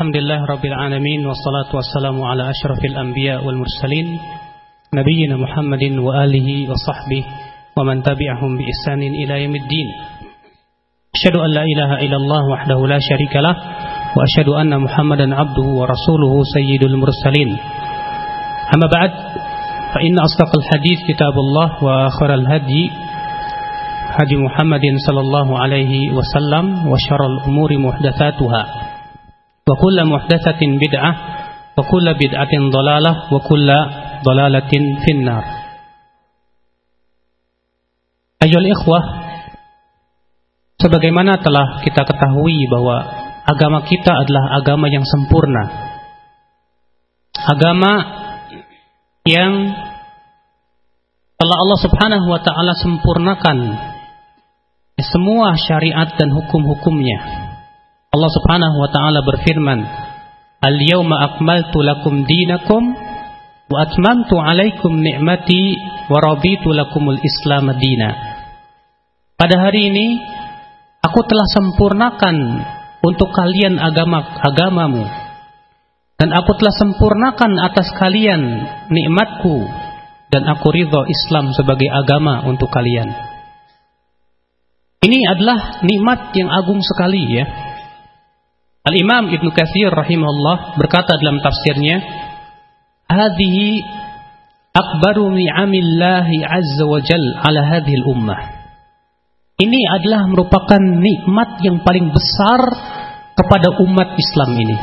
Alhamdulillah Rabbil Alamin Wassalatu wassalamu ala ashrafil anbiya wal mursalin Nabiyyina Muhammadin wa alihi wa sahbihi Wa man tabi'ahum bi ihsanin ila yamiddin Asyadu an la ilaha illallah wahdahu la syarikalah Wa asyadu anna Muhammadan abduhu wa rasuluhu sayyidul mursalin. Amma ba'd Fa inna asdaqal hadith kitabullah wa akhiral hadi Hadi Muhammadin sallallahu alaihi wasallam Wa syaral umuri muhdathatuha وكل محدثة بدعة وكل بدعة ضلالة وكل ضلالة في النار Ayol ikhwah Sebagaimana telah kita ketahui bahwa Agama kita adalah agama yang sempurna Agama Yang Telah Allah subhanahu wa ta'ala sempurnakan Semua syariat dan hukum-hukumnya Allah Subhanahu wa taala berfirman, "Al-yauma akmaltu lakum dinakum wa atmamtu 'alaikum ni'mati wa raditu lakumul Islam dina." Pada hari ini aku telah sempurnakan untuk kalian agama agamamu dan aku telah sempurnakan atas kalian nikmatku dan aku ridho Islam sebagai agama untuk kalian. Ini adalah nikmat yang agung sekali ya. Al-Imam Ibn Kathir rahimahullah berkata dalam tafsirnya, "Hadhihi akbaru ni'amillahi azza wa jal ala hadhil ummah." Ini adalah merupakan nikmat yang paling besar kepada umat Islam ini.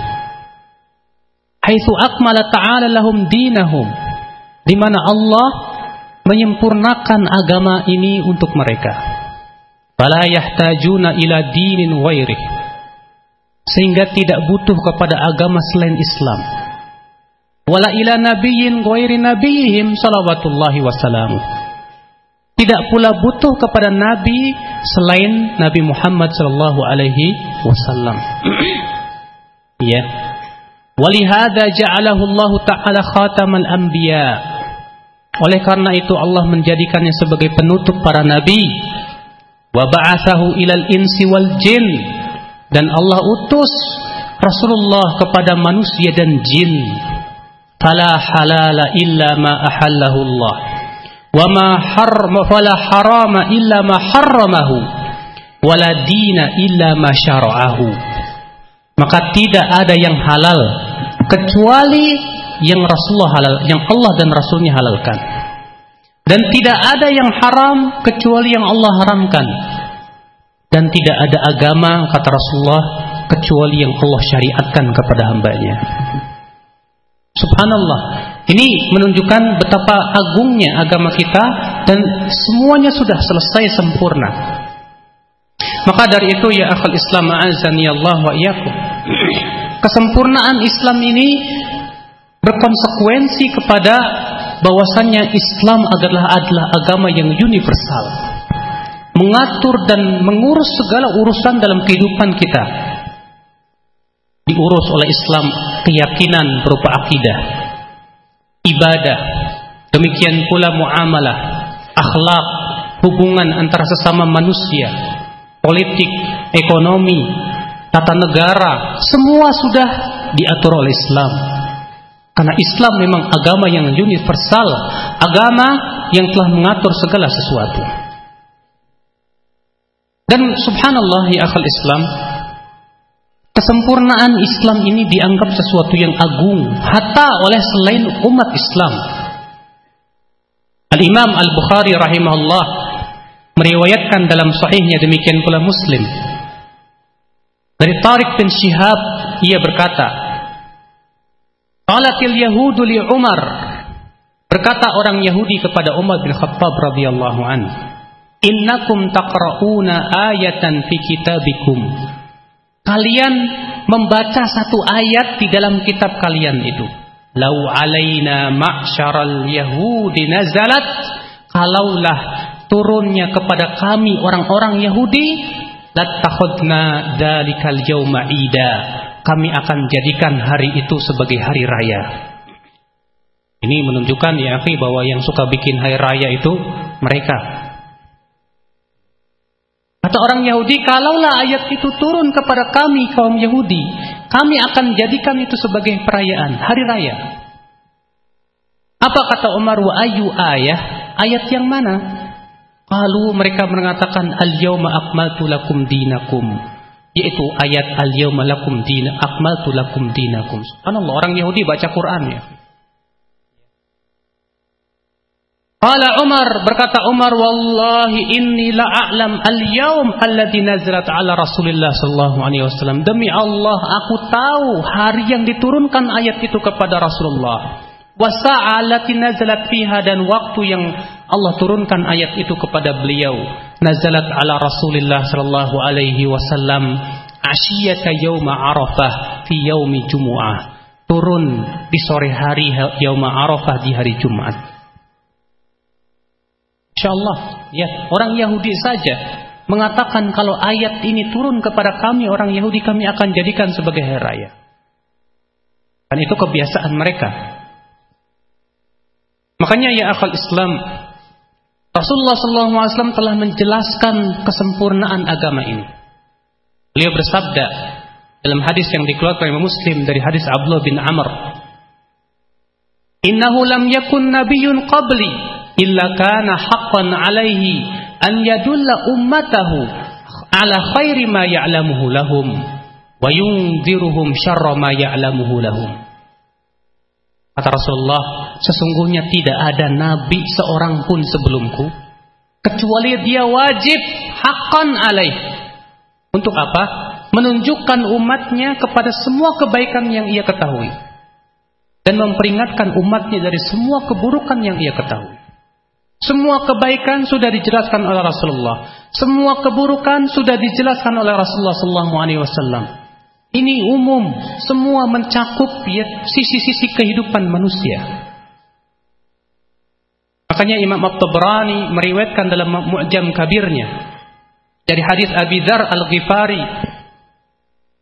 Haitsu akmala ta'ala lahum dinahum, di mana Allah menyempurnakan agama ini untuk mereka. Fala yahtajuna ila dinin wairih sehingga tidak butuh kepada agama selain Islam. Wala ila nabiyyin ghairi nabiyihim salawatullahi wasalam. Tidak pula butuh kepada nabi selain Nabi Muhammad sallallahu alaihi wasallam. ya. Walihada ja'alahu Allah taala khatamal anbiya. Oleh karena itu Allah menjadikannya sebagai penutup para nabi. Wa ba'athahu ilal insi wal jin dan Allah utus Rasulullah kepada manusia dan jin. Fala halala illa ma ahallahu Allah. Wa ma harma fala harama illa ma harramahu. Wala dina illa ma syara'ahu. Maka tidak ada yang halal kecuali yang Rasulullah halal yang Allah dan Rasulnya halalkan. Dan tidak ada yang haram kecuali yang Allah haramkan dan tidak ada agama kata Rasulullah kecuali yang Allah syariatkan kepada hambanya. Subhanallah. Ini menunjukkan betapa agungnya agama kita dan semuanya sudah selesai sempurna. Maka dari itu ya akal Islam azani Allah wa iyyakum. Kesempurnaan Islam ini berkonsekuensi kepada bahwasannya Islam adalah adalah agama yang universal mengatur dan mengurus segala urusan dalam kehidupan kita. Diurus oleh Islam keyakinan berupa akidah, ibadah, demikian pula muamalah, akhlak, hubungan antara sesama manusia, politik, ekonomi, tata negara, semua sudah diatur oleh Islam. Karena Islam memang agama yang universal, agama yang telah mengatur segala sesuatu. Dan subhanallah ya akal Islam Kesempurnaan Islam ini dianggap sesuatu yang agung Hatta oleh selain umat Islam. Al-Imam Al-Bukhari rahimahullah Meriwayatkan dalam sahihnya demikian pula Muslim. Dari Tariq bin Shihab Ia berkata Qalatil Yahudu li Umar. Berkata orang Yahudi kepada Umar bin Khattab radhiyallahu anhu Innakum taqra'una ayatan fi kitabikum. Kalian membaca satu ayat di dalam kitab kalian itu. Lau alaina ma'syaral yahudi nazalat kalaulah turunnya kepada kami orang-orang Yahudi lattakhadna dalikal yauma ida. Kami akan jadikan hari itu sebagai hari raya. Ini menunjukkan ya bahwa yang suka bikin hari raya itu mereka Kata orang Yahudi, kalaulah ayat itu turun kepada kami kaum Yahudi, kami akan jadikan itu sebagai perayaan, hari raya. Apa kata Umar wa ayu ayah? Ayat yang mana? Lalu mereka mengatakan al-yauma akmaltu lakum dinakum yaitu ayat al-yauma lakum din akmaltu lakum dinakum. Subhanallah orang Yahudi baca Quran ya. Qala Umar berkata Umar wallahi inni la a'lam al-yaum alladhi nazalat ala Rasulillah sallallahu alaihi wasallam. Demi Allah aku tahu hari yang diturunkan ayat itu kepada Rasulullah. Wasa'alati nazalat fiha dan waktu yang Allah turunkan ayat itu kepada beliau. Nazalat ala Rasulillah sallallahu alaihi wasallam asyiyata yauma Arafah fi yaumi Jumu'ah. Turun di sore hari yauma Arafah di hari Jumat Insyaallah, ya, orang Yahudi saja mengatakan kalau ayat ini turun kepada kami orang Yahudi kami akan jadikan sebagai hari raya. Dan itu kebiasaan mereka. Makanya ya akal Islam Rasulullah SAW telah menjelaskan kesempurnaan agama ini. Beliau bersabda dalam hadis yang dikeluarkan oleh Muslim dari hadis Abdullah bin Amr. Innahu lam yakun nabiyyun qabli illa kana haqqan alaihi an yadulla ummatahu ala khairi ma ya'lamuhu lahum wa yunziruhum syarra ma ya'lamuhu lahum Kata Rasulullah, sesungguhnya tidak ada nabi seorang pun sebelumku kecuali dia wajib haqqan alaih. Untuk apa? Menunjukkan umatnya kepada semua kebaikan yang ia ketahui dan memperingatkan umatnya dari semua keburukan yang ia ketahui. Semua kebaikan sudah dijelaskan oleh Rasulullah. Semua keburukan sudah dijelaskan oleh Rasulullah sallallahu alaihi wasallam. Ini umum, semua mencakup ya sisi-sisi kehidupan manusia. Makanya Imam At-Tabrani meriwayatkan dalam Mu'jam Kabirnya dari hadis Abi Dzar Al-Ghifari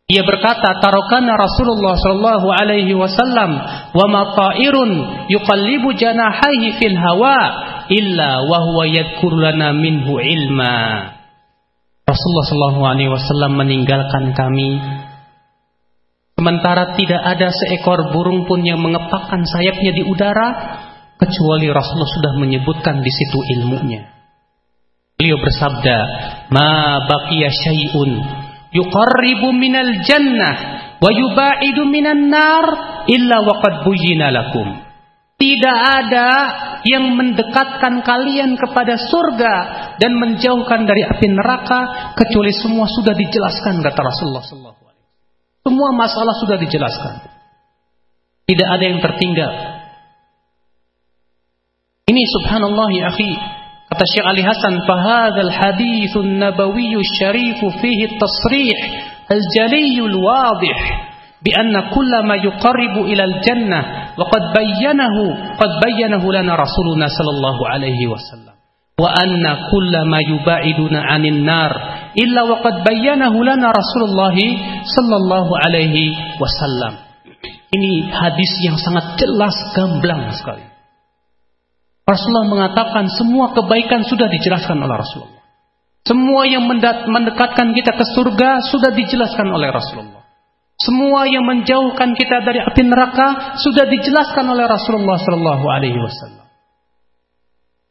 ia berkata, "Tarokana Rasulullah sallallahu alaihi wasallam wa ma ta'irun yuqallibu janahaihi fil hawa illa wa huwa yadhkur lana minhu ilma." Rasulullah sallallahu alaihi wasallam meninggalkan kami sementara tidak ada seekor burung pun yang mengepakkan sayapnya di udara kecuali Rasulullah sudah menyebutkan di situ ilmunya. Beliau bersabda, "Ma baqiya syai'un yuqarribu minal jannah wa yubaidu minan nar illa waqad buyyina lakum. Tidak ada yang mendekatkan kalian kepada surga dan menjauhkan dari api neraka kecuali semua sudah dijelaskan kata Rasulullah alaihi Semua masalah sudah dijelaskan. Tidak ada yang tertinggal. Ini subhanallah ya akhi Kata Syekh Ali Hasan, "Fahadzal haditsun nabawiyyu syarif fihi at-tasrih al-jaliyyu al-wadih anna kulla ma yuqarribu ila al-jannah wa qad bayyanahu qad bayyanahu lana Rasuluna sallallahu alaihi wasallam wa anna kulla ma yubaiduna 'anil nar illa wa qad bayyanahu lana Rasulullah sallallahu alaihi wasallam." Ini hadis yang sangat jelas gamblang sekali. Rasulullah mengatakan semua kebaikan sudah dijelaskan oleh Rasulullah. Semua yang mendekatkan kita ke surga sudah dijelaskan oleh Rasulullah. Semua yang menjauhkan kita dari api neraka sudah dijelaskan oleh Rasulullah Sallallahu Alaihi Wasallam.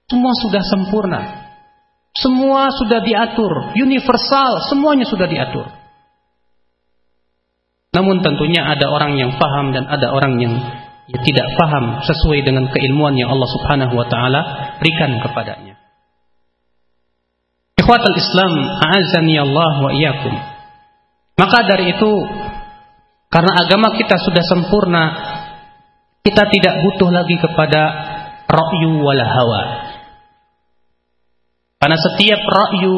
Semua sudah sempurna. Semua sudah diatur, universal, semuanya sudah diatur. Namun tentunya ada orang yang paham dan ada orang yang ya tidak paham sesuai dengan keilmuan yang Allah Subhanahu wa taala berikan kepadanya. Ikhwatul Islam, Allah wa. Maka dari itu karena agama kita sudah sempurna, kita tidak butuh lagi kepada ra'yu wal hawa. Karena setiap ra'yu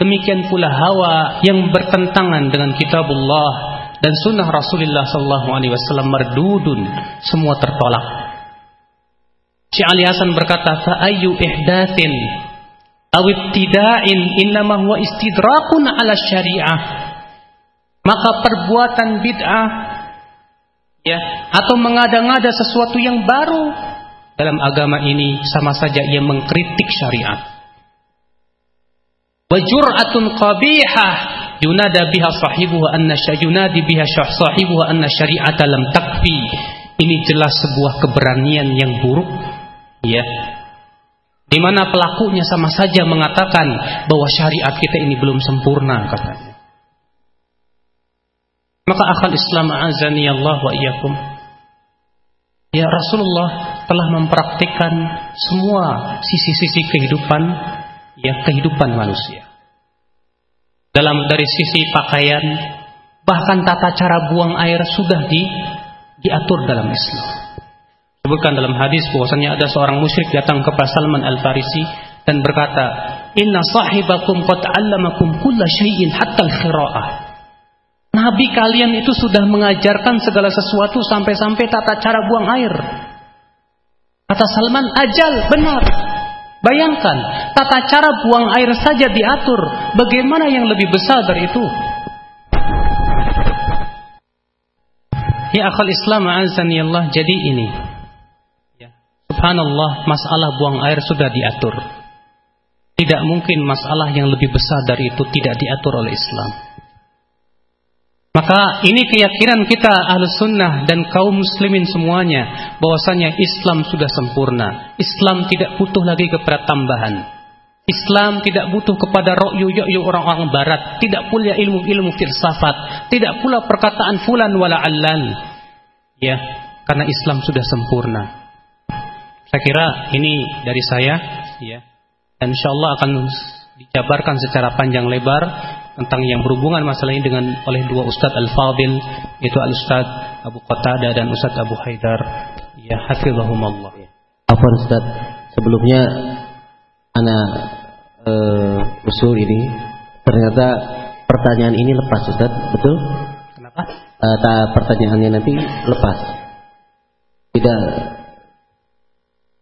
demikian pula hawa yang bertentangan dengan kitabullah dan sunnah Rasulullah Sallallahu Alaihi Wasallam merdudun semua tertolak. Syekh Ali Hasan berkata, "Fa'ayu ihdatsin aw ibtida'in innama istidrakun 'ala syariah." Maka perbuatan bid'ah ya atau mengada-ngada sesuatu yang baru dalam agama ini sama saja ia mengkritik syariat. Wajur'atun qabihah yunada biha sahibuha anna yunadi biha sahibuha anna syari'ata lam takfi. Ini jelas sebuah keberanian yang buruk ya. Di mana pelakunya sama saja mengatakan bahwa syariat kita ini belum sempurna katanya. Maka akal Islam azani Allah wa iyyakum. Ya Rasulullah telah mempraktikkan semua sisi-sisi kehidupan ya kehidupan manusia. Dalam dari sisi pakaian, bahkan tata cara buang air sudah di, diatur dalam Islam. Sebutkan dalam hadis bahwasanya ada seorang musyrik datang kepada Salman Al-Farisi dan berkata, "Inna sahibakum qad 'allamakum kulla syai'in hatta al-qira'ah." Nabi kalian itu sudah mengajarkan segala sesuatu sampai-sampai tata cara buang air. Kata Salman, ajal, benar. Bayangkan, tata cara buang air saja diatur. Bagaimana yang lebih besar dari itu? Ya akal Islam azani Allah jadi ini. Ya. Subhanallah, masalah buang air sudah diatur. Tidak mungkin masalah yang lebih besar dari itu tidak diatur oleh Islam. Maka ini keyakinan kita ahlu sunnah dan kaum muslimin semuanya bahwasanya Islam sudah sempurna. Islam tidak butuh lagi kepada tambahan. Islam tidak butuh kepada ro'yu yo'yu orang-orang barat. Tidak pula ilmu-ilmu filsafat. Tidak pula perkataan fulan wala allan. Ya, karena Islam sudah sempurna. Saya kira ini dari saya. Ya. Dan insyaAllah akan dijabarkan secara panjang lebar tentang yang berhubungan masalah ini dengan oleh dua Ustadz Al-Fadil yaitu Al-Ustadz Abu Qatada dan Ustadz Abu Haidar ya hafizahumullah Apa Ustadz sebelumnya anak uh, usul ini ternyata pertanyaan ini lepas Ustadz betul? Kenapa? Uh, ta, pertanyaannya nanti lepas tidak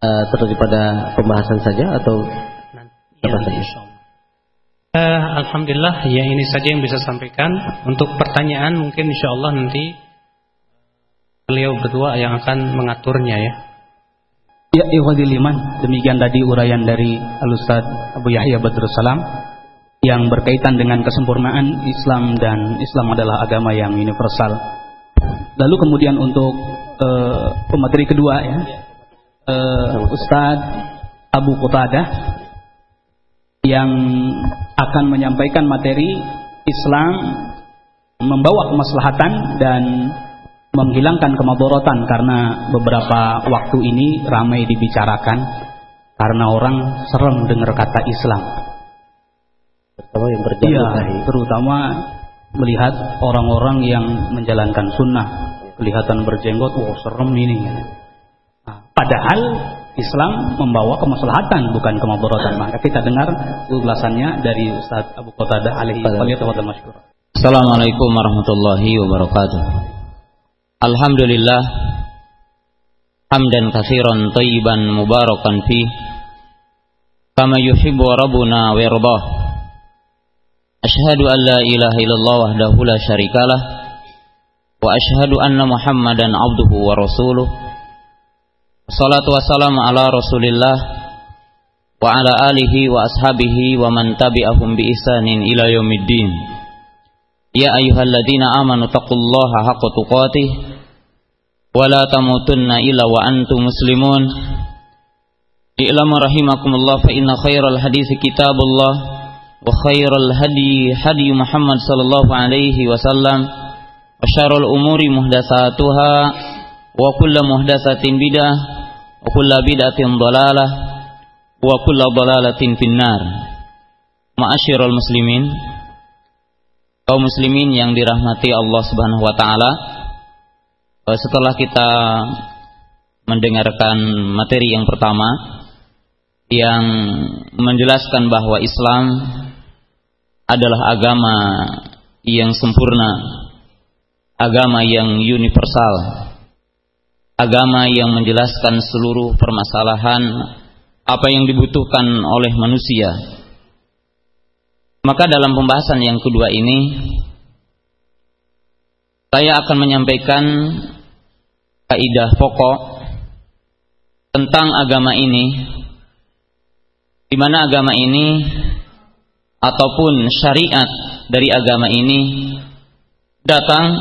uh, terus pada pembahasan saja atau nanti, ya, saja? Uh, Alhamdulillah ya ini saja yang bisa sampaikan untuk pertanyaan mungkin insya Allah nanti beliau berdua yang akan mengaturnya ya. Ya ikhwadil iman demikian tadi uraian dari Al-Ustaz Abu Yahya Badrus Salam yang berkaitan dengan kesempurnaan Islam dan Islam adalah agama yang universal. Lalu kemudian untuk uh, pemateri kedua ya uh, Ustaz Abu Qutadah yang akan menyampaikan materi Islam membawa kemaslahatan dan menghilangkan kemadorotan karena beberapa waktu ini ramai dibicarakan karena orang serem dengar kata Islam. Terutama yang ya, terutama melihat orang-orang yang menjalankan sunnah kelihatan berjenggot, oh serem ini. Nah, padahal Islam membawa kemaslahatan bukan kemadaratan. Maka kita dengar ulasannya dari Ustaz Abu Qatadah alaihi masykur. Assalamualaikum warahmatullahi wabarakatuh. Alhamdulillah hamdan katsiran thayyiban mubarakan fi kama yuhibbu rabbuna wa yardah. Ashhadu an la ilaha illallah wahdahu la syarikalah wa ashhadu anna Muhammadan abduhu wa rasuluh Salatu wassalamu ala rasulillah Wa ala alihi wa ashabihi Wa man tabi'ahum bi ihsanin ila yaumiddin. Ya ayyuhalladzina amanu taqullaha haqqa tuqatih Wa la tamutunna illa wa antum muslimun. I'lamu rahimakumullah fa inna khairal hadisi kitabullah Wa khairal hadi hadi Muhammad sallallahu alaihi wasallam Wa syarul umuri muhdasatuha Muhdasatin bidah wa kullu bid'atin dhalalah wa kullu dhalalatin finnar. Ma'asyiral muslimin, kaum muslimin yang dirahmati Allah Subhanahu wa taala, eh, setelah kita mendengarkan materi yang pertama yang menjelaskan bahwa Islam adalah agama yang sempurna, agama yang universal, agama yang menjelaskan seluruh permasalahan apa yang dibutuhkan oleh manusia. Maka dalam pembahasan yang kedua ini saya akan menyampaikan kaidah pokok tentang agama ini di mana agama ini ataupun syariat dari agama ini datang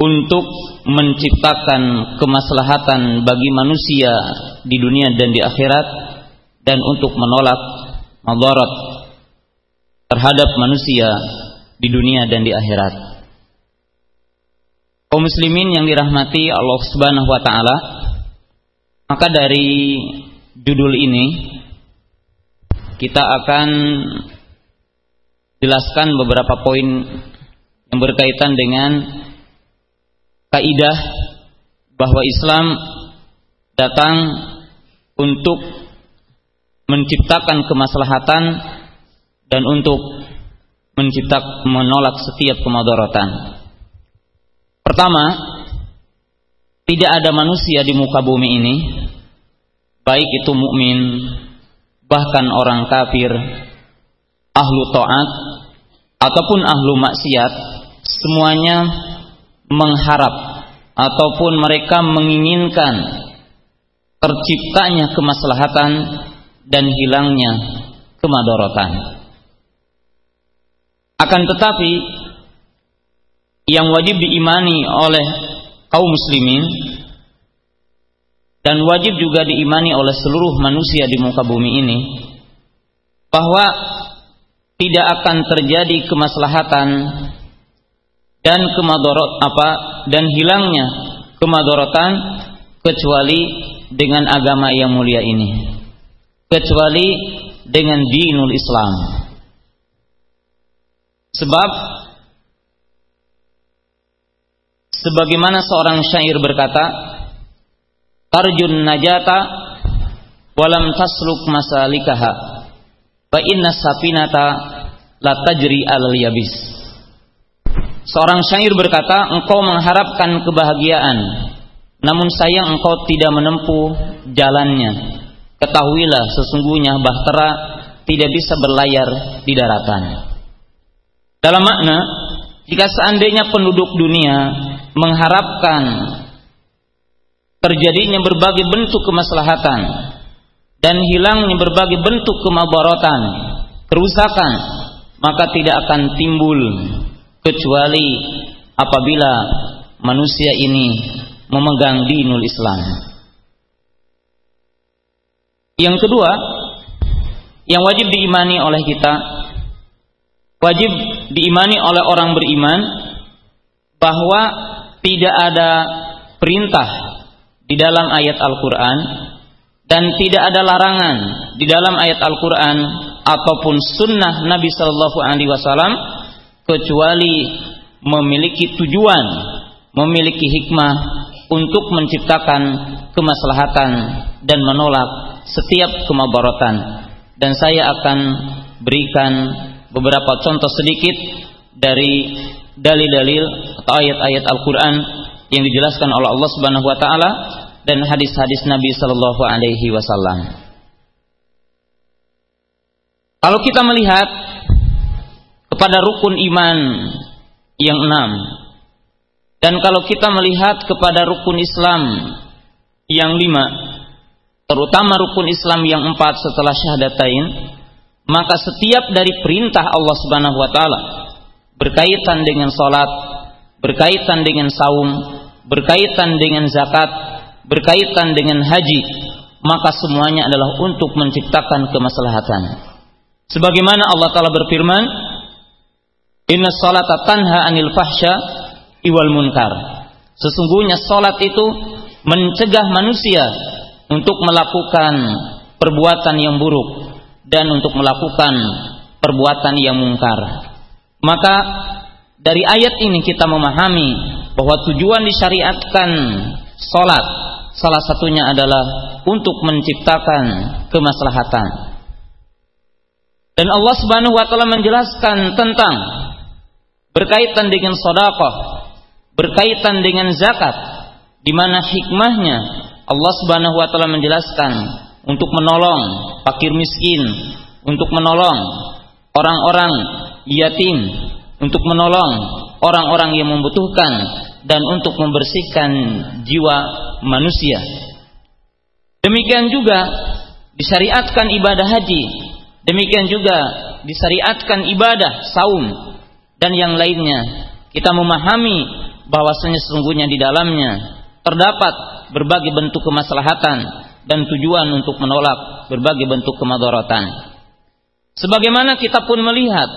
untuk menciptakan kemaslahatan bagi manusia di dunia dan di akhirat dan untuk menolak madarat terhadap manusia di dunia dan di akhirat. Kaum muslimin yang dirahmati Allah Subhanahu wa taala, maka dari judul ini kita akan jelaskan beberapa poin yang berkaitan dengan kaidah bahwa Islam datang untuk menciptakan kemaslahatan dan untuk menciptakan menolak setiap kemadaratan. Pertama, tidak ada manusia di muka bumi ini baik itu mukmin bahkan orang kafir ahlu taat ataupun ahlu maksiat semuanya mengharap ataupun mereka menginginkan terciptanya kemaslahatan dan hilangnya kemadorotan. Akan tetapi yang wajib diimani oleh kaum muslimin dan wajib juga diimani oleh seluruh manusia di muka bumi ini bahwa tidak akan terjadi kemaslahatan dan kemadorot apa dan hilangnya kemadorotan kecuali dengan agama yang mulia ini. Kecuali dengan dinul Islam. Sebab sebagaimana seorang syair berkata tarjun najata walam tasluk masalikaha fa inna sapinata la tajri alal yabis Seorang syair berkata, engkau mengharapkan kebahagiaan, namun sayang engkau tidak menempuh jalannya. Ketahuilah sesungguhnya bahtera tidak bisa berlayar di daratan. Dalam makna, jika seandainya penduduk dunia mengharapkan terjadinya berbagai bentuk kemaslahatan dan hilangnya berbagai bentuk kemabaratan, kerusakan, maka tidak akan timbul kecuali apabila manusia ini memegang dinul Islam. Yang kedua, yang wajib diimani oleh kita, wajib diimani oleh orang beriman bahwa tidak ada perintah di dalam ayat Al-Quran dan tidak ada larangan di dalam ayat Al-Quran ataupun sunnah Nabi Shallallahu Alaihi Wasallam kecuali memiliki tujuan, memiliki hikmah untuk menciptakan kemaslahatan dan menolak setiap kemabaratan. Dan saya akan berikan beberapa contoh sedikit dari dalil-dalil atau ayat-ayat Al-Qur'an yang dijelaskan oleh Allah Subhanahu wa taala dan hadis-hadis Nabi sallallahu alaihi wasallam. Kalau kita melihat kepada rukun iman yang enam. Dan kalau kita melihat kepada rukun Islam yang lima, terutama rukun Islam yang empat setelah syahadatain, maka setiap dari perintah Allah Subhanahu wa taala berkaitan dengan salat, berkaitan dengan saum, berkaitan dengan zakat, berkaitan dengan haji, maka semuanya adalah untuk menciptakan kemaslahatan. Sebagaimana Allah taala berfirman, Inna salata tanha anil fahsya iwal munkar. Sesungguhnya salat itu mencegah manusia untuk melakukan perbuatan yang buruk dan untuk melakukan perbuatan yang mungkar. Maka dari ayat ini kita memahami bahwa tujuan disyariatkan salat salah satunya adalah untuk menciptakan kemaslahatan. Dan Allah Subhanahu wa taala menjelaskan tentang berkaitan dengan sedekah, berkaitan dengan zakat, di mana hikmahnya Allah Subhanahu wa taala menjelaskan untuk menolong fakir miskin, untuk menolong orang-orang yatim, untuk menolong orang-orang yang membutuhkan dan untuk membersihkan jiwa manusia. Demikian juga disyariatkan ibadah haji, demikian juga disyariatkan ibadah saum, dan yang lainnya. Kita memahami bahwasanya sesungguhnya di dalamnya terdapat berbagai bentuk kemaslahatan dan tujuan untuk menolak berbagai bentuk kemadaratan. Sebagaimana kita pun melihat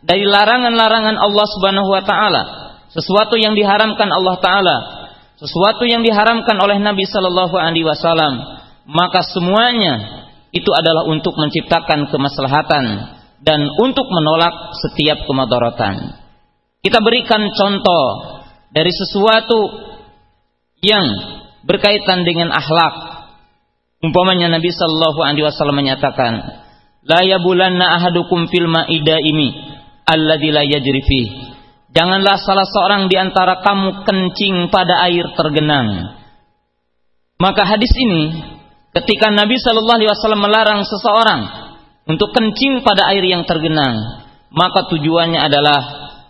dari larangan-larangan Allah Subhanahu wa taala, sesuatu yang diharamkan Allah taala, sesuatu yang diharamkan oleh Nabi sallallahu alaihi wasallam, maka semuanya itu adalah untuk menciptakan kemaslahatan dan untuk menolak setiap kemadaratan. Kita berikan contoh dari sesuatu yang berkaitan dengan akhlak. Umpamanya Nabi sallallahu alaihi wasallam menyatakan, "La yabulanna ahadukum fil ma'idaimi alladzi la yajri fi." Janganlah salah seorang di antara kamu kencing pada air tergenang. Maka hadis ini ketika Nabi sallallahu alaihi wasallam melarang seseorang untuk kencing pada air yang tergenang, maka tujuannya adalah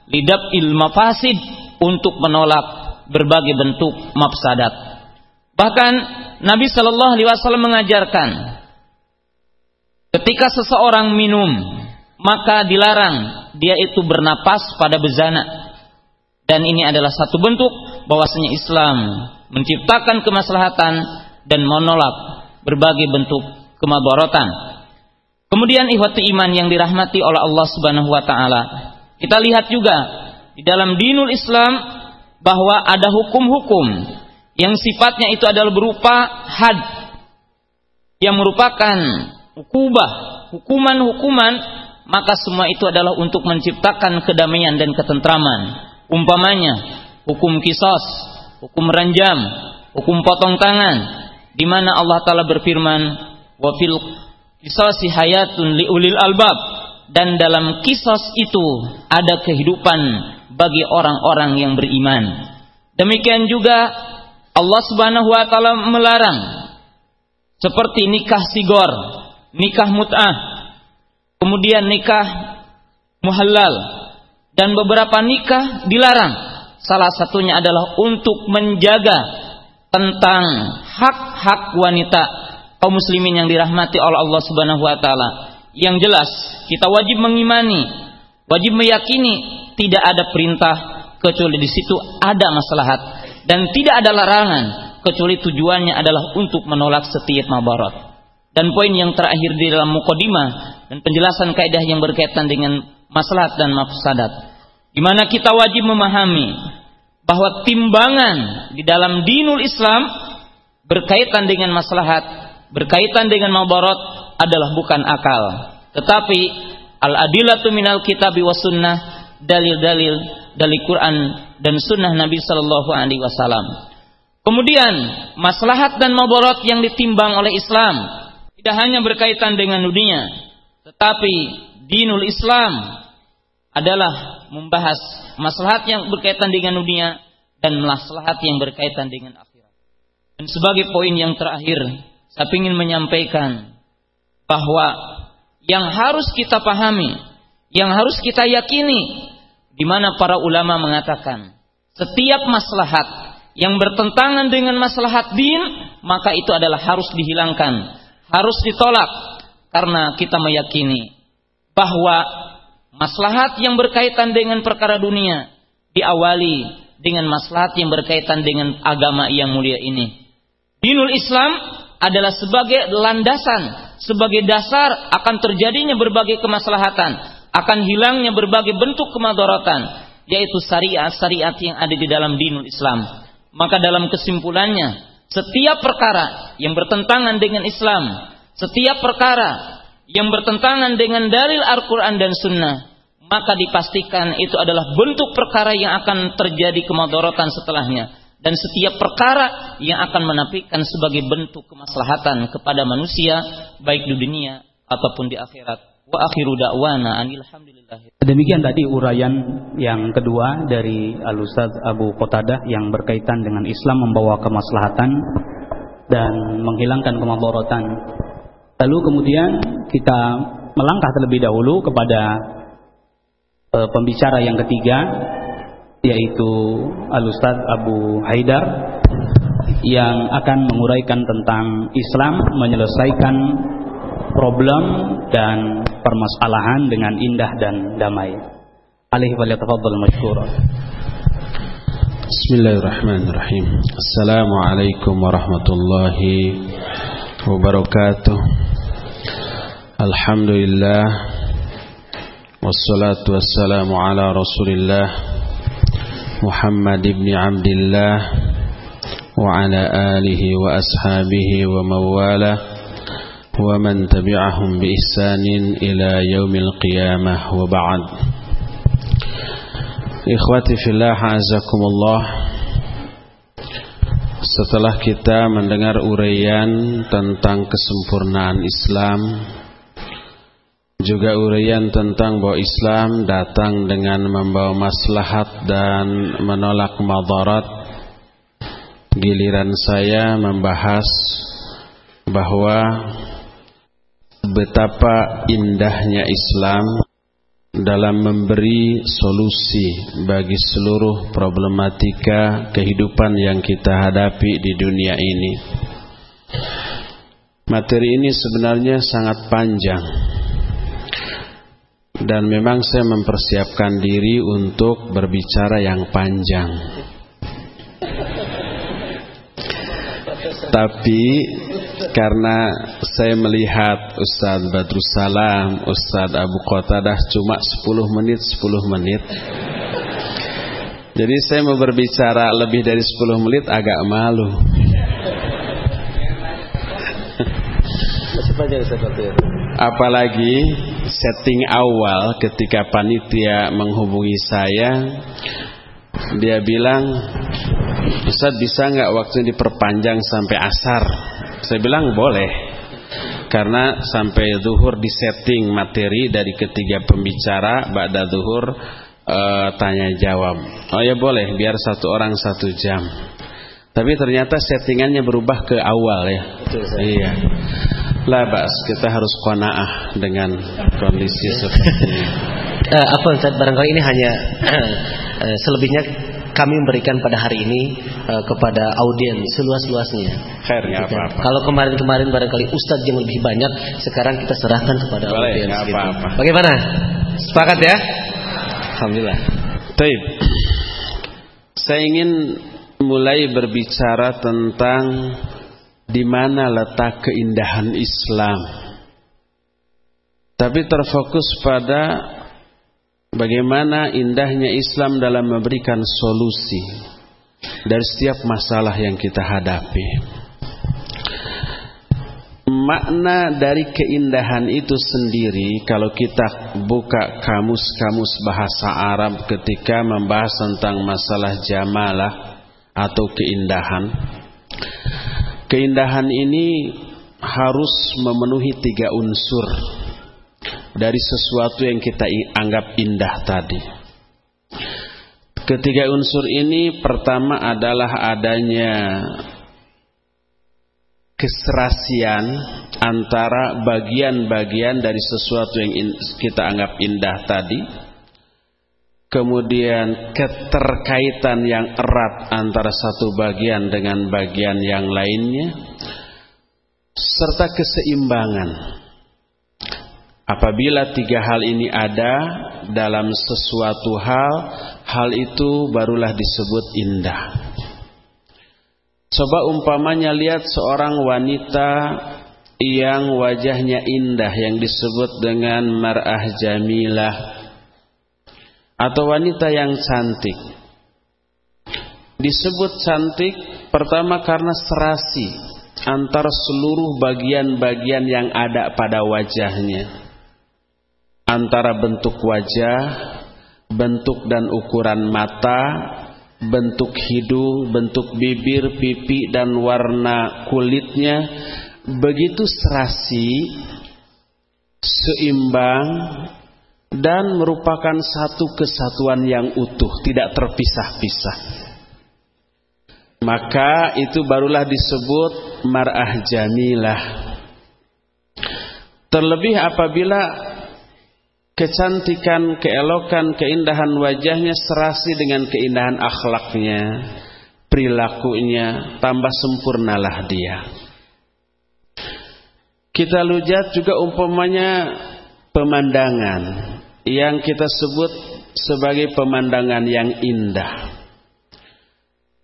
lidab ilmafasid untuk menolak berbagai bentuk mafsadat. Bahkan Nabi Shallallahu Alaihi Wasallam mengajarkan ketika seseorang minum maka dilarang dia itu bernapas pada bezana dan ini adalah satu bentuk bahwasanya Islam menciptakan kemaslahatan dan menolak berbagai bentuk kemadaratan. Kemudian ihwati iman yang dirahmati oleh Allah Subhanahu wa taala. Kita lihat juga di dalam dinul Islam bahwa ada hukum-hukum yang sifatnya itu adalah berupa had yang merupakan hukubah, hukuman-hukuman, maka semua itu adalah untuk menciptakan kedamaian dan ketentraman. Umpamanya, hukum kisos, hukum ranjam, hukum potong tangan, di mana Allah Taala berfirman, "Wa fil qisasi hayatun liulil albab." Dan dalam kisos itu ada kehidupan bagi orang-orang yang beriman. Demikian juga Allah Subhanahu wa taala melarang seperti nikah sigor, nikah mut'ah, kemudian nikah muhallal dan beberapa nikah dilarang. Salah satunya adalah untuk menjaga tentang hak-hak wanita kaum muslimin yang dirahmati oleh Allah Subhanahu wa taala. Yang jelas kita wajib mengimani, wajib meyakini tidak ada perintah kecuali di situ ada maslahat dan tidak ada larangan kecuali tujuannya adalah untuk menolak setiap mabarat. Dan poin yang terakhir di dalam mukadimah dan penjelasan kaidah yang berkaitan dengan maslahat dan mafsadat. Di mana kita wajib memahami bahwa timbangan di dalam dinul Islam berkaitan dengan maslahat, berkaitan dengan mabarat adalah bukan akal, tetapi al-adilatu minal kitabi was sunnah dalil-dalil dari Quran dan sunnah Nabi Shallallahu Alaihi Wasallam. Kemudian maslahat dan mabarat yang ditimbang oleh Islam tidak hanya berkaitan dengan dunia, tetapi dinul Islam adalah membahas maslahat yang berkaitan dengan dunia dan maslahat yang berkaitan dengan akhirat. Dan sebagai poin yang terakhir, saya ingin menyampaikan bahwa yang harus kita pahami, yang harus kita yakini di mana para ulama mengatakan setiap maslahat yang bertentangan dengan maslahat din maka itu adalah harus dihilangkan, harus ditolak karena kita meyakini bahwa maslahat yang berkaitan dengan perkara dunia diawali dengan maslahat yang berkaitan dengan agama yang mulia ini. Dinul Islam adalah sebagai landasan, sebagai dasar akan terjadinya berbagai kemaslahatan akan hilangnya berbagai bentuk kemadaratan yaitu syariat-syariat yang ada di dalam dinul Islam. Maka dalam kesimpulannya, setiap perkara yang bertentangan dengan Islam, setiap perkara yang bertentangan dengan dalil Al-Quran dan Sunnah, maka dipastikan itu adalah bentuk perkara yang akan terjadi kemadaratan setelahnya. Dan setiap perkara yang akan menafikan sebagai bentuk kemaslahatan kepada manusia, baik di dunia ataupun di akhirat. Wa akhiru da'wana Demikian tadi uraian yang kedua dari Al-Ustaz Abu Qatadah yang berkaitan dengan Islam membawa kemaslahatan dan menghilangkan kemadaratan. Lalu kemudian kita melangkah terlebih dahulu kepada e, pembicara yang ketiga yaitu Al Ustaz Abu Haidar yang akan menguraikan tentang Islam menyelesaikan problem dan permasalahan dengan indah dan damai. Alaihi wa tafadhal masykur. Bismillahirrahmanirrahim. Assalamualaikum warahmatullahi wabarakatuh. Alhamdulillah wassalatu wassalamu ala Rasulillah محمد بن عبد الله وعلى آله وأصحابه ومن والاه ومن تبعهم بإحسان إلى يوم القيامة وبعد Ikhwati fillah azakumullah Setelah kita mendengar uraian tentang kesempurnaan Islam juga uraian tentang bahwa Islam datang dengan membawa maslahat dan menolak madarat Giliran saya membahas bahwa Betapa indahnya Islam dalam memberi solusi bagi seluruh problematika kehidupan yang kita hadapi di dunia ini. Materi ini sebenarnya sangat panjang dan memang saya mempersiapkan diri untuk berbicara yang panjang. Tapi karena saya melihat Ustadz Badrussalam, Ustadz Abu Qatadah cuma 10 menit 10 menit. Jadi saya mau berbicara lebih dari 10 menit agak malu. Apalagi setting awal ketika panitia menghubungi saya, dia bilang, Ustadz bisa nggak waktu diperpanjang sampai asar? Saya bilang boleh. Karena sampai zuhur disetting materi dari ketiga pembicara Ba'da zuhur e, tanya jawab. Oh ya boleh biar satu orang satu jam. Tapi ternyata settingannya berubah ke awal ya. Betul, saya. Iya Labas kita harus kona'ah dengan kondisi seperti ini uh, Apa Ustaz barangkali ini hanya uh, selebihnya kami memberikan pada hari ini uh, kepada audiens seluas-luasnya. Khair, ya apa-apa. Kalau kemarin-kemarin barangkali ustadz yang lebih banyak, sekarang kita serahkan kepada Boleh, audiens. Gitu. Apa-apa. Bagaimana? Sepakat ya? Alhamdulillah. Taib. Saya ingin mulai berbicara tentang di mana letak keindahan Islam. Tapi terfokus pada Bagaimana indahnya Islam dalam memberikan solusi dari setiap masalah yang kita hadapi. Makna dari keindahan itu sendiri kalau kita buka kamus-kamus bahasa Arab ketika membahas tentang masalah jamalah atau keindahan. Keindahan ini harus memenuhi tiga unsur dari sesuatu yang kita anggap indah tadi. Ketiga unsur ini pertama adalah adanya keserasian antara bagian-bagian dari sesuatu yang kita anggap indah tadi. Kemudian keterkaitan yang erat antara satu bagian dengan bagian yang lainnya serta keseimbangan Apabila tiga hal ini ada dalam sesuatu hal, hal itu barulah disebut indah. Coba umpamanya lihat seorang wanita yang wajahnya indah yang disebut dengan mar'ah jamilah atau wanita yang cantik. Disebut cantik pertama karena serasi antara seluruh bagian-bagian yang ada pada wajahnya antara bentuk wajah, bentuk dan ukuran mata, bentuk hidung, bentuk bibir, pipi dan warna kulitnya begitu serasi, seimbang dan merupakan satu kesatuan yang utuh, tidak terpisah-pisah. Maka itu barulah disebut mar'ah jamilah. Terlebih apabila kecantikan, keelokan, keindahan wajahnya serasi dengan keindahan akhlaknya, perilakunya, tambah sempurnalah dia. Kita lihat juga umpamanya pemandangan yang kita sebut sebagai pemandangan yang indah.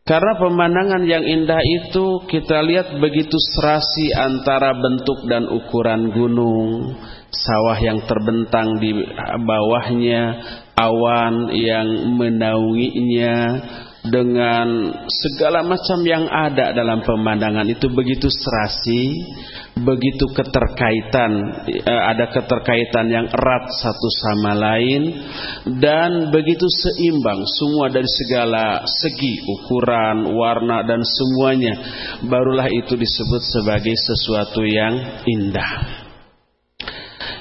Karena pemandangan yang indah itu kita lihat begitu serasi antara bentuk dan ukuran gunung, sawah yang terbentang di bawahnya, awan yang menaunginya, dengan segala macam yang ada dalam pemandangan itu begitu serasi, begitu keterkaitan, eh, ada keterkaitan yang erat satu sama lain dan begitu seimbang semua dari segala segi, ukuran, warna dan semuanya. Barulah itu disebut sebagai sesuatu yang indah.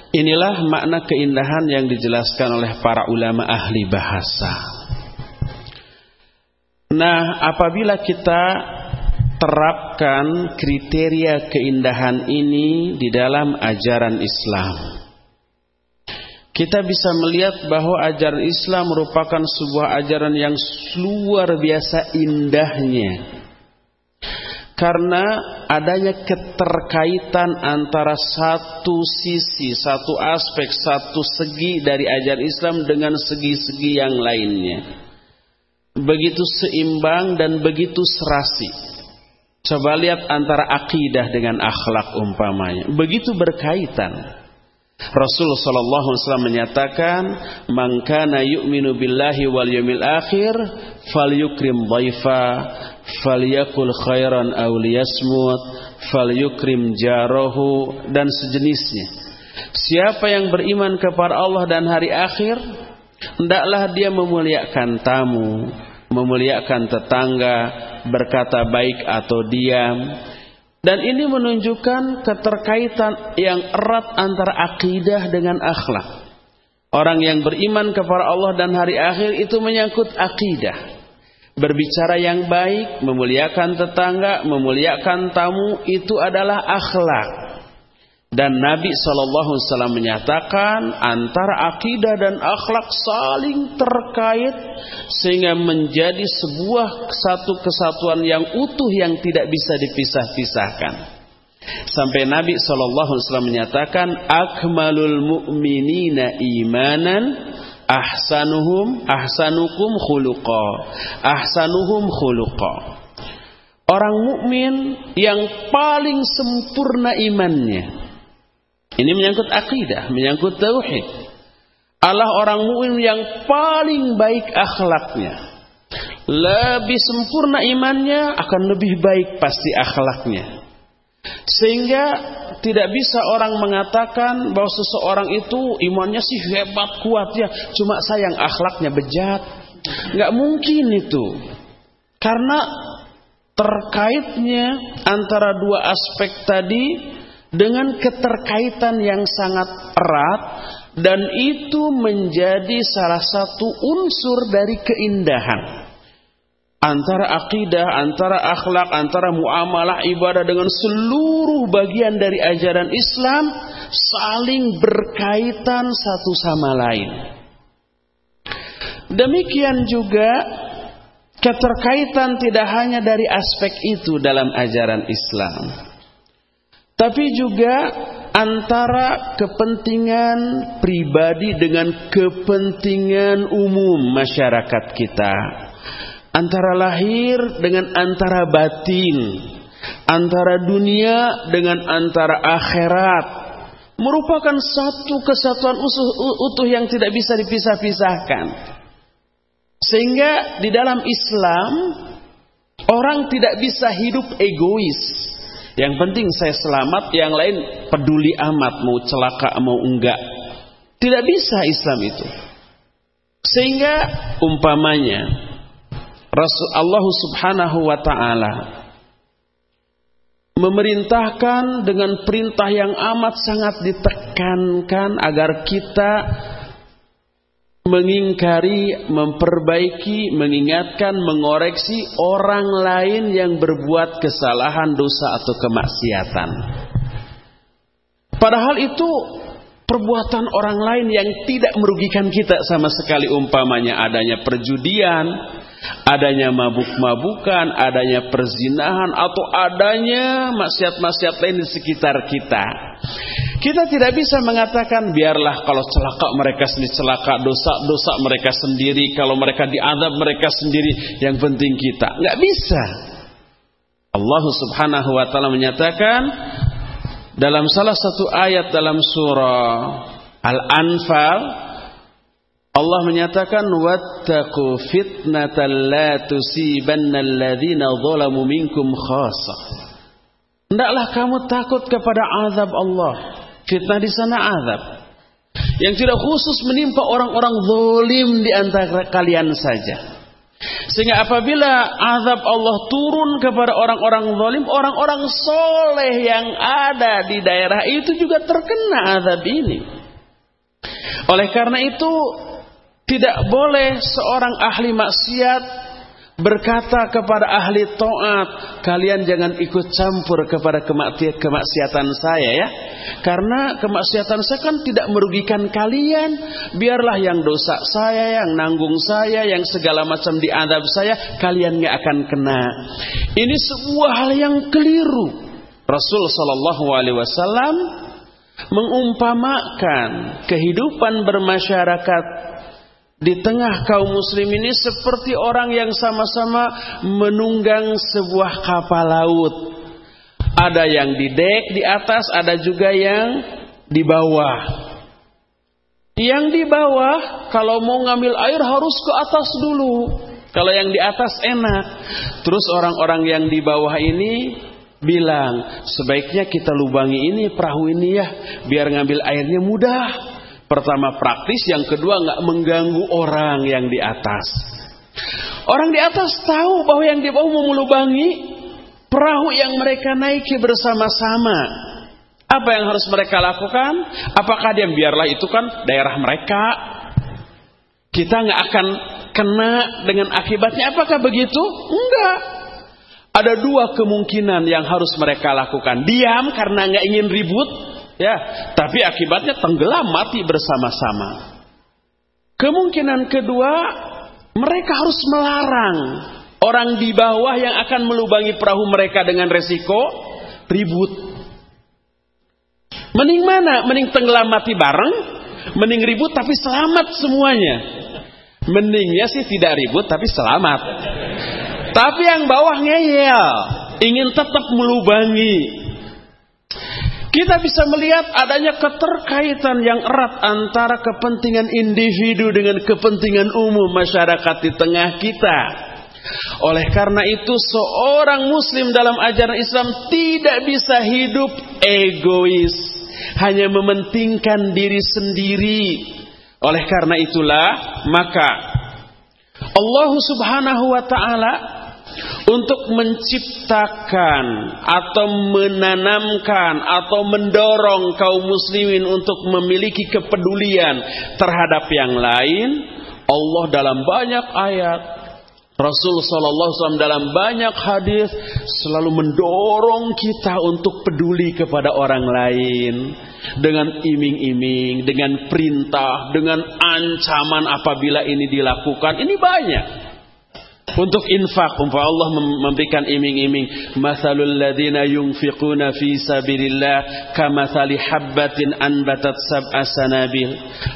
Inilah makna keindahan yang dijelaskan oleh para ulama ahli bahasa. Nah, apabila kita terapkan kriteria keindahan ini di dalam ajaran Islam, kita bisa melihat bahwa ajaran Islam merupakan sebuah ajaran yang luar biasa indahnya. Karena adanya keterkaitan antara satu sisi, satu aspek, satu segi dari ajaran Islam dengan segi-segi yang lainnya begitu seimbang dan begitu serasi. Coba lihat antara akidah dengan akhlak umpamanya. Begitu berkaitan. Rasulullah sallallahu alaihi wasallam menyatakan, "Man kana yu'minu billahi wal yawmil akhir falyukrim dhaifa, falyakul khairan aw liyasmut, falyukrim jarahu dan sejenisnya." Siapa yang beriman kepada Allah dan hari akhir, hendaklah dia memuliakan tamu, memuliakan tetangga, berkata baik atau diam. Dan ini menunjukkan keterkaitan yang erat antara akidah dengan akhlak. Orang yang beriman kepada Allah dan hari akhir itu menyangkut akidah. Berbicara yang baik, memuliakan tetangga, memuliakan tamu itu adalah akhlak. Dan Nabi SAW menyatakan antara akidah dan akhlak saling terkait sehingga menjadi sebuah satu kesatuan yang utuh yang tidak bisa dipisah-pisahkan. Sampai Nabi SAW menyatakan akmalul mu'minina imanan ahsanuhum ahsanukum khuluqa ahsanuhum khuluqa Orang mukmin yang paling sempurna imannya ini menyangkut akidah, menyangkut tauhid. Allah orang mukmin yang paling baik akhlaknya. Lebih sempurna imannya akan lebih baik pasti akhlaknya. Sehingga tidak bisa orang mengatakan bahwa seseorang itu imannya sih hebat kuat ya, cuma sayang akhlaknya bejat. Nggak mungkin itu. Karena terkaitnya antara dua aspek tadi dengan keterkaitan yang sangat erat dan itu menjadi salah satu unsur dari keindahan antara akidah, antara akhlak, antara muamalah ibadah dengan seluruh bagian dari ajaran Islam saling berkaitan satu sama lain. Demikian juga keterkaitan tidak hanya dari aspek itu dalam ajaran Islam tapi juga antara kepentingan pribadi dengan kepentingan umum masyarakat kita. Antara lahir dengan antara batin. Antara dunia dengan antara akhirat. Merupakan satu kesatuan utuh yang tidak bisa dipisah-pisahkan. Sehingga di dalam Islam orang tidak bisa hidup egois yang penting saya selamat, yang lain peduli amat mau celaka mau enggak. Tidak bisa Islam itu. Sehingga umpamanya Rasul Allah Subhanahu wa taala memerintahkan dengan perintah yang amat sangat ditekankan agar kita mengingkari, memperbaiki, mengingatkan, mengoreksi orang lain yang berbuat kesalahan, dosa atau kemaksiatan. Padahal itu perbuatan orang lain yang tidak merugikan kita sama sekali umpamanya adanya perjudian, adanya mabuk-mabukan, adanya perzinahan atau adanya maksiat-maksiat lain di sekitar kita. Kita tidak bisa mengatakan biarlah kalau celaka mereka sendiri celaka, dosa-dosa mereka sendiri, kalau mereka diadab mereka sendiri, yang penting kita. Nggak bisa. Allah Subhanahu wa taala menyatakan dalam salah satu ayat dalam surah Al-Anfal Allah menyatakan wattaqu fitnatal la tusibanna alladhina zalamu minkum khassa. Hendaklah kamu takut kepada azab Allah. Fitnah di sana azab. Yang tidak khusus menimpa orang-orang zalim di antara kalian saja. Sehingga apabila azab Allah turun kepada orang-orang zalim, orang-orang soleh yang ada di daerah itu juga terkena azab ini. Oleh karena itu, tidak boleh seorang ahli maksiat berkata kepada ahli taat, kalian jangan ikut campur kepada kemaksiatan saya ya. Karena kemaksiatan saya kan tidak merugikan kalian. Biarlah yang dosa saya, yang nanggung saya, yang segala macam diadab saya, kalian nggak akan kena. Ini sebuah hal yang keliru. Rasul Shallallahu Alaihi Wasallam mengumpamakan kehidupan bermasyarakat di tengah kaum muslim ini seperti orang yang sama-sama menunggang sebuah kapal laut. Ada yang di dek di atas, ada juga yang di bawah. Yang di bawah kalau mau ngambil air harus ke atas dulu. Kalau yang di atas enak. Terus orang-orang yang di bawah ini bilang, sebaiknya kita lubangi ini perahu ini ya, biar ngambil airnya mudah. Pertama praktis, yang kedua nggak mengganggu orang yang di atas. Orang di atas tahu bahwa yang di bawah melubangi perahu yang mereka naiki bersama-sama. Apa yang harus mereka lakukan? Apakah dia biarlah itu kan daerah mereka? Kita nggak akan kena dengan akibatnya. Apakah begitu? Enggak. Ada dua kemungkinan yang harus mereka lakukan. Diam karena nggak ingin ribut Ya, tapi akibatnya tenggelam mati bersama-sama. Kemungkinan kedua, mereka harus melarang orang di bawah yang akan melubangi perahu mereka dengan resiko ribut. Mending mana? Mending tenggelam mati bareng, mending ribut tapi selamat semuanya. Mendingnya sih tidak ribut tapi selamat. Tapi yang bawah ngeyel, ingin tetap melubangi, kita bisa melihat adanya keterkaitan yang erat antara kepentingan individu dengan kepentingan umum masyarakat di tengah kita. Oleh karena itu seorang muslim dalam ajaran Islam tidak bisa hidup egois, hanya mementingkan diri sendiri. Oleh karena itulah maka Allah Subhanahu wa taala untuk menciptakan atau menanamkan atau mendorong kaum muslimin untuk memiliki kepedulian terhadap yang lain, Allah dalam banyak ayat Rasul Sallallahu Alaihi dalam banyak hadis selalu mendorong kita untuk peduli kepada orang lain dengan iming-iming, dengan perintah, dengan ancaman apabila ini dilakukan. Ini banyak. Untuk infak, umpah Allah memberikan iming-iming. Masalul ladina yunfiquna fi sabilillah kamathali habbatin anbatat sab'a sanabil.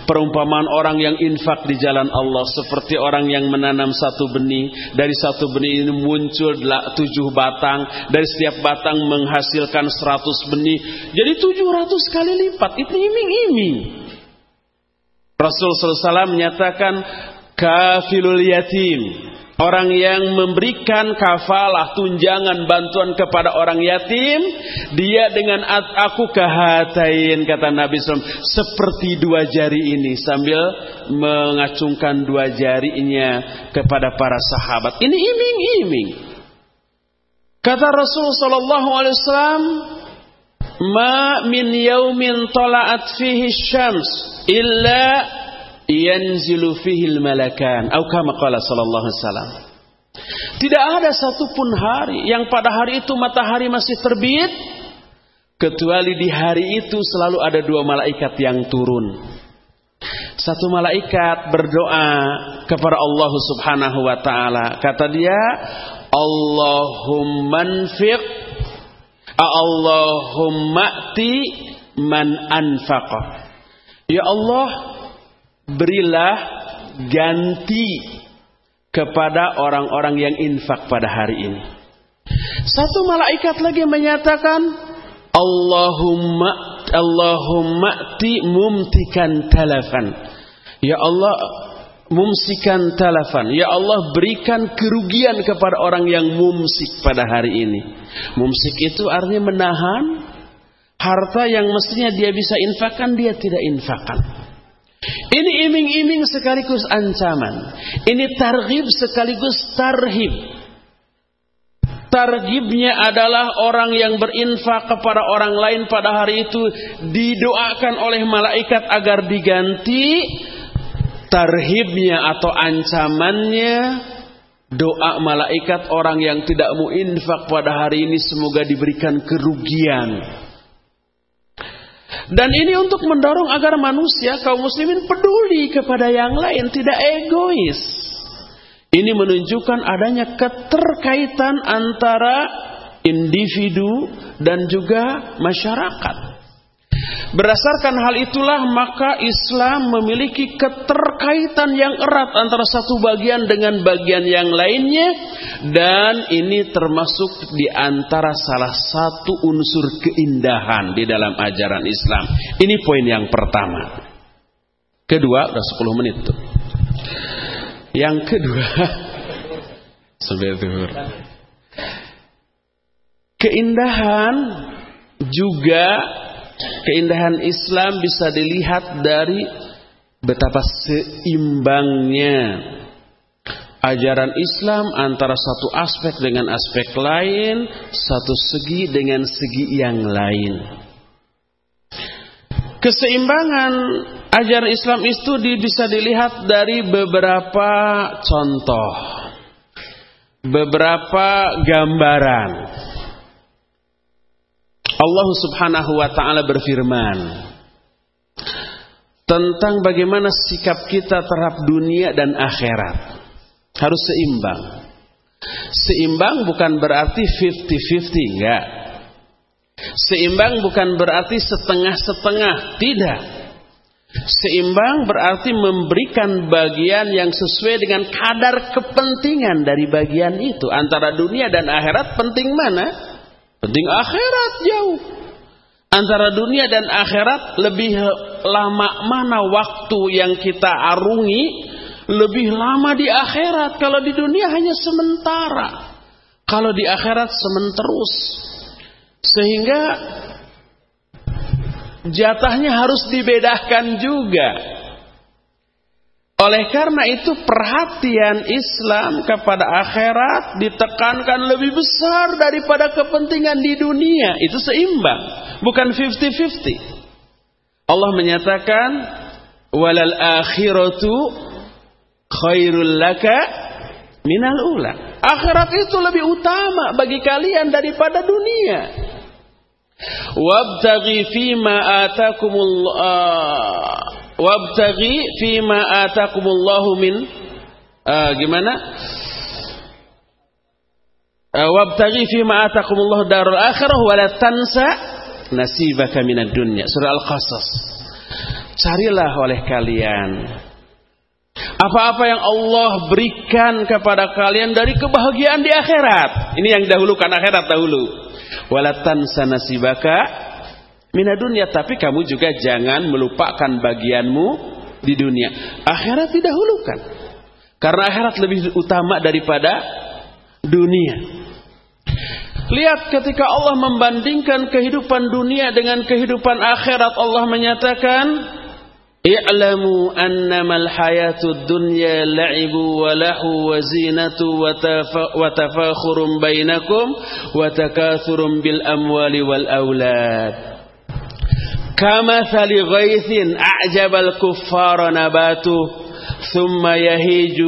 Perumpamaan orang yang infak di jalan Allah seperti orang yang menanam satu benih. Dari satu benih ini muncul tujuh batang. Dari setiap batang menghasilkan seratus benih. Jadi tujuh ratus kali lipat. Itu iming-iming. Rasul SAW menyatakan kafilul yatim Orang yang memberikan kafalah, tunjangan, bantuan kepada orang yatim, dia dengan aku kehatain kata Nabi SAW, seperti dua jari ini sambil mengacungkan dua jarinya kepada para sahabat. Ini iming-iming. Kata Rasul Sallallahu Alaihi Wasallam, ma min yaumin tala'at fihi syams illa yanzilu fihil malakan. Atau kama qala sallallahu alaihi wasallam. Tidak ada satupun hari yang pada hari itu matahari masih terbit kecuali di hari itu selalu ada dua malaikat yang turun. Satu malaikat berdoa kepada Allah Subhanahu wa taala. Kata dia Allahumma anfiq Allahumma ti man anfaqa. Ya Allah, berilah ganti kepada orang-orang yang infak pada hari ini. Satu malaikat lagi menyatakan, Allahumma Allahumma ti mumtikan talafan. Ya Allah, mumsikan talafan. Ya Allah berikan kerugian kepada orang yang mumsik pada hari ini. Mumsik itu artinya menahan harta yang mestinya dia bisa infakkan dia tidak infakkan. Ini iming-iming sekaligus ancaman. Ini targhib sekaligus tarhib. Targibnya adalah orang yang berinfak kepada orang lain pada hari itu didoakan oleh malaikat agar diganti tarhibnya atau ancamannya doa malaikat orang yang tidak mau infak pada hari ini semoga diberikan kerugian. Dan ini untuk mendorong agar manusia kaum muslimin peduli kepada yang lain, tidak egois. Ini menunjukkan adanya keterkaitan antara individu dan juga masyarakat. Berdasarkan hal itulah maka Islam memiliki keterkaitan yang erat antara satu bagian dengan bagian yang lainnya dan ini termasuk di antara salah satu unsur keindahan di dalam ajaran Islam. Ini poin yang pertama. Kedua, udah 10 menit tuh. Yang kedua, Keindahan juga Keindahan Islam bisa dilihat dari betapa seimbangnya ajaran Islam antara satu aspek dengan aspek lain, satu segi dengan segi yang lain. Keseimbangan ajaran Islam itu bisa dilihat dari beberapa contoh, beberapa gambaran. Allah Subhanahu wa taala berfirman tentang bagaimana sikap kita terhadap dunia dan akhirat. Harus seimbang. Seimbang bukan berarti 50-50, enggak. Seimbang bukan berarti setengah-setengah, tidak. Seimbang berarti memberikan bagian yang sesuai dengan kadar kepentingan dari bagian itu. Antara dunia dan akhirat penting mana? Penting akhirat jauh. Antara dunia dan akhirat lebih lama mana waktu yang kita arungi lebih lama di akhirat. Kalau di dunia hanya sementara. Kalau di akhirat sementerus. Sehingga jatahnya harus dibedakan juga. Oleh karena itu perhatian Islam kepada akhirat ditekankan lebih besar daripada kepentingan di dunia. Itu seimbang, bukan 50-50. Allah menyatakan walal akhiratu khairul laka minal ula. Akhirat itu lebih utama bagi kalian daripada dunia. Wabtaghi fima atakumullah wabtaghi fima atakumullahu min uh, gimana? Uh, wabtaghi fima atakumullahu darul akhirah wa la tansa nasibaka minad dunya. Surah al-qasas. Carilah oleh kalian apa-apa yang Allah berikan kepada kalian dari kebahagiaan di akhirat. Ini yang dahulukan akhirat dahulu. Wala tansa nasibaka Mina dunia tapi kamu juga jangan melupakan bagianmu di dunia. Akhirat didahulukan. Karena akhirat lebih utama daripada dunia. Lihat ketika Allah membandingkan kehidupan dunia dengan kehidupan akhirat Allah menyatakan I'lamu annamal hayatud dunya la'ibu wa lahu wa zinatu wa tafakhurun bainakum wa bil amwali wal aulad كمثل غيث أعجب الكفار نباته ثم يهيج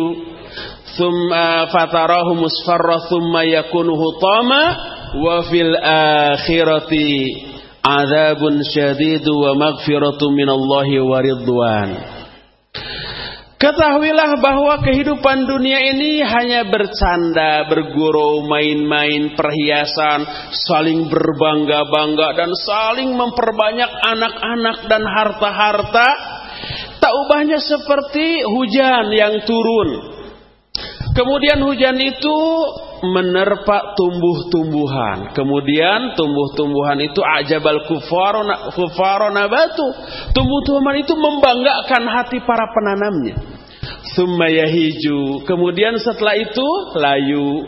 ثم فتراه مصفرا ثم يكون هطاما وفي الآخرة عذاب شديد ومغفرة من الله ورضوان. Ketahuilah bahwa kehidupan dunia ini hanya bercanda, bergurau, main-main, perhiasan, saling berbangga-bangga dan saling memperbanyak anak-anak dan harta-harta. Tak ubahnya seperti hujan yang turun. Kemudian hujan itu menerpa tumbuh-tumbuhan. Kemudian tumbuh-tumbuhan itu ajabal kufarona batu. Tumbuh-tumbuhan itu membanggakan hati para penanamnya. Summa yahiju. Kemudian setelah itu layu.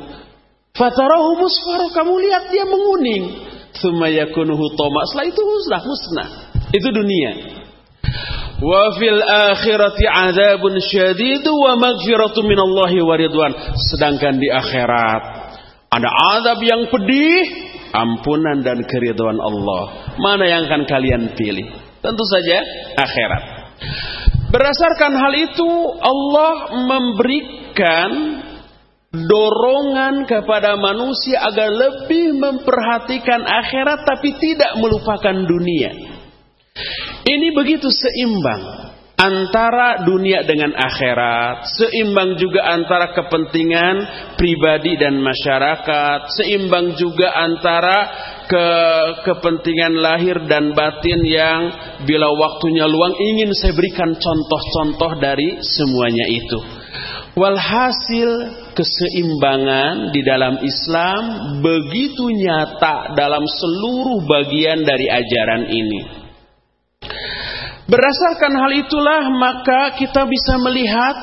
Fatarahu musfaru. Kamu lihat dia menguning. Summa yakunuhu toma. Setelah itu musnah. musnah. Itu dunia. Wa fil akhirati adzabun syadidu wa maghfiratu minallahi wa ridwan. Sedangkan di akhirat ada azab yang pedih, ampunan dan keridhaan Allah. Mana yang akan kalian pilih? Tentu saja akhirat. Berdasarkan hal itu Allah memberikan dorongan kepada manusia agar lebih memperhatikan akhirat tapi tidak melupakan dunia. Ini begitu seimbang antara dunia dengan akhirat, seimbang juga antara kepentingan pribadi dan masyarakat, seimbang juga antara ke kepentingan lahir dan batin yang bila waktunya luang ingin saya berikan contoh-contoh dari semuanya itu. Walhasil keseimbangan di dalam Islam begitu nyata dalam seluruh bagian dari ajaran ini. Berdasarkan hal itulah maka kita bisa melihat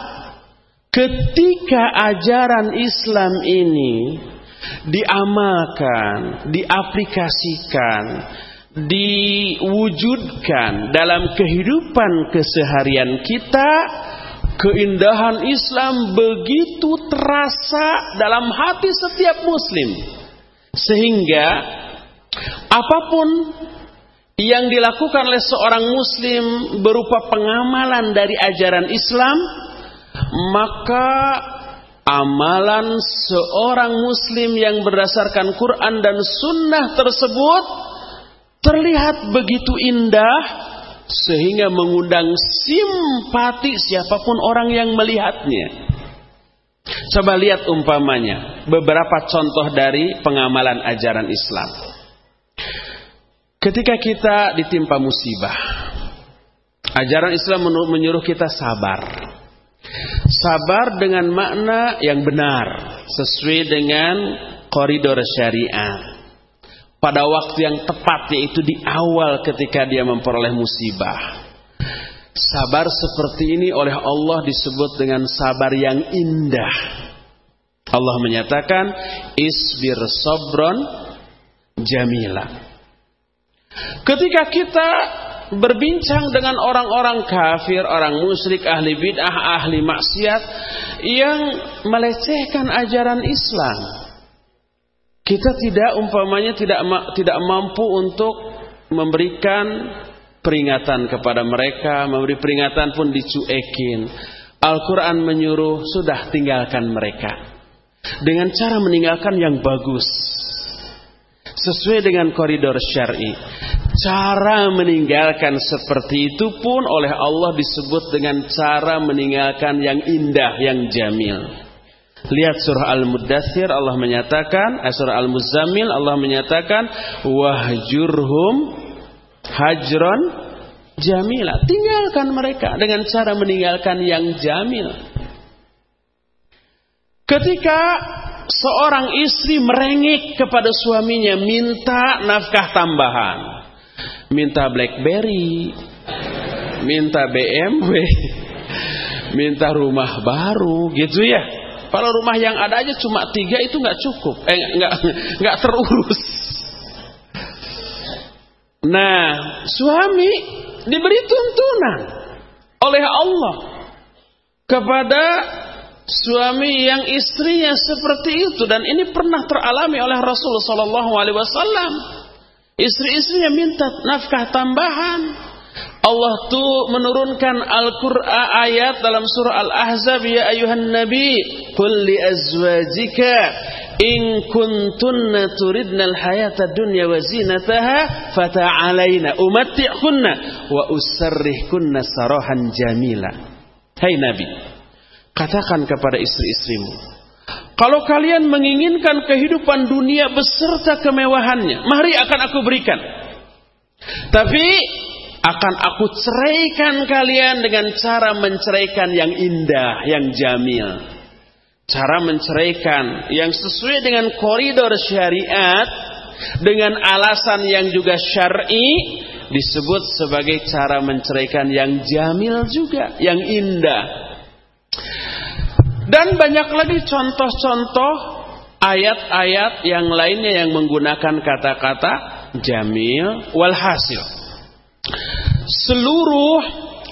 ketika ajaran Islam ini diamalkan, diaplikasikan, diwujudkan dalam kehidupan keseharian kita, keindahan Islam begitu terasa dalam hati setiap muslim. Sehingga apa pun yang dilakukan oleh seorang muslim berupa pengamalan dari ajaran Islam, maka amalan seorang muslim yang berdasarkan Quran dan sunnah tersebut terlihat begitu indah sehingga mengundang simpati siapa pun orang yang melihatnya. Coba lihat umpamanya beberapa contoh dari pengamalan ajaran Islam. Ketika kita ditimpa musibah, ajaran Islam menyuruh kita sabar. Sabar dengan makna yang benar, sesuai dengan koridor syariah. Pada waktu yang tepat yaitu di awal ketika dia memperoleh musibah. Sabar seperti ini oleh Allah disebut dengan sabar yang indah. Allah menyatakan isbir sobron jamilah. Ketika kita berbincang dengan orang-orang kafir, orang musyrik, ahli bid'ah, ahli maksiat yang melecehkan ajaran Islam. Kita tidak umpamanya tidak tidak mampu untuk memberikan peringatan kepada mereka, memberi peringatan pun dicuekin. Al-Quran menyuruh sudah tinggalkan mereka. Dengan cara meninggalkan yang bagus sesuai dengan koridor syar'i. Cara meninggalkan seperti itu pun oleh Allah disebut dengan cara meninggalkan yang indah, yang jamil. Lihat surah Al-Muddathir Allah menyatakan, eh, surah Al-Muzammil Allah menyatakan wahjurhum hajron jamila. Tinggalkan mereka dengan cara meninggalkan yang jamil. Ketika seorang istri merengek kepada suaminya minta nafkah tambahan. Minta BlackBerry, minta BMW, minta rumah baru gitu ya. Kalau rumah yang ada aja cuma tiga itu nggak cukup, eh nggak nggak terurus. Nah, suami diberi tuntunan oleh Allah kepada suami yang istrinya seperti itu dan ini pernah teralami oleh Rasulullah Sallallahu Alaihi Wasallam. Istri-istrinya minta nafkah tambahan. Allah tuh menurunkan Al-Qur'an ayat dalam surah Al-Ahzab ya ayuhan nabi qul li azwajika in kuntunna turidna al-hayata dunya wa zinataha fata'alaina umatti'kunna wa usarrihkunna sarahan jamila Hai Nabi, katakan kepada istri-istrimu, kalau kalian menginginkan kehidupan dunia beserta kemewahannya, mari akan aku berikan. Tapi akan aku ceraikan kalian dengan cara menceraikan yang indah, yang jamil. Cara menceraikan yang sesuai dengan koridor syariat dengan alasan yang juga syar'i disebut sebagai cara menceraikan yang jamil juga, yang indah. Dan banyak lagi contoh-contoh ayat-ayat yang lainnya yang menggunakan kata-kata jamil walhasil. Seluruh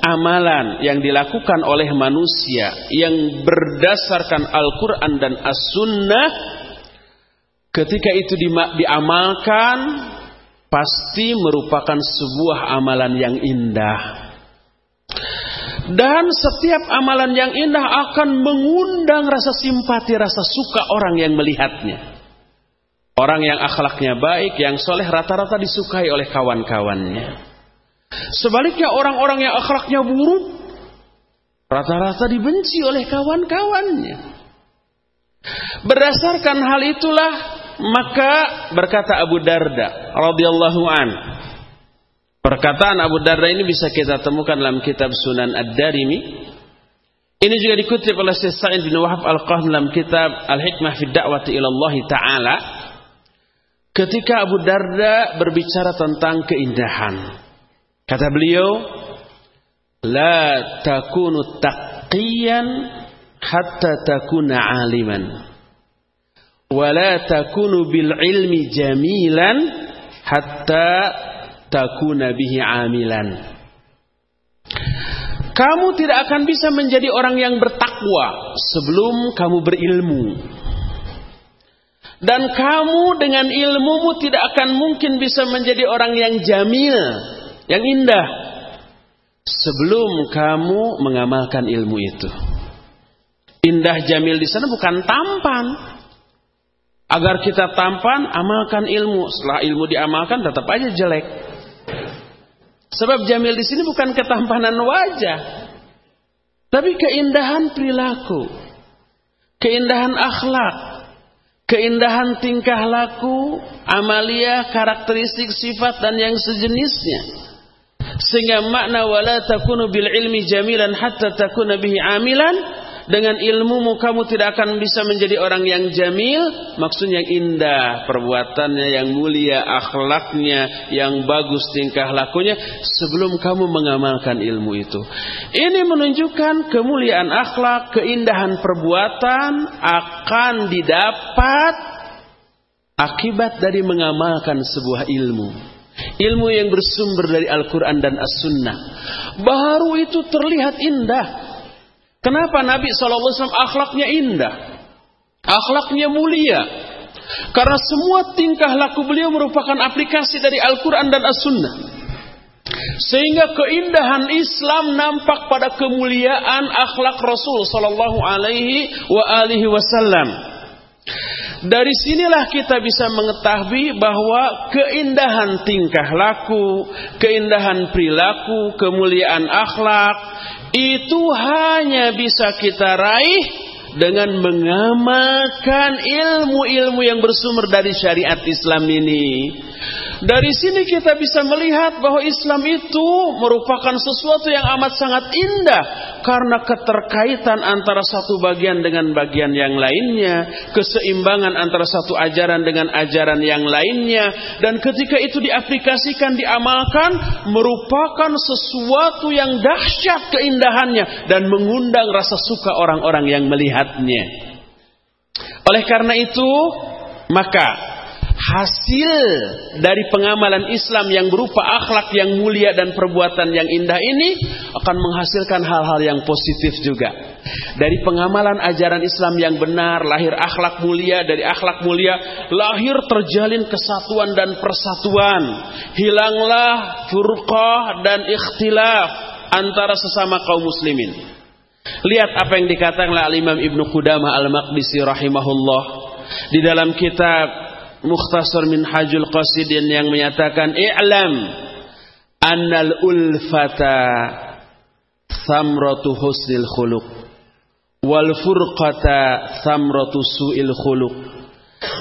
amalan yang dilakukan oleh manusia yang berdasarkan Al-Quran dan As-Sunnah ketika itu diamalkan pasti merupakan sebuah amalan yang indah. Dan setiap amalan yang indah akan mengundang rasa simpati, rasa suka orang yang melihatnya. Orang yang akhlaknya baik, yang soleh rata-rata disukai oleh kawan-kawannya. Sebaliknya orang-orang yang akhlaknya buruk, rata-rata dibenci oleh kawan-kawannya. Berdasarkan hal itulah maka berkata Abu Darda radhiyallahu an. Perkataan Abu Darda ini bisa kita temukan dalam kitab Sunan Ad-Darimi. Ini juga dikutip oleh Syekh Sa'id bin Wahab Al-Qahm dalam kitab Al-Hikmah fi Da'wati ila Allah Ta'ala. Ketika Abu Darda berbicara tentang keindahan. Kata beliau, La takunu taqiyan hatta takuna aliman wala takunu bil ilmi jamilan hatta takuna bihi amilan. Kamu tidak akan bisa menjadi orang yang bertakwa sebelum kamu berilmu. Dan kamu dengan ilmumu tidak akan mungkin bisa menjadi orang yang jamil, yang indah sebelum kamu mengamalkan ilmu itu. Indah jamil di sana bukan tampan, Agar kita tampan, amalkan ilmu. Setelah ilmu diamalkan, tetap aja jelek. Sebab jamil di sini bukan ketampanan wajah, tapi keindahan perilaku, keindahan akhlak, keindahan tingkah laku, amalia, karakteristik, sifat dan yang sejenisnya. Sehingga makna wala takunu bil ilmi jamilan hatta takuna bihi amilan dengan ilmumu kamu tidak akan bisa menjadi orang yang jamil, maksudnya indah perbuatannya, yang mulia akhlaknya, yang bagus tingkah lakunya sebelum kamu mengamalkan ilmu itu. Ini menunjukkan kemuliaan akhlak, keindahan perbuatan akan didapat akibat dari mengamalkan sebuah ilmu. Ilmu yang bersumber dari Al-Quran dan As-Sunnah. Baru itu terlihat indah. Kenapa Nabi SAW akhlaknya indah? Akhlaknya mulia. Karena semua tingkah laku beliau merupakan aplikasi dari Al-Quran dan As-Sunnah. Sehingga keindahan Islam nampak pada kemuliaan akhlak Rasul sallallahu alaihi wa alihi wasallam. Dari sinilah kita bisa mengetahui bahwa keindahan tingkah laku, keindahan perilaku, kemuliaan akhlak itu hanya bisa kita raih dengan mengamalkan ilmu-ilmu yang bersumber dari syariat Islam ini. Dari sini kita bisa melihat bahwa Islam itu merupakan sesuatu yang amat sangat indah karena keterkaitan antara satu bagian dengan bagian yang lainnya, keseimbangan antara satu ajaran dengan ajaran yang lainnya dan ketika itu diaplikasikan diamalkan merupakan sesuatu yang dahsyat keindahannya dan mengundang rasa suka orang-orang yang Oleh karena itu, maka hasil dari pengamalan Islam yang berupa akhlak yang mulia dan perbuatan yang indah ini akan menghasilkan hal-hal yang positif juga. Dari pengamalan ajaran Islam yang benar, lahir akhlak mulia, dari akhlak mulia, lahir terjalin kesatuan dan persatuan. Hilanglah furqah dan ikhtilaf antara sesama kaum muslimin. Lihat apa yang dikatakan oleh Imam Ibnu Qudamah Al-Maqdisi rahimahullah. Di dalam kitab Mukhtasar min Hajul Qasidin yang menyatakan i'lam annal ulfata samratu husnil khuluq wal furqata samratu su'il khuluq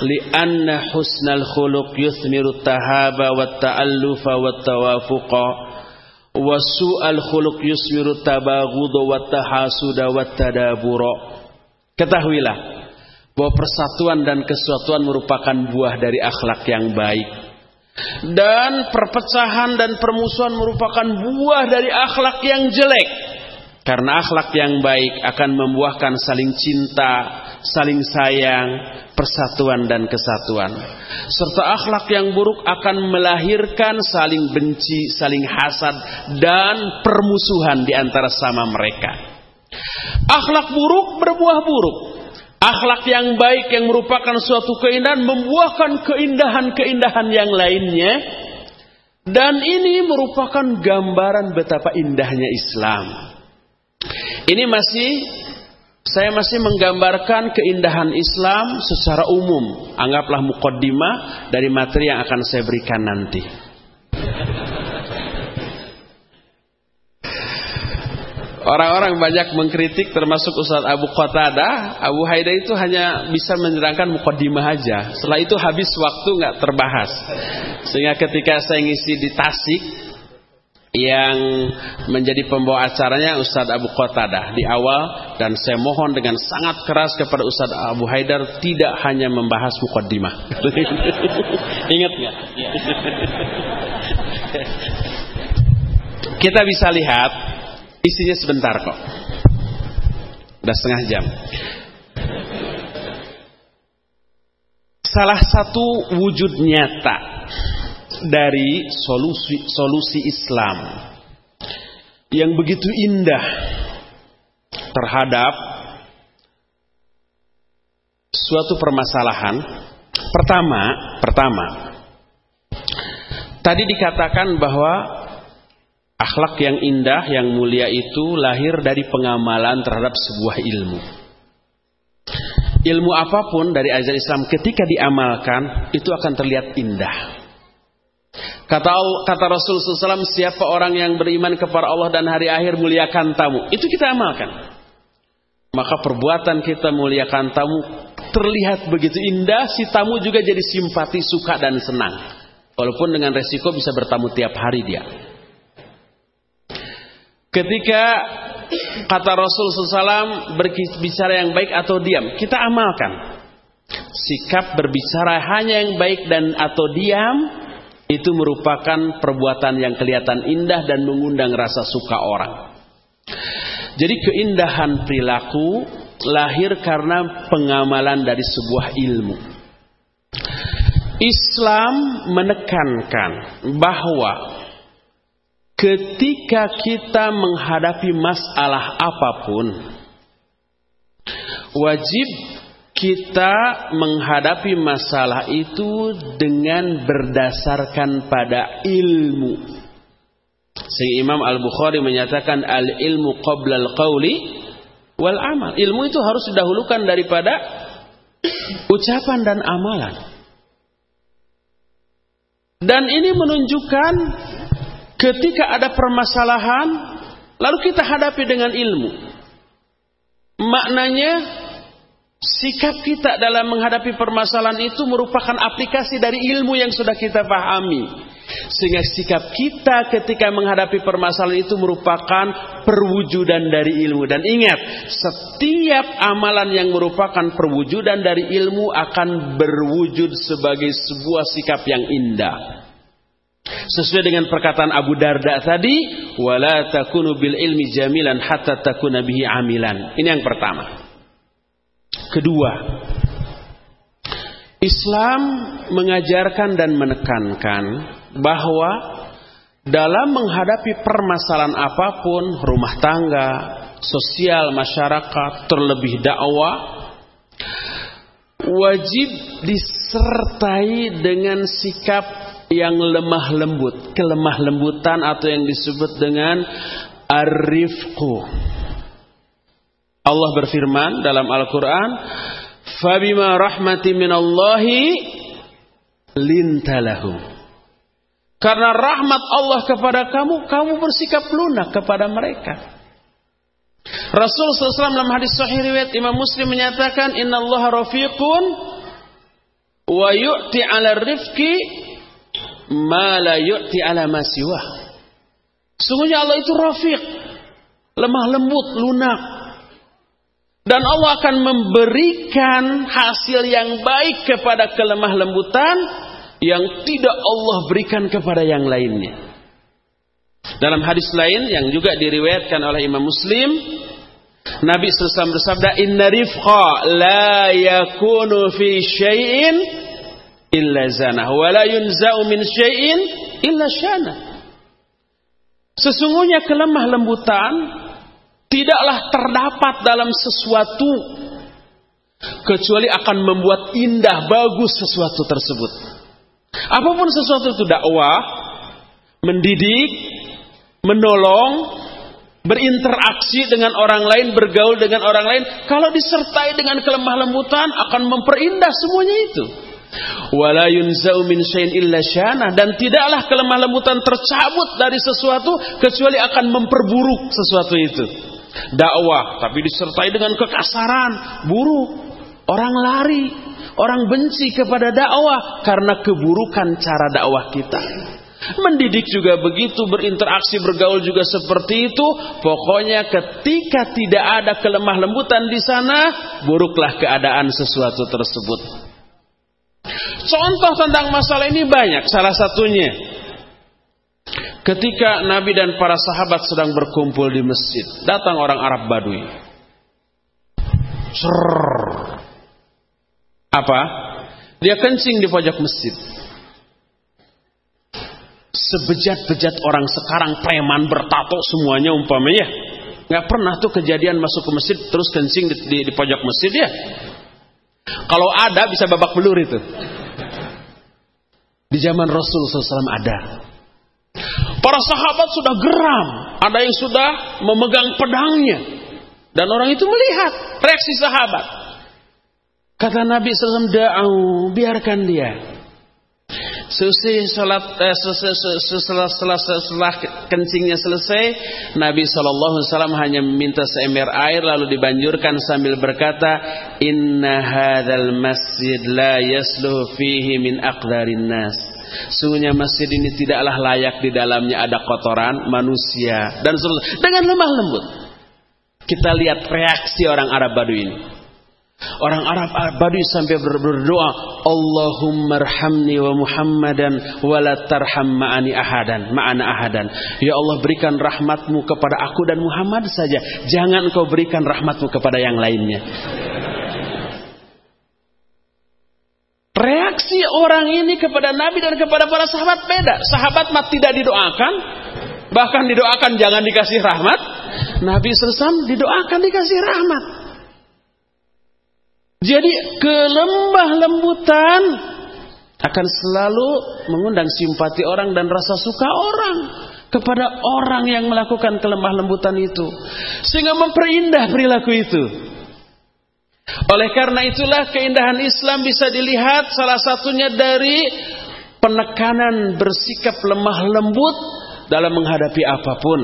li'anna husnal khuluq yuthmiru tahaba wat ta'allufa wat tawafuqa wa su'al khuluq yusmiru tabaghudha wat tahasuda tadabura. Ketahuilah bahwa persatuan dan kesatuan merupakan buah dari akhlak yang baik. Dan perpecahan dan permusuhan merupakan buah dari akhlak yang jelek karena akhlak yang baik akan membuahkan saling cinta, saling sayang, persatuan dan kesatuan. Serta akhlak yang buruk akan melahirkan saling benci, saling hasad dan permusuhan di antara sama mereka. Akhlak buruk berbuah buruk. Akhlak yang baik yang merupakan suatu keindahan membuahkan keindahan-keindahan yang lainnya. Dan ini merupakan gambaran betapa indahnya Islam. Ini masih saya masih menggambarkan keindahan Islam secara umum. Anggaplah mukaddimah dari materi yang akan saya berikan nanti. Orang-orang banyak mengkritik termasuk Ustaz Abu Qatada, Abu Haida itu hanya bisa menerangkan mukaddimah aja. Setelah itu habis waktu nggak terbahas. Sehingga ketika saya ngisi di Tasik, yang menjadi pembawa acaranya Ustadz Abu Qatadah di awal dan saya mohon dengan sangat keras kepada Ustadz Abu Haidar tidak hanya membahas mukaddimah. Ingat nggak? Kita bisa lihat isinya sebentar kok. Udah setengah jam. Salah satu wujud nyata dari solusi solusi Islam yang begitu indah terhadap suatu permasalahan. Pertama, pertama, tadi dikatakan bahwa akhlak yang indah, yang mulia itu lahir dari pengamalan terhadap sebuah ilmu. Ilmu apa pun dari ajaran Islam ketika diamalkan itu akan terlihat indah. Kata kata Rasul SAW, siapa orang yang beriman kepada Allah dan hari akhir muliakan tamu. Itu kita amalkan. Maka perbuatan kita muliakan tamu terlihat begitu indah, si tamu juga jadi simpati, suka dan senang. Walaupun dengan resiko bisa bertamu tiap hari dia. Ketika kata Rasul SAW berbicara yang baik atau diam, kita amalkan. Sikap berbicara hanya yang baik dan atau diam itu merupakan perbuatan yang kelihatan indah dan mengundang rasa suka orang. Jadi keindahan perilaku lahir karena pengamalan dari sebuah ilmu. Islam menekankan bahwa ketika kita menghadapi masalah apa pun wajib kita menghadapi masalah itu dengan berdasarkan pada ilmu. Sehingga Imam Al-Bukhari menyatakan al-ilmu qabla al-qawli wal amal. Ilmu itu harus didahulukan daripada ucapan dan amalan. Dan ini menunjukkan ketika ada permasalahan lalu kita hadapi dengan ilmu. Maknanya Sikap kita dalam menghadapi permasalahan itu merupakan aplikasi dari ilmu yang sudah kita pahami. Sehingga sikap kita ketika menghadapi permasalahan itu merupakan perwujudan dari ilmu. Dan ingat, setiap amalan yang merupakan perwujudan dari ilmu akan berwujud sebagai sebuah sikap yang indah. Sesuai dengan perkataan Abu Darda tadi, wala takunu bil ilmi jamilan hatta takuna bihi amilan. Ini yang pertama. Kedua, Islam mengajarkan dan menekankan bahwa dalam menghadapi permasalahan apa pun, rumah tangga, sosial, masyarakat, terlebih dakwah, wajib disertai dengan sikap yang lemah lembut, kelemah lembutan atau yang disebut dengan arifku. Allah berfirman dalam Al-Quran, "Fabima rahmati minallahi lintalahu." Karena rahmat Allah kepada kamu, kamu bersikap lunak kepada mereka. Rasul SAW dalam hadis sahih riwayat Imam Muslim menyatakan Inna Allah rafiqun wa yu'ti ala rifki ma la yu'ti ala masiwah. Sungguhnya Allah itu rafiq, lemah lembut, lunak. Dan Allah akan memberikan hasil yang baik kepada kelemah lembutan yang tidak Allah berikan kepada yang lainnya. Dalam hadis lain yang juga diriwayatkan oleh Imam Muslim, Nabi SAW bersabda, Inna rifqa la yakunu fi syai'in illa zana, wa la yunza'u min syai'in illa syana. Sesungguhnya kelemah lembutan tidaklah terdapat dalam sesuatu kecuali akan membuat indah bagus sesuatu tersebut. Apa pun sesuatu itu dakwah, mendidik, menolong, berinteraksi dengan orang lain, bergaul dengan orang lain, kalau disertai dengan kelemah lembutan akan memperindah semuanya itu. Wala yunzau min illa syana dan tidaklah kelemah lembutan tercabut dari sesuatu kecuali akan memperburuk sesuatu itu. Dakwah tapi disertai dengan kekasaran, buruk. Orang lari, orang benci kepada dakwah karena keburukan cara dakwah kita. Mendidik juga begitu, berinteraksi, bergaul juga seperti itu. Pokoknya ketika tidak ada kelemah lembutan di sana, buruklah keadaan sesuatu tersebut. Contoh tentang masalah ini banyak. Salah satunya, ketika Nabi dan para sahabat sedang berkumpul di masjid, datang orang Arab Badui. Serrr. Apa? Dia kencing di pojok masjid sebejat-bejat orang sekarang preman bertato semuanya umpamanya nggak pernah tuh kejadian masuk ke masjid terus kencing di, di, di pojok masjid ya kalau ada bisa babak belur itu di zaman Rasul SAW ada para sahabat sudah geram. Ada yang sudah memegang pedangnya. Dan orang itu melihat reaksi sahabat. Kata Nabi SAW da'au biarkan dia. Selesai salat eh, setelah, setelah, setelah kencingnya selesai, Nabi Shallallahu Alaihi hanya meminta seember air lalu dibanjurkan sambil berkata, Inna hadal masjid la yasluh fihi min aqdarin nas. Sungguhnya masjid ini tidaklah layak di dalamnya ada kotoran manusia dan seterusnya. Dengan lemah lembut. Kita lihat reaksi orang Arab Badui ini. Orang Arab Badui sampai berdoa, Allahumma arhamni wa Muhammadan wa la tarham ma'ani ahadan, ma'ana ahadan. Ya Allah berikan rahmatmu kepada aku dan Muhammad saja. Jangan kau berikan rahmatmu kepada yang lainnya. Reaksi orang ini kepada Nabi dan kepada para sahabat beda. Sahabat mah tidak didoakan, bahkan didoakan jangan dikasih rahmat. Nabi SAW didoakan dikasih rahmat. Jadi kelembah lembutan akan selalu mengundang simpati orang dan rasa suka orang kepada orang yang melakukan kelemah lembutan itu sehingga memperindah perilaku itu. Oleh karena itulah keindahan Islam bisa dilihat salah satunya dari penekanan bersikap lemah lembut dalam menghadapi apa pun.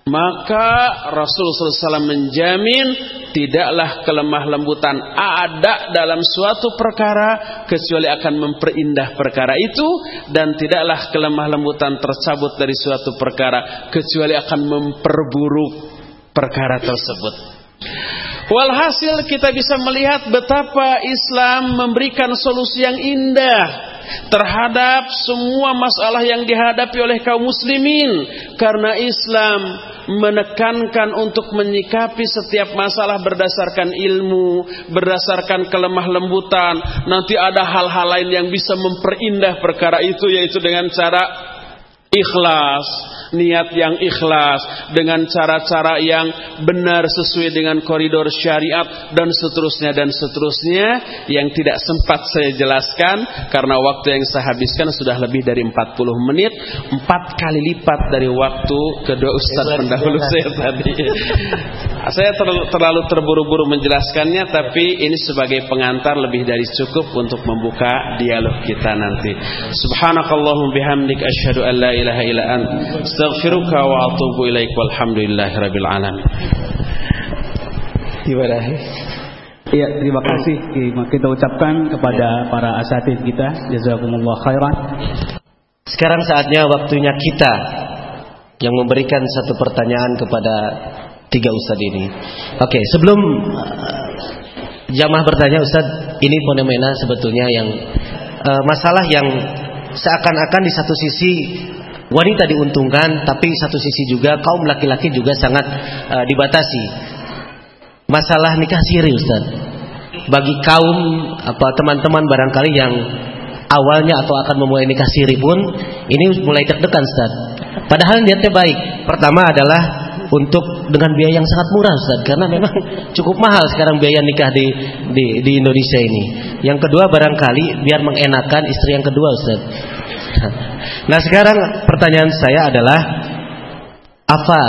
Maka Rasulullah SAW menjamin tidaklah kelemah lembutan ada dalam suatu perkara kecuali akan memperindah perkara itu dan tidaklah kelemah lembutan tersabut dari suatu perkara kecuali akan memperburuk perkara tersebut. Walhasil kita bisa melihat betapa Islam memberikan solusi yang indah terhadap semua masalah yang dihadapi oleh kaum muslimin karena Islam menekankan untuk menyikapi setiap masalah berdasarkan ilmu, berdasarkan kelemah lembutan. Nanti ada hal-hal lain yang bisa memperindah perkara itu yaitu dengan cara ikhlas, niat yang ikhlas dengan cara-cara yang benar sesuai dengan koridor syariat dan seterusnya dan seterusnya yang tidak sempat saya jelaskan karena waktu yang saya habiskan sudah lebih dari 40 menit. Empat kali lipat dari waktu kedua ustaz pendahulu saya tadi. Saya terlalu terburu-buru menjelaskannya tapi ini sebagai pengantar lebih dari cukup untuk membuka dialog kita nanti. Subhanakallahum bihamdik asyhadu an la ilaha illa anta astaghfiruka wa atubu ilaik walhamdulillahi rabbil alamin Gimana? Iya, terima kasih kita ucapkan kepada para asatid kita. Jazakumullah khairan. Sekarang saatnya waktunya kita yang memberikan satu pertanyaan kepada tiga ustadz ini. Oke, sebelum uh, jamaah bertanya ustadz, ini fenomena sebetulnya yang uh, masalah yang seakan-akan di satu sisi wanita diuntungkan, tapi satu sisi juga kaum laki-laki juga sangat uh, dibatasi. Masalah nikah siri Ustaz. Bagi kaum apa teman-teman barangkali yang awalnya atau akan memulai nikah siri pun ini mulai deg-degan Ustaz. Padahal niatnya baik. Pertama adalah untuk dengan biaya yang sangat murah Ustaz karena memang cukup mahal sekarang biaya nikah di di, di Indonesia ini. Yang kedua barangkali biar mengenakan istri yang kedua Ustaz. Nah, sekarang pertanyaan saya adalah apa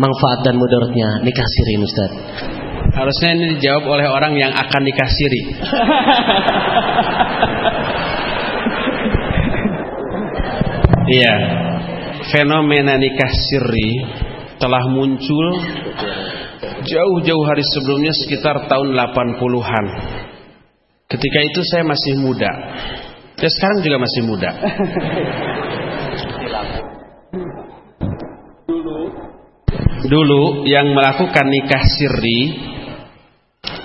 manfaat dan mudaratnya nikah siri Ustaz? Harusnya ini dijawab oleh orang yang akan nikah siri. Iya. Fenomena nikah siri telah muncul jauh-jauh hari sebelumnya sekitar tahun 80-an. Ketika itu saya masih muda. Ya sekarang juga masih muda. Dulu yang melakukan nikah siri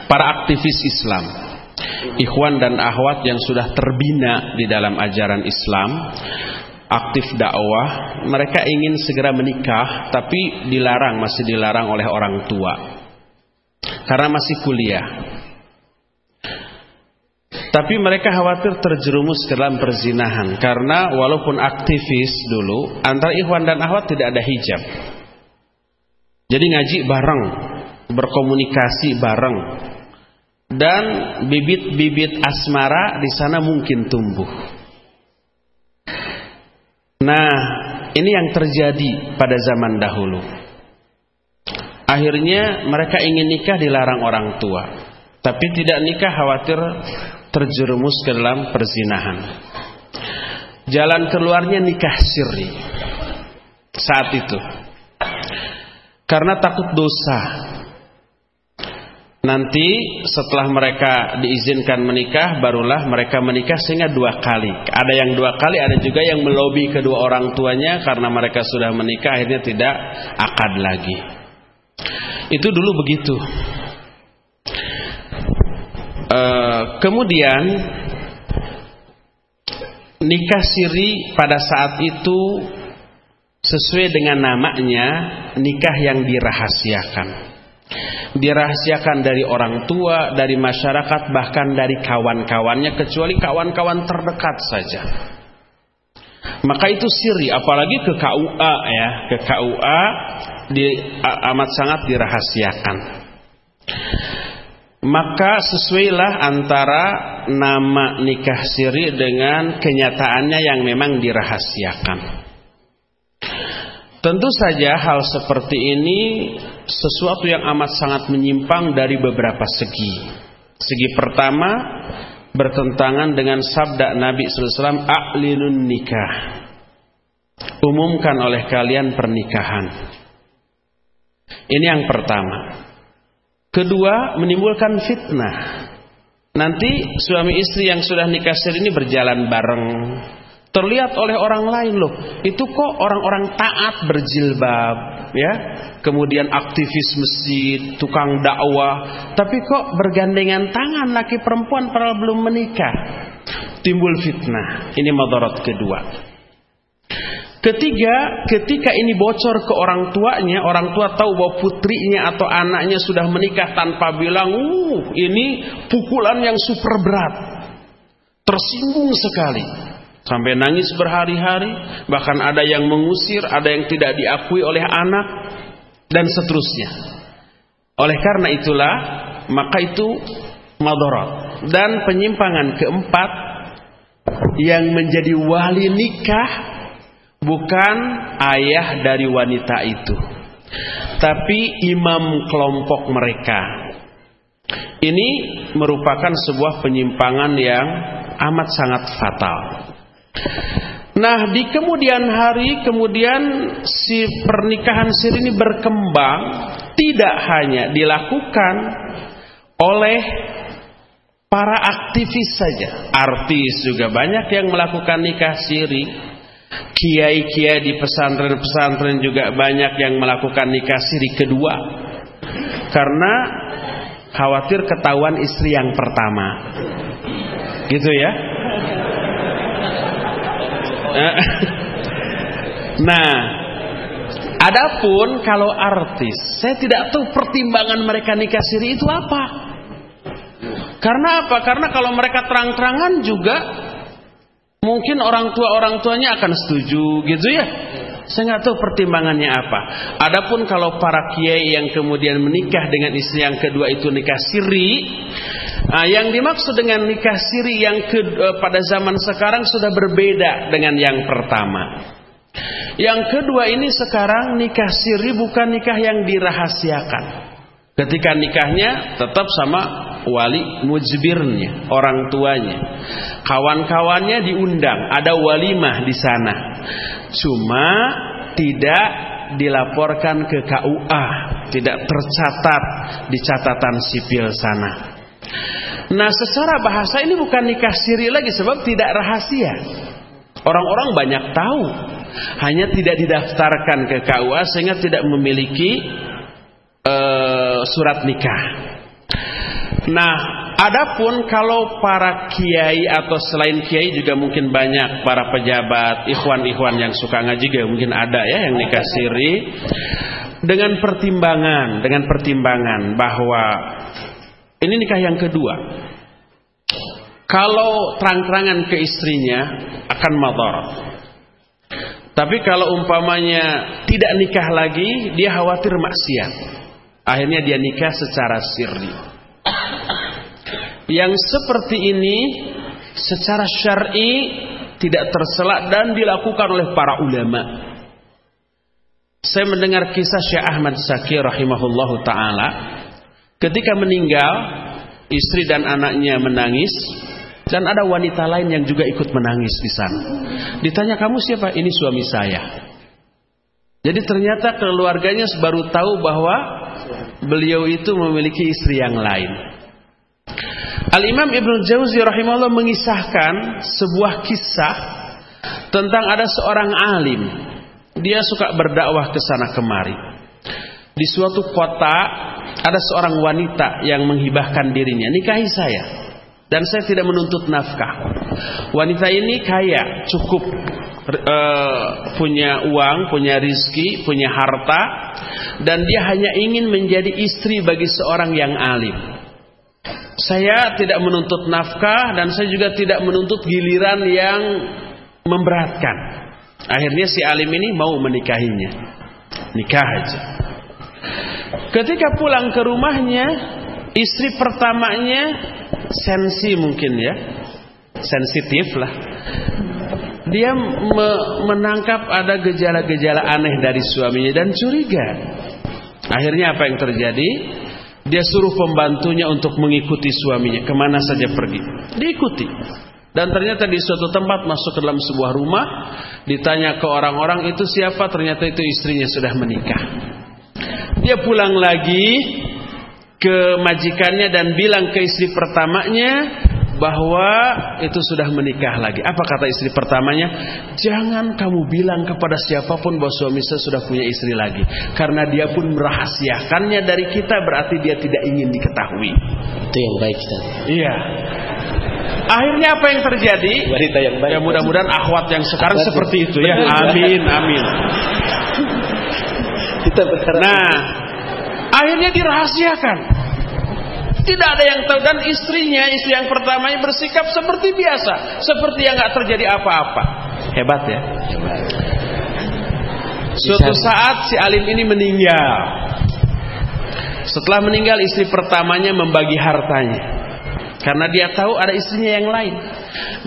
para aktivis Islam, ikhwan dan akhwat yang sudah terbina di dalam ajaran Islam, aktif dakwah, mereka ingin segera menikah tapi dilarang, masih dilarang oleh orang tua. Karena masih kuliah. Tapi mereka khawatir terjerumus dalam perzinahan karena walaupun aktivis dulu antara ikhwan dan akhwat tidak ada hijab. Jadi ngaji bareng, berkomunikasi bareng. Dan bibit-bibit asmara di sana mungkin tumbuh. Nah, ini yang terjadi pada zaman dahulu. Akhirnya mereka ingin nikah dilarang orang tua. Tapi tidak nikah khawatir terjerumus ke dalam perzinahan. Jalan keluarnya nikah siri. Saat itu. Karena takut dosa. Nanti setelah mereka diizinkan menikah Barulah mereka menikah sehingga dua kali Ada yang dua kali ada juga yang melobi kedua orang tuanya Karena mereka sudah menikah akhirnya tidak akad lagi Itu dulu begitu e, Kemudian Nikah siri pada saat itu Sesuai dengan namanya Nikah yang dirahasiakan dirahasiakan dari orang tua, dari masyarakat, bahkan dari kawan-kawannya kecuali kawan-kawan terdekat saja. Maka itu siri, apalagi ke KUA ya, ke KUA di, amat sangat dirahasiakan. Maka sesuailah antara nama nikah siri dengan kenyataannya yang memang dirahasiakan. Tentu saja hal seperti ini sesuatu yang amat sangat menyimpang dari beberapa segi. Segi pertama bertentangan dengan sabda Nabi SAW A'linun nikah Umumkan oleh kalian pernikahan Ini yang pertama Kedua menimbulkan fitnah Nanti suami istri yang sudah nikah siri ini berjalan bareng Terlihat oleh orang lain loh Itu kok orang-orang taat berjilbab ya kemudian aktivis masjid, tukang dakwah, tapi kok bergandengan tangan laki perempuan padahal belum menikah. Timbul fitnah. Ini madarat kedua. Ketiga, ketika ini bocor ke orang tuanya, orang tua tahu bahwa putrinya atau anaknya sudah menikah tanpa bilang, "Uh, ini pukulan yang super berat." Tersinggung sekali. Sampai nangis berhari-hari, bahkan ada yang mengusir, ada yang tidak diakui oleh anak dan seterusnya. Oleh karena itulah maka itu madarat dan penyimpangan keempat yang menjadi wali nikah bukan ayah dari wanita itu tapi imam kelompok mereka ini merupakan sebuah penyimpangan yang amat sangat fatal Nah di kemudian hari kemudian si pernikahan siri ini berkembang tidak hanya dilakukan oleh para aktivis saja. Artis juga banyak yang melakukan nikah siri. Kiai-kiai di pesantren-pesantren juga banyak yang melakukan nikah siri kedua. Karena khawatir ketahuan istri yang pertama. Gitu ya. Nah, adapun kalau artis, saya tidak tahu pertimbangan mereka nikah siri itu apa. Karena apa? Karena kalau mereka terang-terangan juga mungkin orang tua orang tuanya akan setuju gitu ya. Saya nggak tahu pertimbangannya apa. Adapun kalau para kiai yang kemudian menikah dengan istri yang kedua itu nikah siri, nah, yang dimaksud dengan nikah siri yang ke, eh, pada zaman sekarang sudah berbeda dengan yang pertama. Yang kedua ini sekarang nikah siri bukan nikah yang dirahasiakan. Ketika nikahnya tetap sama wali mujbirnya, orang tuanya. Kawan-kawannya diundang, ada walimah di sana. Cuma tidak dilaporkan ke KUA, tidak tercatat di catatan sipil sana. Nah, secara bahasa ini bukan nikah siri lagi sebab tidak rahasia. Orang-orang banyak tahu, hanya tidak didaftarkan ke KUA sehingga tidak memiliki uh, surat nikah. Nah, adapun kalau para kiai atau selain kiai juga mungkin banyak para pejabat, ikhwan-ikhwan yang suka ngaji juga mungkin ada ya yang nikah siri dengan pertimbangan, dengan pertimbangan bahwa ini nikah yang kedua. Kalau terang-terangan ke istrinya akan motor. Tapi kalau umpamanya tidak nikah lagi, dia khawatir maksiat. Akhirnya dia nikah secara sirri. Yang seperti ini secara syar'i tidak terselak dan dilakukan oleh para ulama. Saya mendengar kisah Syekh Ahmad Sakir rahimahullahu taala ketika meninggal istri dan anaknya menangis dan ada wanita lain yang juga ikut menangis di sana. Ditanya kamu siapa? Ini suami saya. Jadi ternyata keluarganya baru tahu bahwa beliau itu memiliki istri yang lain. Al-Imam Ibn Jauzi rahimahullah mengisahkan sebuah kisah tentang ada seorang alim. Dia suka berdakwah ke sana kemari. Di suatu kota ada seorang wanita yang menghibahkan dirinya, nikahi saya. Dan saya tidak menuntut nafkah. Wanita ini kaya, cukup uh, punya uang, punya rizki, punya harta, dan dia hanya ingin menjadi istri bagi seorang yang alim. Saya tidak menuntut nafkah dan saya juga tidak menuntut giliran yang memberatkan. Akhirnya si alim ini mau menikahinya. Nikah aja. Ketika pulang ke rumahnya, istri pertamanya sensi mungkin ya. Sensitif lah. Dia me menangkap ada gejala-gejala aneh dari suaminya dan curiga. Akhirnya apa yang terjadi? Dia suruh pembantunya untuk mengikuti suaminya ke mana saja pergi. Diikuti. Dan ternyata di suatu tempat masuk ke dalam sebuah rumah, ditanya ke orang-orang itu siapa, ternyata itu istrinya sudah menikah. Dia pulang lagi ke majikannya dan bilang ke istri pertamanya, bahwa itu sudah menikah lagi. Apa kata istri pertamanya? Jangan kamu bilang kepada siapa pun bahwa suami saya sudah punya istri lagi. Karena dia pun merahasiakannya dari kita berarti dia tidak ingin diketahui. Itu yang baik Ustaz. Iya. Akhirnya apa yang terjadi? Wanita yang baik. Ya mudah-mudahan akhwat yang sekarang seperti itu ya. Amin, amin. Kita berharap. Nah, akhirnya dirahasiakan. Tidak ada yang tahu dan istrinya, istri yang pertamanya bersikap seperti biasa, seperti yang nggak terjadi apa-apa. Hebat ya. Suatu saat si alim ini meninggal. Setelah meninggal istri pertamanya membagi hartanya. Karena dia tahu ada istrinya yang lain.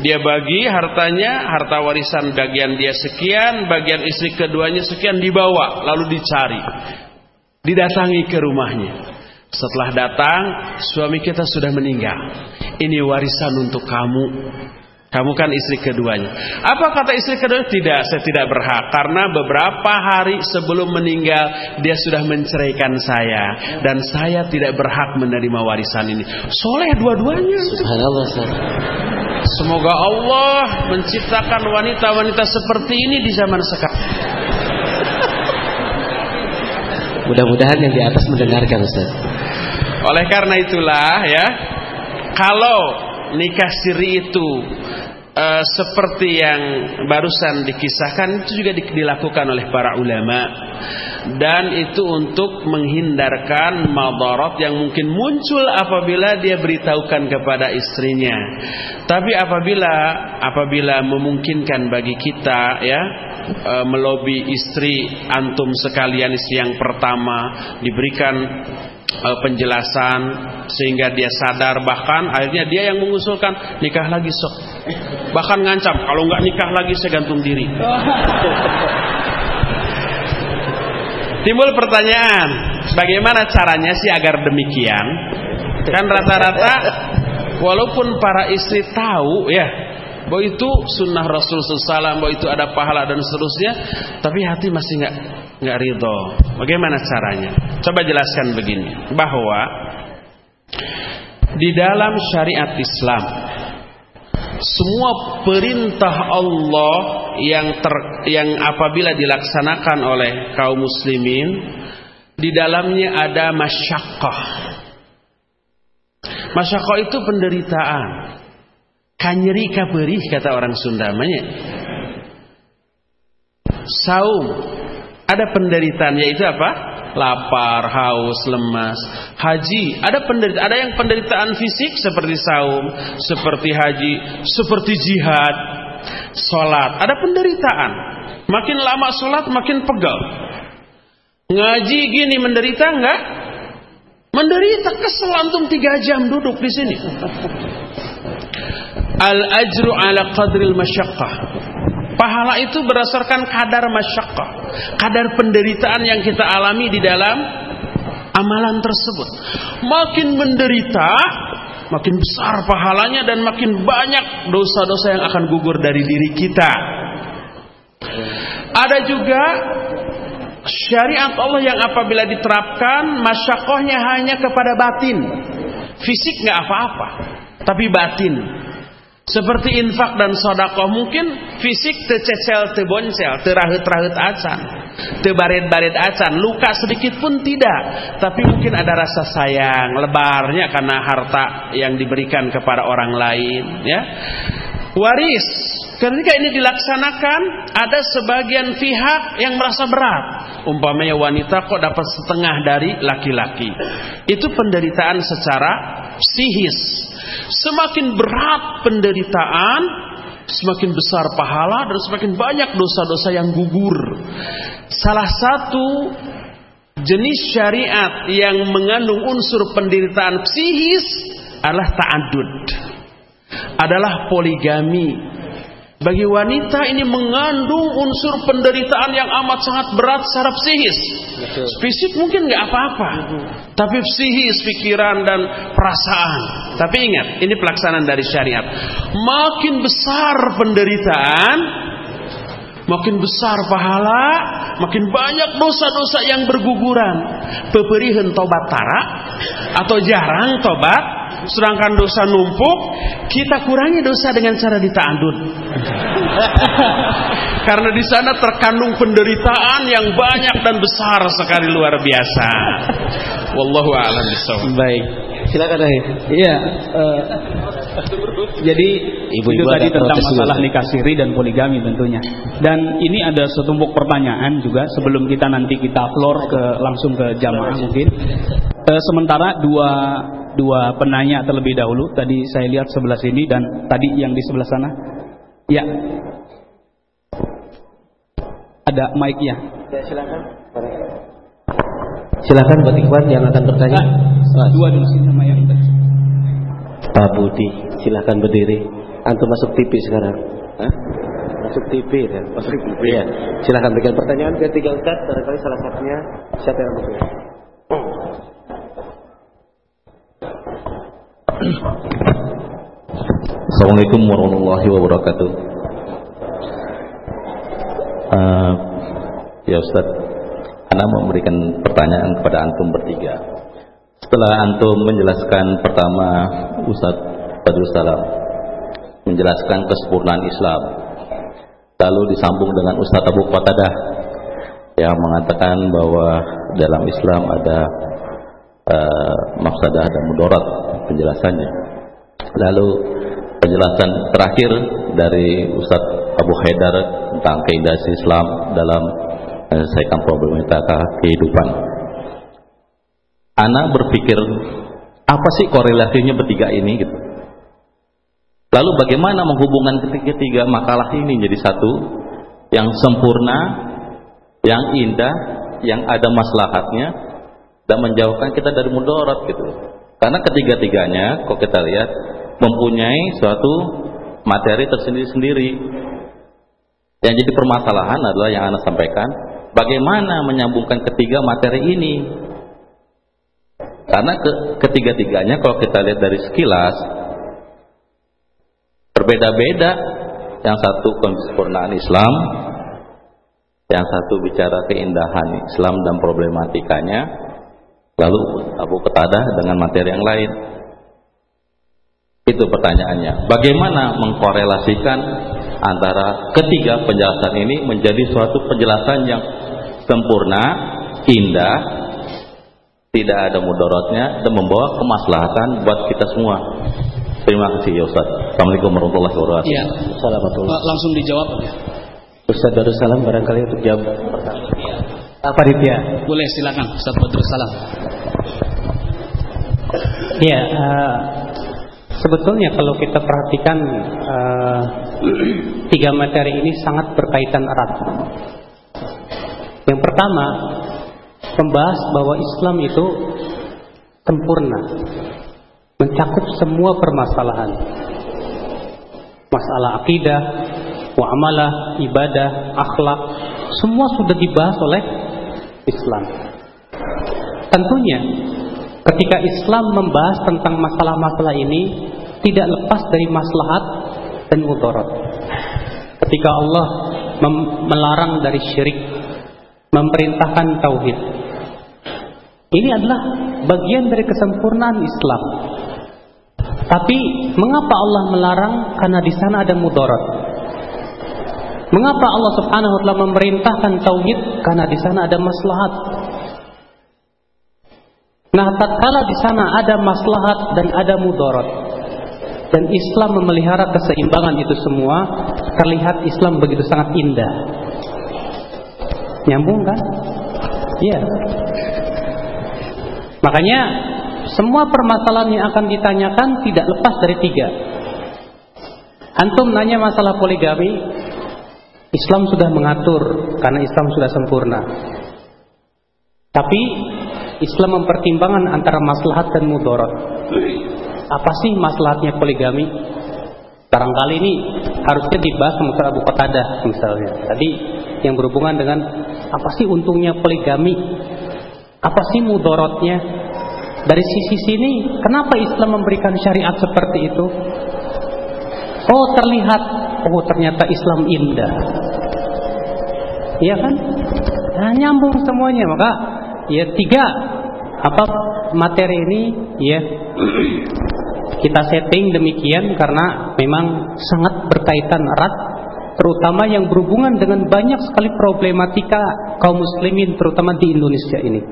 Dia bagi hartanya, harta warisan bagian dia sekian, bagian istri keduanya sekian dibawa, lalu dicari. Didatangi ke rumahnya. Setelah datang, suami kita sudah meninggal. Ini warisan untuk kamu. Kamu kan istri keduanya. Apa kata istri kedua? Tidak, saya tidak berhak karena beberapa hari sebelum meninggal dia sudah menceraikan saya dan saya tidak berhak menerima warisan ini. Soleh dua-duanya. Subhanallah. Semoga Allah menciptakan wanita-wanita seperti ini di zaman sekarang. Mudah-mudahan yang di atas mendengarkan Ustaz. Oleh karena itulah ya, kalau nikah siri itu uh, seperti yang barusan dikisahkan itu juga dilakukan oleh para ulama dan itu untuk menghindarkan madarat yang mungkin muncul apabila dia beritahukan kepada istrinya. Tapi apabila apabila memungkinkan bagi kita ya uh, melobi istri antum sekalian istri yang pertama diberikan uh, penjelasan sehingga dia sadar bahkan akhirnya dia yang mengusulkan nikah lagi sok. Bahkan ngancam kalau nggak nikah lagi saya gantung diri. Timbul pertanyaan bagaimana caranya sih agar demikian? Kan rata-rata walaupun para istri tahu ya bahwa itu sunnah Rasul SAW, bahwa itu ada pahala dan seterusnya, tapi hati masih nggak nggak ridho. Bagaimana caranya? Coba jelaskan begini, bahwa di dalam syariat Islam semua perintah Allah yang ter, yang apabila dilaksanakan oleh kaum muslimin di dalamnya ada masyakkah. Masyakkah itu penderitaan. Kanyeri kaperih kata orang Sunda Saum ada penderitaan yaitu apa? Lapar, haus, lemas. Haji, ada penderitaan, ada yang penderitaan fisik seperti saum, seperti haji, seperti jihad, salat. Ada penderitaan. Makin lama salat makin pegal. Ngaji gini menderita enggak? Menderita kesel antum tiga jam duduk di sini. Al ajru ala qadril masyaqqah. Pahala itu berdasarkan kadar masyakkah, kadar penderitaan yang kita alami di dalam amalan tersebut. Makin menderita, makin besar pahalanya dan makin banyak dosa-dosa yang akan gugur dari diri kita. Ada juga syariat Allah yang apabila diterapkan masyakohnya hanya kepada batin. Fisik nggak apa-apa, tapi batin seperti infak dan sodakoh mungkin fisik tececel teboncel terahut-rahut acan tebaret-baret acan. Luka sedikit pun tidak. Tapi mungkin ada rasa sayang lebarnya karena harta yang diberikan kepada orang lain ya. Waris. Ketika ini dilaksanakan ada sebagian pihak yang merasa berat. Umpamanya wanita kok dapat setengah dari laki-laki. Itu penderitaan secara psikis Semakin berat penderitaan, semakin besar pahala dan semakin banyak dosa-dosa yang gugur. Salah satu jenis syariat yang mengandung unsur penderitaan psikis adalah ta'adud. Adalah poligami bagi wanita ini mengandung unsur penderitaan yang amat sangat berat secara psikis. Fisik mungkin nggak apa-apa, tapi psikis, pikiran dan perasaan. Tapi ingat, ini pelaksanaan dari syariat. Makin besar penderitaan, makin besar pahala, makin banyak dosa-dosa yang berguguran. Peperihan tobat tara atau jarang tobat sedangkan dosa numpuk, kita kurangi dosa dengan cara ditandun. Karena di sana terkandung penderitaan yang banyak dan besar sekali luar biasa. Wallahu a'lam bishawab. Baik. Silakan Ahi. Iya, uh, jadi Ibu -ibu itu tadi tentang masalah nikah siri dan poligami tentunya. Dan ini ada setumpuk pertanyaan juga sebelum kita nanti kita floor ke langsung ke jamaah mungkin. Uh, sementara dua dua penanya terlebih dahulu. Tadi saya lihat sebelah sini dan tadi yang di sebelah sana. Ya. Ada mic-nya. Ya, silakan. Silakan buat Ikhwan yang akan bertanya. Nah, dua dulu sama yang tadi. Pak Budi, silakan berdiri. Antum masuk TV sekarang. Hah? Masuk TV ya. Masuk TV. Ya. Silakan berikan pertanyaan ke tiga ustaz. Barangkali salah satunya siapa yang bertanya? Assalamualaikum warahmatullahi wabarakatuh. Uh, ya Ustaz, Anda memberikan pertanyaan kepada antum bertiga. Setelah antum menjelaskan pertama Ustaz Badrul Salam menjelaskan kesempurnaan Islam, lalu disambung dengan Ustaz Abu Qatadah yang mengatakan bahwa dalam Islam ada uh, mafsadah dan mudarat penjelasannya. Lalu penjelasan terakhir dari Ustadz Abu Haidar tentang keindahan Islam dalam menyelesaikan problematika kehidupan. Anak berpikir apa sih korelasinya bertiga ini gitu. Lalu bagaimana menghubungkan ketiga-tiga makalah ini jadi satu yang sempurna, yang indah, yang ada maslahatnya dan menjauhkan kita dari mudarat gitu. Karena ketiga-tiganya kalau kita lihat mempunyai suatu materi tersendiri-sendiri. Yang jadi permasalahan adalah yang Anda sampaikan, bagaimana menyambungkan ketiga materi ini. Karena ke, ketiga-tiganya kalau kita lihat dari sekilas berbeda-beda. Yang satu kesempurnaan Islam, yang satu bicara keindahan Islam dan problematikanya, lalu Abu Ketadah dengan materi yang lain. Itu pertanyaannya. Bagaimana mengkorelasikan antara ketiga penjelasan ini menjadi suatu penjelasan yang sempurna, indah, tidak ada mudaratnya dan membawa kemaslahatan buat kita semua. Terima kasih ya Ustaz. Assalamualaikum warahmatullahi wabarakatuh. Iya. Assalamualaikum. Langsung dijawab ya. Ustaz Darussalam barangkali untuk jawab pertanyaan. Apa Ditya? Boleh silakan Ustaz Badrul Salam. Ya, uh, sebetulnya kalau kita perhatikan uh, tiga materi ini sangat berkaitan erat. Yang pertama, membahas bahwa Islam itu sempurna, mencakup semua permasalahan. Masalah akidah, muamalah, ibadah, akhlak, semua sudah dibahas oleh Islam. Tentunya ketika Islam membahas tentang masalah-masalah ini tidak lepas dari maslahat dan mudarat. Ketika Allah melarang dari syirik, memerintahkan tauhid. Ini adalah bagian dari kesempurnaan Islam. Tapi mengapa Allah melarang? Karena di sana ada mudarat. Mengapa Allah Subhanahu wa taala memerintahkan tauhid? Karena di sana ada maslahat. Nah, tatkala di sana ada maslahat dan ada mudarat dan Islam memelihara keseimbangan itu semua, terlihat Islam begitu sangat indah. Nyambung kan? Iya. Makanya semua permasalahan yang akan ditanyakan tidak lepas dari tiga. Antum nanya masalah poligami, Islam sudah mengatur karena Islam sudah sempurna. Tapi Islam mempertimbangkan antara maslahat dan mudarat. Apa sih maslahatnya poligami? Barangkali ini harusnya dibahas sama Abu Qatadah misalnya. Tadi yang berhubungan dengan apa sih untungnya poligami? Apa sih mudaratnya? Dari sisi sini, kenapa Islam memberikan syariat seperti itu? Oh, terlihat oh ternyata Islam indah. Iya kan? Nah, nyambung semuanya. Maka ya tiga apa materi ini ya kita setting demikian karena memang sangat berkaitan erat terutama yang berhubungan dengan banyak sekali problematika kaum muslimin terutama di Indonesia ini.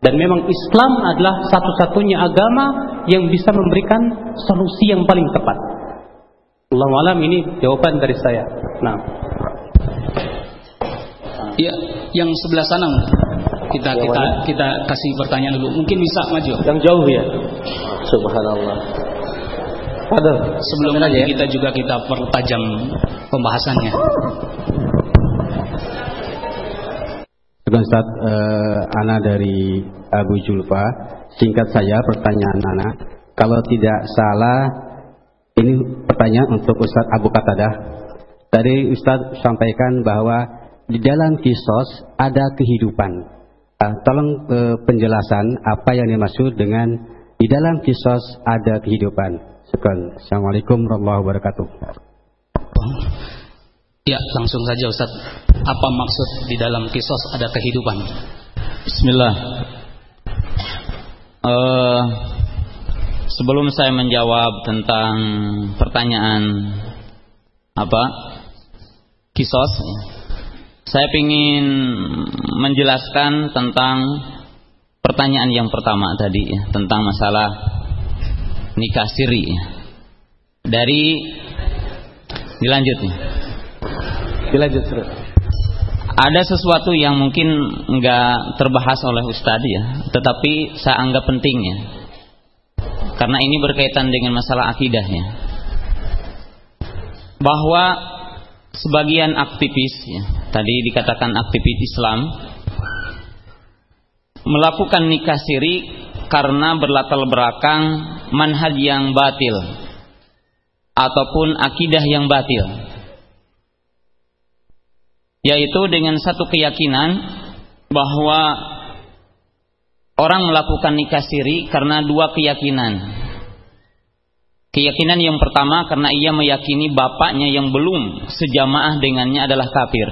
Dan memang Islam adalah satu-satunya agama yang bisa memberikan solusi yang paling tepat. Allah malam ini jawaban dari saya. Nah. Ya, yang sebelah sana kita kita kita kasih pertanyaan dulu. Mungkin bisa maju. Yang jauh ya. Subhanallah. Ada. Sebelum nanti ya. kita juga kita pertajam pembahasannya. Ustaz, uh, Ana dari Abu Julfa. Singkat saya pertanyaan Ana. Kalau tidak salah, ini pertanyaan untuk Ustaz Abu Katadah. Tadi Ustaz sampaikan bahwa di dalam kisos ada kehidupan. Uh, tolong uh, penjelasan apa yang dimaksud dengan di dalam kisos ada kehidupan. Sekian. Assalamualaikum warahmatullahi wabarakatuh. Ya, langsung saja Ustaz. Apa maksud di dalam kisos ada kehidupan? Bismillah. Uh, sebelum saya menjawab tentang pertanyaan apa kisos, saya ingin menjelaskan tentang pertanyaan yang pertama tadi ya, tentang masalah nikah siri. Dari dilanjut nih. Dilanjut Ada sesuatu yang mungkin nggak terbahas oleh Ustadz ya, tetapi saya anggap pentingnya. Karena ini berkaitan dengan masalah akidahnya. Bahwa sebagian aktivis ya, tadi dikatakan aktivis Islam melakukan nikah siri karena berlatar belakang manhaj yang batil ataupun akidah yang batil yaitu dengan satu keyakinan bahwa orang melakukan nikah siri karena dua keyakinan. Keyakinan yang pertama karena ia meyakini bapaknya yang belum sejamaah dengannya adalah kafir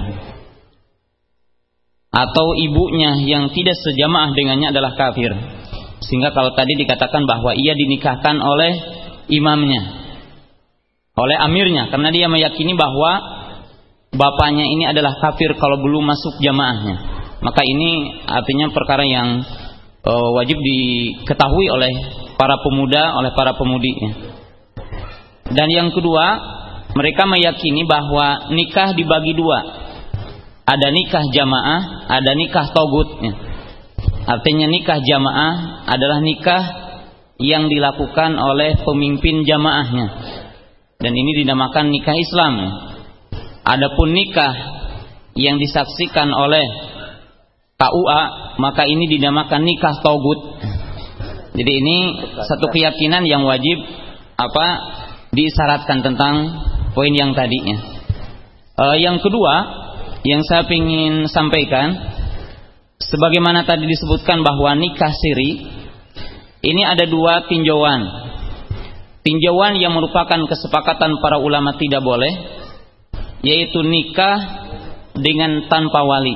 atau ibunya yang tidak sejamaah dengannya adalah kafir sehingga kalau tadi dikatakan bahwa ia dinikahkan oleh imamnya oleh amirnya karena dia meyakini bahwa bapaknya ini adalah kafir kalau belum masuk jamaahnya. Maka ini artinya perkara yang uh, wajib diketahui oleh para pemuda, oleh para pemudinya. Dan yang kedua, mereka meyakini bahwa nikah dibagi dua. Ada nikah jamaah, ada nikah togutnya. Artinya nikah jamaah adalah nikah yang dilakukan oleh pemimpin jamaahnya. Dan ini dinamakan nikah Islam. Adapun nikah yang disaksikan oleh KUA maka ini dinamakan nikah togut. Jadi ini satu keyakinan yang wajib apa disyaratkan tentang poin yang tadinya. E, yang kedua yang saya ingin sampaikan sebagaimana tadi disebutkan bahwa nikah siri ini ada dua tinjauan. Tinjauan yang merupakan kesepakatan para ulama tidak boleh yaitu nikah dengan tanpa wali.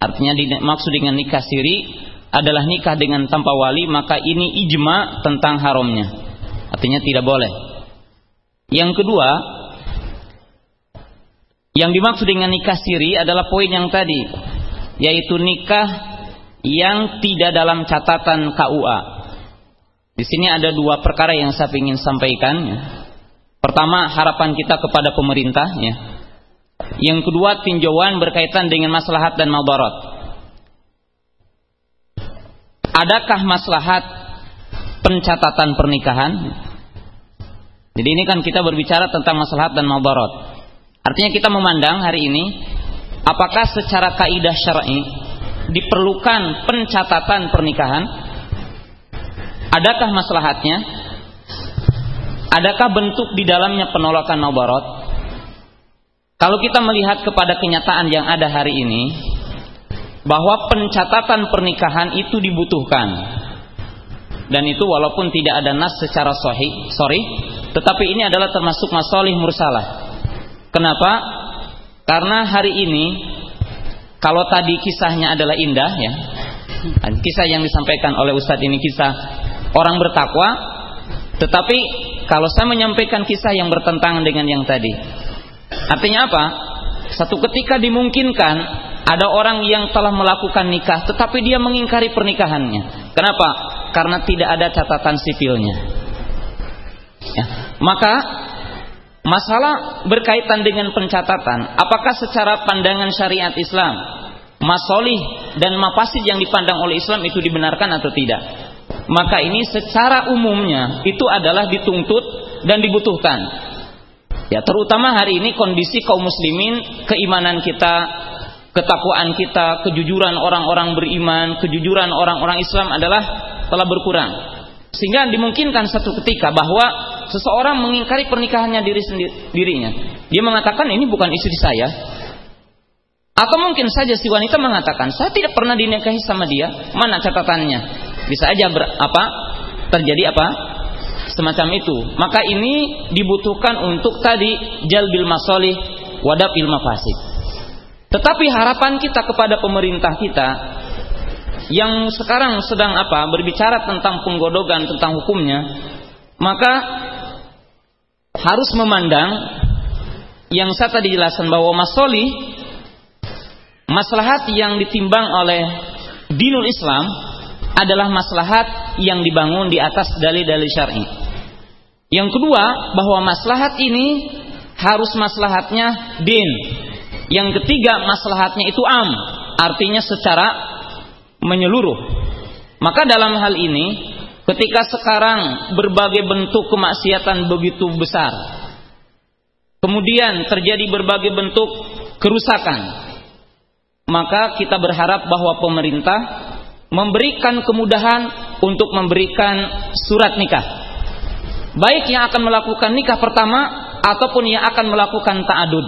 Artinya maksud dengan nikah siri adalah nikah dengan tanpa wali, maka ini ijma tentang haramnya. Artinya tidak boleh. Yang kedua, yang dimaksud dengan nikah siri adalah poin yang tadi, yaitu nikah yang tidak dalam catatan KUA. Di sini ada dua perkara yang saya ingin sampaikan. Pertama, harapan kita kepada pemerintah ya. Yang kedua, tinjauan berkaitan dengan maslahat dan madarat. Adakah maslahat pencatatan pernikahan? Jadi ini kan kita berbicara tentang maslahat dan madarat. Artinya kita memandang hari ini apakah secara kaidah syar'i diperlukan pencatatan pernikahan? Adakah maslahatnya? Adakah bentuk di dalamnya penolakan mabarat? Kalau kita melihat kepada kenyataan yang ada hari ini, bahwa pencatatan pernikahan itu dibutuhkan. Dan itu walaupun tidak ada nas secara sahih, sorry, tetapi ini adalah termasuk masolih mursalah. Kenapa? Karena hari ini kalau tadi kisahnya adalah indah ya, kisah yang disampaikan oleh Ustadz ini kisah orang bertakwa, tetapi kalau saya menyampaikan kisah yang bertentangan dengan yang tadi. Artinya apa? Satu ketika dimungkinkan ada orang yang telah melakukan nikah tetapi dia mengingkari pernikahannya. Kenapa? Karena tidak ada catatan sipilnya. Ya. Maka masalah berkaitan dengan pencatatan, apakah secara pandangan syariat Islam, masolih dan mafasid yang dipandang oleh Islam itu dibenarkan atau tidak? maka ini secara umumnya itu adalah dituntut dan dibutuhkan. Ya, terutama hari ini kondisi kaum muslimin, keimanan kita, ketakwaan kita, kejujuran orang-orang beriman, kejujuran orang-orang Islam adalah telah berkurang. Sehingga dimungkinkan satu ketika bahwa seseorang mengingkari pernikahannya diri sendiri, dirinya. Dia mengatakan ini bukan istri saya. Atau mungkin saja si wanita mengatakan, saya tidak pernah dinikahi sama dia. Mana catatannya? bisa aja ber, apa terjadi apa semacam itu. Maka ini dibutuhkan untuk tadi jalbil masolih wadafil mafasid. Tetapi harapan kita kepada pemerintah kita yang sekarang sedang apa berbicara tentang penggodogan tentang hukumnya, maka harus memandang yang saya tadi jelaskan bahwa masoli maslahat yang ditimbang oleh dinul Islam adalah maslahat yang dibangun di atas dalil-dalil syar'i. Yang kedua, bahwa maslahat ini harus maslahatnya din. Yang ketiga, maslahatnya itu am, artinya secara menyeluruh. Maka dalam hal ini, ketika sekarang berbagai bentuk kemaksiatan begitu besar, kemudian terjadi berbagai bentuk kerusakan, maka kita berharap bahwa pemerintah memberikan kemudahan untuk memberikan surat nikah. Baik yang akan melakukan nikah pertama ataupun yang akan melakukan ta'adud.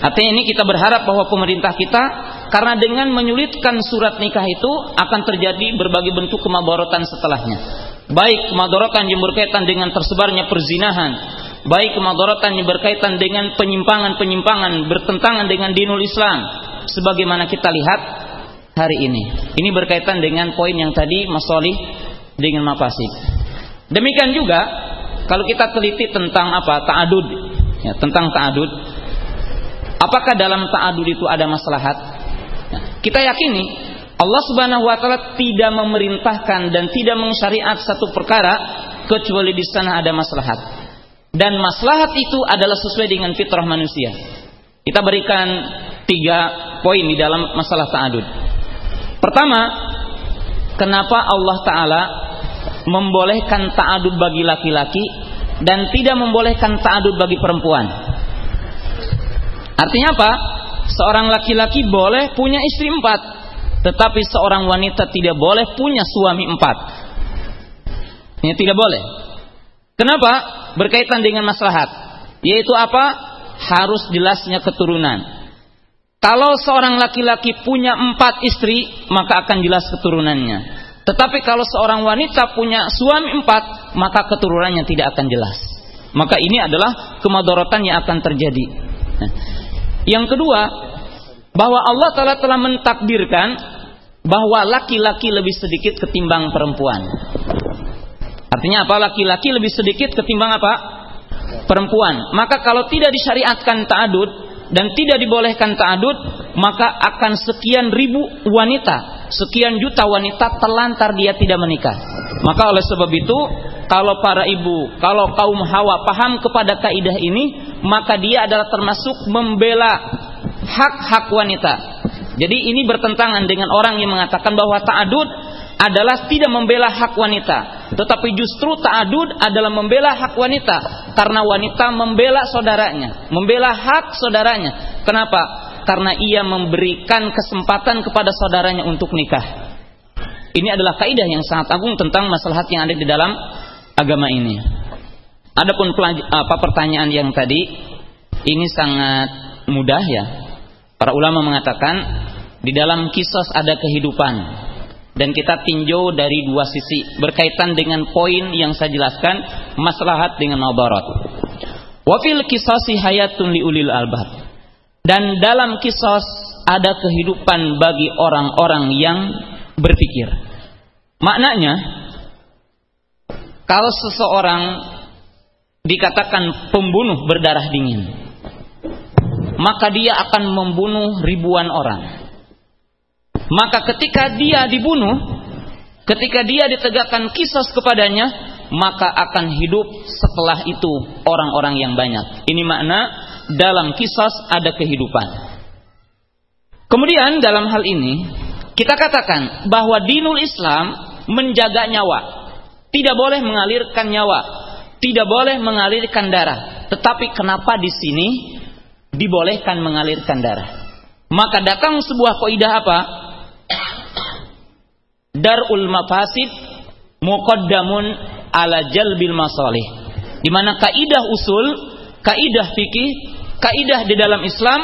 Artinya ini kita berharap bahwa pemerintah kita karena dengan menyulitkan surat nikah itu akan terjadi berbagai bentuk kemadaratan setelahnya. Baik kemadaratan yang berkaitan dengan tersebarnya perzinahan, baik kemadaratan yang berkaitan dengan penyimpangan-penyimpangan bertentangan dengan dinul Islam sebagaimana kita lihat hari ini. Ini berkaitan dengan poin yang tadi masolih dengan mafasid. Demikian juga kalau kita teliti tentang apa ta'adud ya, tentang ta'adud apakah dalam ta'adud itu ada maslahat? Kita yakini Allah Subhanahu wa taala tidak memerintahkan dan tidak mensyariat satu perkara kecuali di sana ada maslahat. Dan maslahat itu adalah sesuai dengan fitrah manusia. Kita berikan tiga poin di dalam masalah ta'adud. Pertama kenapa Allah taala membolehkan ta'adud bagi laki-laki dan tidak membolehkan ta'adud bagi perempuan. Artinya apa? Seorang laki-laki boleh punya istri empat, tetapi seorang wanita tidak boleh punya suami empat. Ini tidak boleh. Kenapa? Berkaitan dengan maslahat. Yaitu apa? Harus jelasnya keturunan. Kalau seorang laki-laki punya empat istri, maka akan jelas keturunannya. Tetapi kalau seorang wanita punya suami empat, maka keturunannya tidak akan jelas. Maka ini adalah kemadorotan yang akan terjadi. Yang kedua, bahwa Allah Taala telah mentakdirkan bahwa laki-laki lebih sedikit ketimbang perempuan. Artinya apa? Laki-laki lebih sedikit ketimbang apa? Perempuan. Maka kalau tidak disyariatkan ta'adud dan tidak dibolehkan ta'adud, maka akan sekian ribu wanita sekian juta wanita telantar dia tidak menikah. Maka oleh sebab itu, kalau para ibu, kalau kaum hawa paham kepada kaidah ini, maka dia adalah termasuk membela hak-hak wanita. Jadi ini bertentangan dengan orang yang mengatakan bahwa ta'adud adalah tidak membela hak wanita, tetapi justru ta'adud adalah membela hak wanita karena wanita membela saudaranya, membela hak saudaranya. Kenapa? karena ia memberikan kesempatan kepada saudaranya untuk nikah. Ini adalah kaidah yang sangat agung tentang masalah yang ada di dalam agama ini. Adapun apa pertanyaan yang tadi ini sangat mudah ya. Para ulama mengatakan di dalam kisos ada kehidupan dan kita tinjau dari dua sisi berkaitan dengan poin yang saya jelaskan maslahat dengan mabarat. Wafil kisasi hayatun liulil albab. Dan dalam kisos ada kehidupan bagi orang-orang yang berpikir. Maknanya, kalau seseorang dikatakan pembunuh berdarah dingin, maka dia akan membunuh ribuan orang. Maka ketika dia dibunuh, ketika dia ditegakkan kisos kepadanya, maka akan hidup setelah itu orang-orang yang banyak. Ini makna dalam kisah ada kehidupan. Kemudian dalam hal ini kita katakan bahwa dinul Islam menjaga nyawa. Tidak boleh mengalirkan nyawa, tidak boleh mengalirkan darah. Tetapi kenapa di sini dibolehkan mengalirkan darah? Maka datang sebuah kaidah apa? Darul mafasid muqaddamun ala jalbil masalih. Di mana kaidah usul, kaidah fikih kaidah di dalam Islam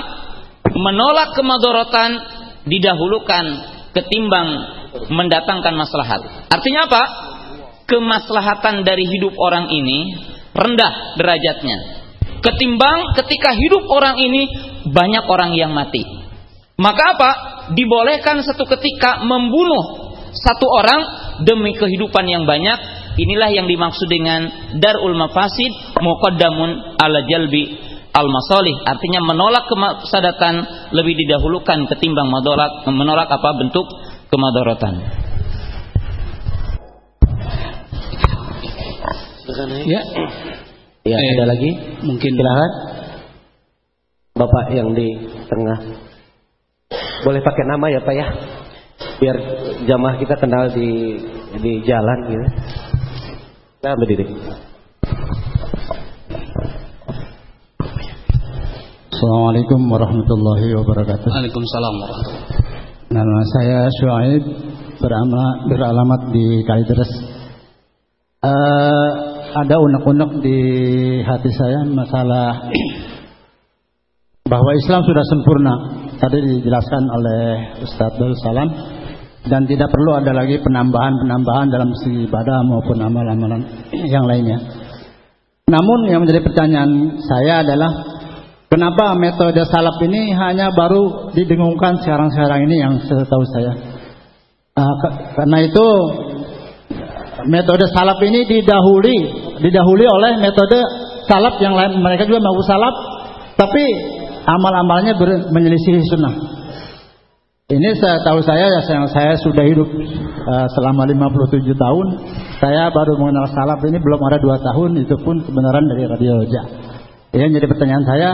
menolak kemadorotan didahulukan ketimbang mendatangkan maslahat. Artinya apa? Kemaslahatan dari hidup orang ini rendah derajatnya ketimbang ketika hidup orang ini banyak orang yang mati. Maka apa? Dibolehkan satu ketika membunuh satu orang demi kehidupan yang banyak. Inilah yang dimaksud dengan darul mafasid muqaddamun ala jalbi al masalih artinya menolak kemaslahatan lebih didahulukan ketimbang menolak menolak apa bentuk kemadaratan. Ya. Ya, Eh, ada lagi? Mungkin Silakan. Bapak yang di tengah. Boleh pakai nama ya, Pak ya? Biar jamaah kita kenal di di jalan gitu. Nah, berdiri. Assalamualaikum warahmatullahi wabarakatuh. Waalaikumsalam warahmatullahi Nama saya Syuaib berama, beralamat di Kalideres. Eh, ada unek-unek di hati saya masalah bahwa Islam sudah sempurna. Tadi dijelaskan oleh Ustadz Abdul Salam dan tidak perlu ada lagi penambahan-penambahan dalam segi ibadah maupun amal-amalan yang lainnya. Namun yang menjadi pertanyaan saya adalah kenapa metode salaf ini hanya baru didengungkan sekarang-sekarang ini yang setahu saya. Ke- karena itu metode salaf ini didahului didahului oleh metode salaf yang lain mereka juga mau salaf tapi amal-amalnya menyelisih sunnah. Ini saya tahu saya yang saya sudah hidup uh, selama 57 tahun. Saya baru mengenal salaf ini belum ada dua tahun itu pun kebenaran dari Radio Roja. Ya, jadi pertanyaan saya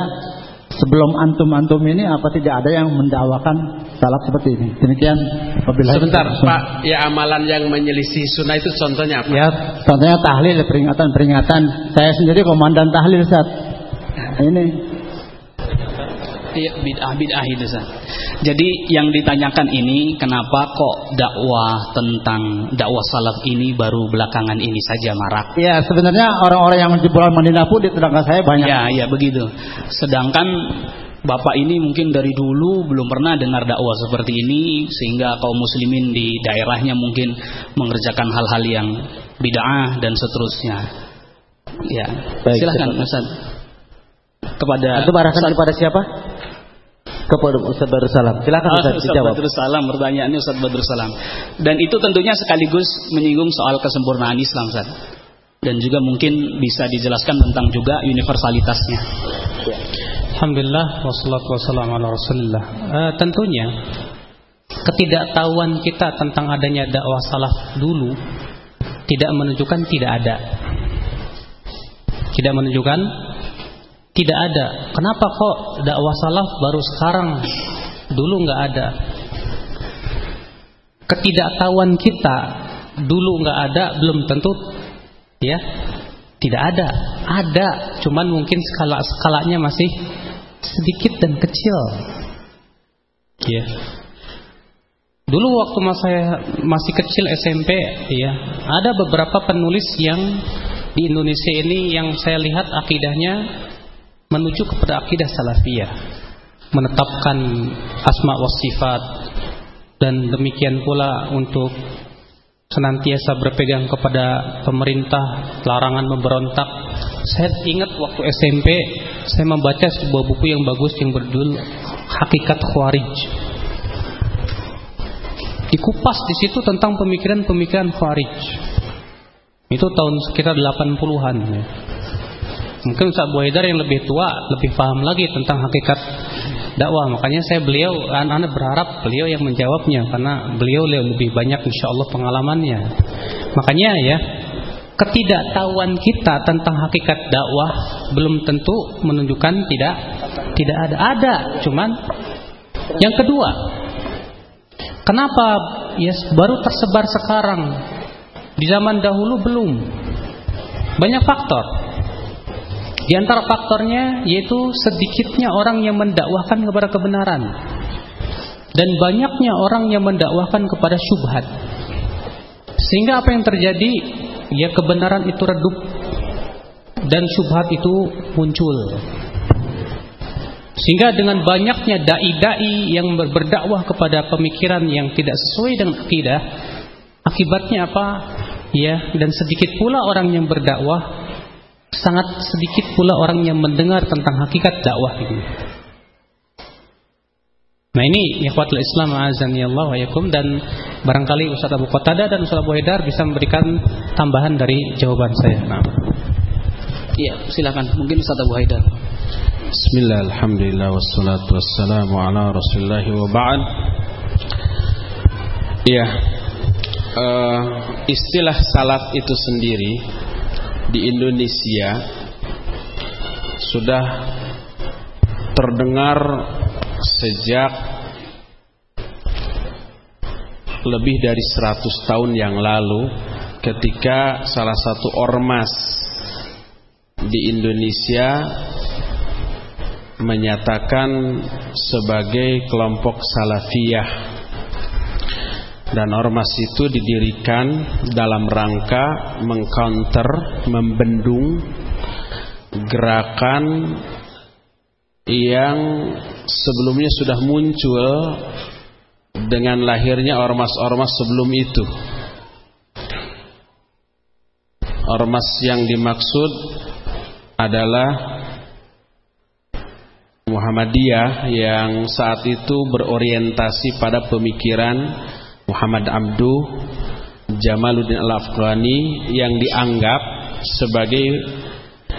sebelum antum-antum ini apa tidak ada yang mendakwakan salaf seperti ini? Demikian. Sebentar, taufiq. Pak. Ya amalan yang menyelisih sunnah itu contohnya apa? Ya, contohnya tahlil peringatan-peringatan. Saya sendiri komandan tahlil saat ini bid'ah bid'ah itu Ustaz. Jadi yang ditanyakan ini kenapa kok dakwah tentang dakwah salaf ini baru belakangan ini saja marak? Ya sebenarnya orang-orang yang jebolan Madinah pun di tetangga saya banyak. Ya, ya begitu. Sedangkan Bapak ini mungkin dari dulu belum pernah dengar dakwah seperti ini sehingga kaum muslimin di daerahnya mungkin mengerjakan hal-hal yang bid'ah dan seterusnya. Ya, Baik, silakan silakan. Ustaz. Kepada arahkan Ustaz- kepada siapa? Kepada Ustaz Darussalam. Silakan Ah, Ustaz Ustaz dijawab. Badrus Salam, pertanyaannya Ustaz Badrus Salam. Dan itu tentunya sekaligus menyinggung soal kesempurnaan Islam, Ustaz. Dan juga mungkin bisa dijelaskan tentang juga universalitasnya. Alhamdulillah wassalatu wassalamu ala Rasulillah. Eh, tentunya ketidaktahuan kita tentang adanya dakwah salaf dulu tidak menunjukkan tidak ada. Tidak menunjukkan tidak ada. Kenapa kok dakwah salaf baru sekarang? Dulu nggak ada. Ketidaktahuan kita dulu nggak ada belum tentu ya tidak ada. Ada, cuman mungkin skala skalanya masih sedikit dan kecil. Ya. Dulu waktu saya masih kecil SMP, ya, ada beberapa penulis yang di Indonesia ini yang saya lihat akidahnya menuju kepada akidah salafiyah, menetapkan asma wa sifat dan demikian pula untuk senantiasa berpegang kepada pemerintah, larangan memberontak. Saya ingat waktu SMP saya membaca sebuah buku yang bagus yang berjudul Hakikat Khawarij. Dikupas di situ tentang pemikiran-pemikiran Khawarij. Itu tahun sekitar 80-an ya. Mungkin Ustaz Bu Haidar yang lebih tua lebih paham lagi tentang hakikat dakwah. Makanya saya beliau anak-anak berharap beliau yang menjawabnya karena beliau lebih banyak insya Allah pengalamannya. Makanya ya ketidaktahuan kita tentang hakikat dakwah belum tentu menunjukkan tidak tidak ada ada cuman yang kedua kenapa ya baru tersebar sekarang di zaman dahulu belum banyak faktor di antara faktornya yaitu sedikitnya orang yang mendakwahkan kepada kebenaran dan banyaknya orang yang mendakwahkan kepada syubhat. Sehingga apa yang terjadi? Ya kebenaran itu redup dan syubhat itu muncul. Sehingga dengan banyaknya dai-dai yang berdakwah kepada pemikiran yang tidak sesuai dengan akidah, akibatnya apa? ya dan sedikit pula orang yang berdakwah sangat sedikit pula orang yang mendengar tentang hakikat dakwah ini. Nah ini ikhwatul Islam azan Allah wa yakum dan barangkali Ustaz Abu Qatada dan Ustaz Abu Haidar bisa memberikan tambahan dari jawaban saya. Nah. Iya, silakan. Mungkin Ustaz Abu Haidar. Bismillah, alhamdulillah, wassalatu wassalamu ala rasulullah wa ba'd Iya uh, Istilah salaf itu sendiri Di Indonesia Sudah Terdengar Sejak Lebih dari 100 tahun yang lalu Ketika salah satu ormas Di Indonesia menyatakan sebagai kelompok salafiyah dan ormas itu didirikan dalam rangka mengcounter, membendung gerakan yang sebelumnya sudah muncul dengan lahirnya ormas-ormas sebelum itu. Ormas yang dimaksud adalah Muhammadiyah yang saat itu berorientasi pada pemikiran Muhammad Abdu Jamaluddin Al-Afghani yang dianggap sebagai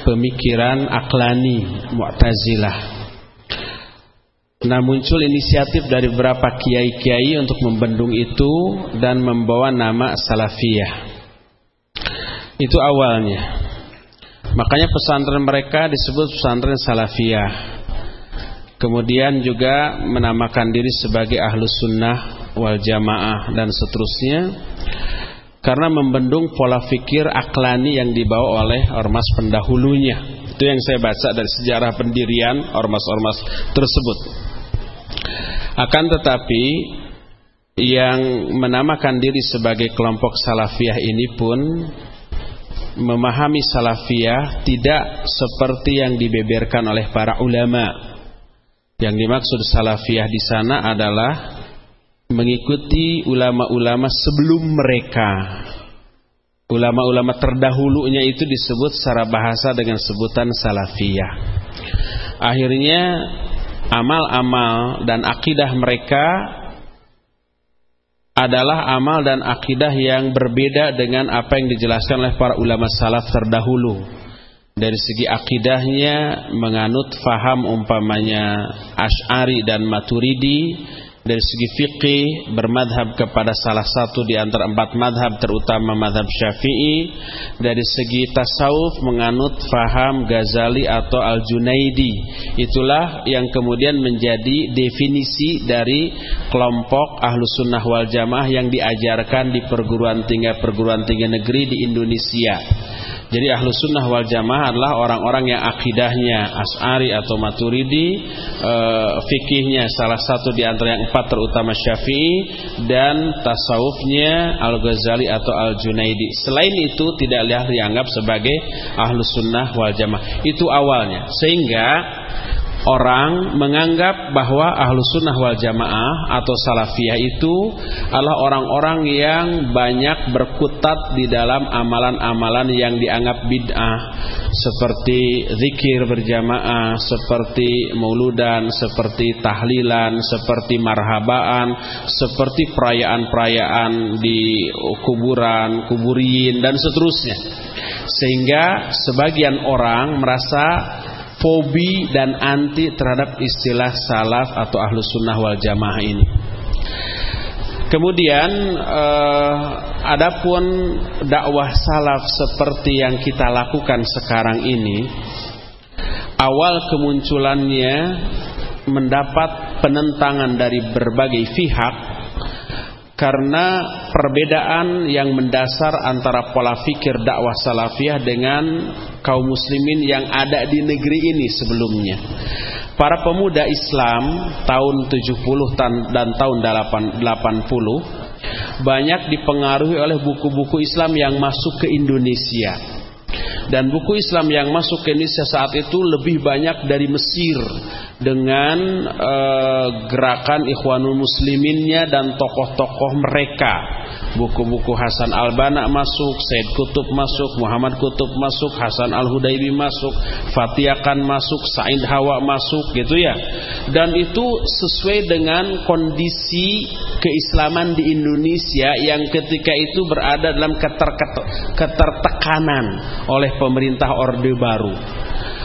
pemikiran aklani Mu'tazilah. Nah muncul inisiatif dari beberapa kiai-kiai untuk membendung itu dan membawa nama Salafiyah. Itu awalnya. Makanya pesantren mereka disebut pesantren Salafiyah. Kemudian juga menamakan diri sebagai ahlus sunnah wal jamaah dan seterusnya karena membendung pola fikir aklani yang dibawa oleh ormas pendahulunya. Itu yang saya baca dari sejarah pendirian ormas-ormas tersebut. Akan tetapi yang menamakan diri sebagai kelompok salafiyah ini pun memahami salafiyah tidak seperti yang dibeberkan oleh para ulama yang dimaksud salafiyah di sana adalah mengikuti ulama-ulama sebelum mereka. Ulama-ulama terdahulunya itu disebut secara bahasa dengan sebutan salafiyah. Akhirnya amal-amal dan akidah mereka adalah amal dan akidah yang berbeda dengan apa yang dijelaskan oleh para ulama salaf terdahulu dari segi akidahnya menganut faham umpamanya Ash'ari dan Maturidi dari segi fikih bermadhab kepada salah satu di antara empat madhab terutama madhab syafi'i. Dari segi tasawuf menganut faham Ghazali atau Al-Junaidi. Itulah yang kemudian menjadi definisi dari kelompok ahlu sunnah wal jamaah yang diajarkan di perguruan tinggi perguruan tinggi negeri di Indonesia jadi ahlu sunnah wal jamaah adalah orang-orang yang akidahnya as'ari atau maturidi, e, fikihnya salah satu di antara yang empat terutama syafi'i dan tasawufnya al-ghazali atau al-junaidi. Selain itu tidak dianggap sebagai ahlu sunnah wal jamaah. Itu awalnya. Sehingga orang menganggap bahwa ahlu sunnah wal jamaah atau salafiyah itu adalah orang-orang yang banyak berkutat di dalam amalan-amalan yang dianggap bid'ah seperti zikir berjamaah, seperti mauludan, seperti tahlilan, seperti marhabaan, seperti perayaan-perayaan di kuburan, kuburin dan seterusnya. Sehingga sebagian orang merasa fobi dan anti terhadap istilah salaf atau ahlus sunnah wal jamaah ini. Kemudian eh, adapun dakwah salaf seperti yang kita lakukan sekarang ini, awal kemunculannya mendapat penentangan dari berbagai pihak karena perbedaan yang mendasar antara pola fikir dakwah salafiyah dengan kaum muslimin yang ada di negeri ini sebelumnya. Para pemuda Islam tahun 70 dan tahun 80 banyak dipengaruhi oleh buku-buku Islam yang masuk ke Indonesia. Dan buku Islam yang masuk ke Indonesia saat itu lebih banyak dari Mesir, dengan uh, gerakan Ikhwanul Musliminnya dan tokoh-tokoh mereka. Buku-buku Hasan Al-Banna masuk, Said Kutub masuk, Muhammad Kutub masuk, Hasan Al-Hudaibi masuk, Fatiakan masuk, Said Hawa masuk gitu ya. Dan itu sesuai dengan kondisi keislaman di Indonesia yang ketika itu berada dalam keter ketertekanan oleh pemerintah Orde Baru.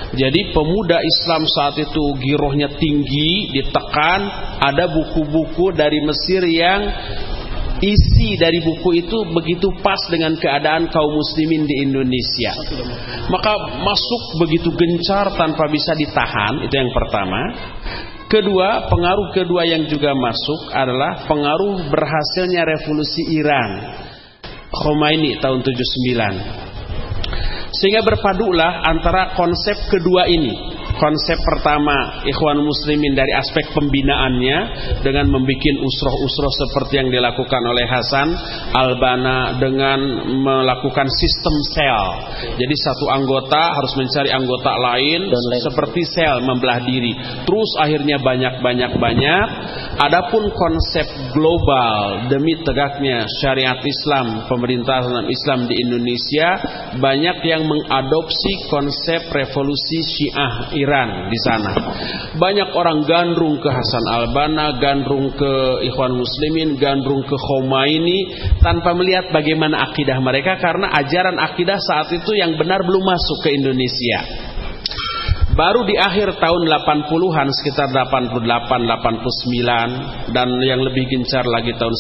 Jadi pemuda Islam saat itu girohnya tinggi, ditekan, ada buku-buku dari Mesir yang isi dari buku itu begitu pas dengan keadaan kaum muslimin di Indonesia. Maka masuk begitu gencar tanpa bisa ditahan, itu yang pertama. Kedua, pengaruh kedua yang juga masuk adalah pengaruh berhasilnya revolusi Iran. Khomeini tahun 79 sehingga berpadulah antara konsep kedua ini. Konsep pertama Ikhwan Muslimin dari aspek pembinaannya dengan membuat usroh-usroh seperti yang dilakukan oleh Hasan Albana dengan melakukan sistem sel. Jadi satu anggota harus mencari anggota lain seperti sel membelah diri. Terus akhirnya banyak-banyak-banyak. Adapun konsep global demi tegaknya syariat Islam, pemerintahan Islam di Indonesia banyak yang mengadopsi konsep revolusi Syiah Iran di sana. Banyak orang gandrung ke Hasan Albana, gandrung ke Ikhwan Muslimin, gandrung ke Khomeini tanpa melihat bagaimana akidah mereka karena ajaran akidah saat itu yang benar belum masuk ke Indonesia. Baru di akhir tahun 80-an sekitar 88, 89 dan yang lebih gencar lagi tahun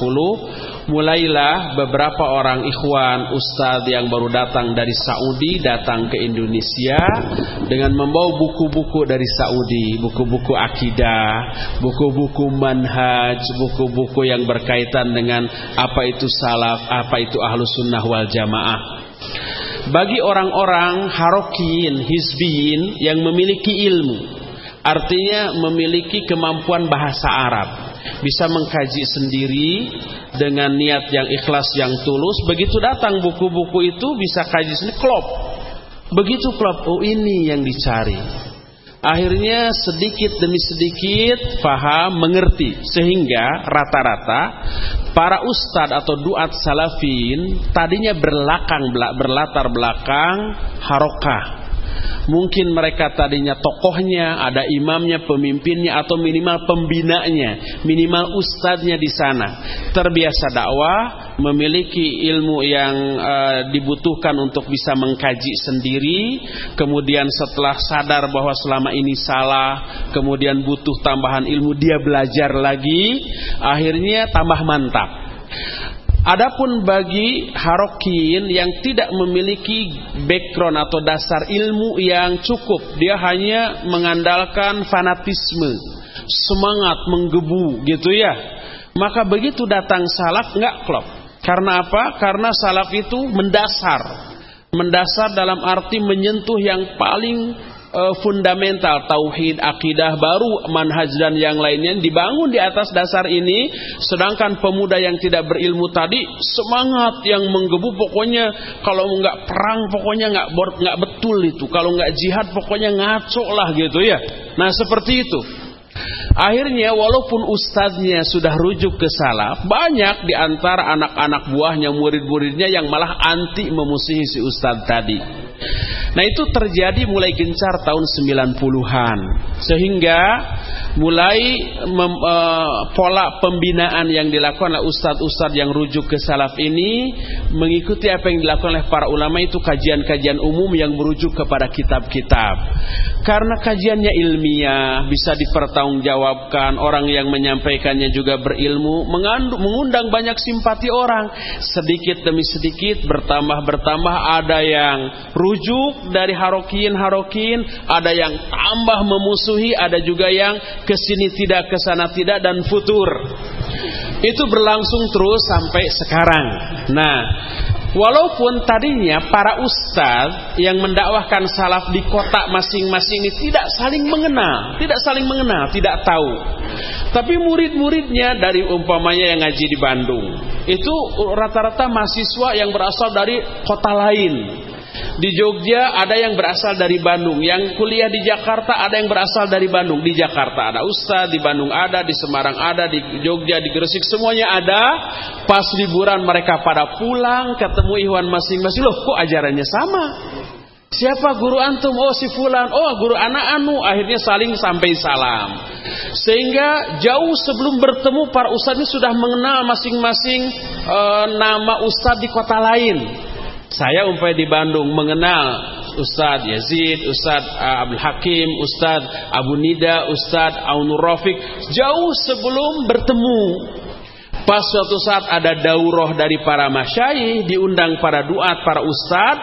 90 mulailah beberapa orang ikhwan ustadz yang baru datang dari Saudi datang ke Indonesia dengan membawa buku-buku dari Saudi, buku-buku akidah, buku-buku manhaj, buku-buku yang berkaitan dengan apa itu salaf, apa itu ahlus sunnah wal jamaah bagi orang-orang harokin, hizbiyin yang memiliki ilmu. Artinya memiliki kemampuan bahasa Arab. Bisa mengkaji sendiri dengan niat yang ikhlas, yang tulus. Begitu datang buku-buku itu bisa kaji sendiri, klop. Begitu klop, oh ini yang dicari. Akhirnya sedikit demi sedikit faham, mengerti. Sehingga rata-rata para ustadz atau duat salafin tadinya berlakang berlatar belakang harokah Mungkin mereka tadinya tokohnya, ada imamnya, pemimpinnya atau minimal pembinanya, minimal ustadznya di sana. Terbiasa dakwah, memiliki ilmu yang uh, dibutuhkan untuk bisa mengkaji sendiri, kemudian setelah sadar bahwa selama ini salah, kemudian butuh tambahan ilmu, dia belajar lagi, akhirnya tambah mantap. Adapun bagi harokin yang tidak memiliki background atau dasar ilmu yang cukup, dia hanya mengandalkan fanatisme, semangat menggebu gitu ya. Maka begitu datang salaf nggak klop. Karena apa? Karena salaf itu mendasar. Mendasar dalam arti menyentuh yang paling uh, fundamental tauhid, akidah baru manhaj dan yang lainnya dibangun di atas dasar ini. Sedangkan pemuda yang tidak berilmu tadi semangat yang menggebu pokoknya. Kalau nggak perang pokoknya nggak nggak betul itu. Kalau nggak jihad pokoknya ngaco lah gitu ya. Nah seperti itu Akhirnya walaupun ustadznya sudah rujuk ke salaf, banyak di antara anak-anak buahnya, murid-muridnya yang malah anti memusuhi si ustadz tadi. Nah itu terjadi mulai gencar tahun 90-an Sehingga mulai mem, uh, pola pembinaan yang dilakukan oleh ustadz-ustadz yang rujuk ke salaf ini Mengikuti apa yang dilakukan oleh para ulama itu kajian-kajian umum yang merujuk kepada kitab-kitab Karena kajiannya ilmiah bisa dipertanggungjawabkan Orang yang menyampaikannya juga berilmu Mengundang banyak simpati orang Sedikit demi sedikit bertambah-bertambah ada yang rujuk dari harokin-harokin, ada yang tambah memusuhi, ada juga yang ke sini tidak, ke sana tidak dan futur. Itu berlangsung terus sampai sekarang. Nah, Walaupun tadinya para ustadz yang mendakwahkan salaf di kota masing-masing ini tidak saling mengenal, tidak saling mengenal, tidak tahu. Tapi murid-muridnya dari umpamanya yang ngaji di Bandung, itu rata-rata mahasiswa yang berasal dari kota lain. Di Jogja ada yang berasal dari Bandung. Yang kuliah di Jakarta ada yang berasal dari Bandung. Di Jakarta ada ustaz, di Bandung ada, di Semarang ada, di Jogja, di Gresik semuanya ada. Pas liburan mereka pada pulang ketemu Ikhwan masing-masing. Loh kok ajarannya sama? Siapa guru antum? Oh si fulan. Oh guru anak anu. Akhirnya saling sampai salam. Sehingga jauh sebelum bertemu para ustadz ini sudah mengenal masing-masing e, nama ustadz di kota lain. Saya umpamanya di Bandung mengenal Ustadz Yazid, Ustadz uh, Abdul Hakim, Ustadz Abu Nida, Ustadz Aunur Rafiq jauh sebelum bertemu Pas suatu saat ada daurah dari para masyayikh, diundang para duat, para ustad,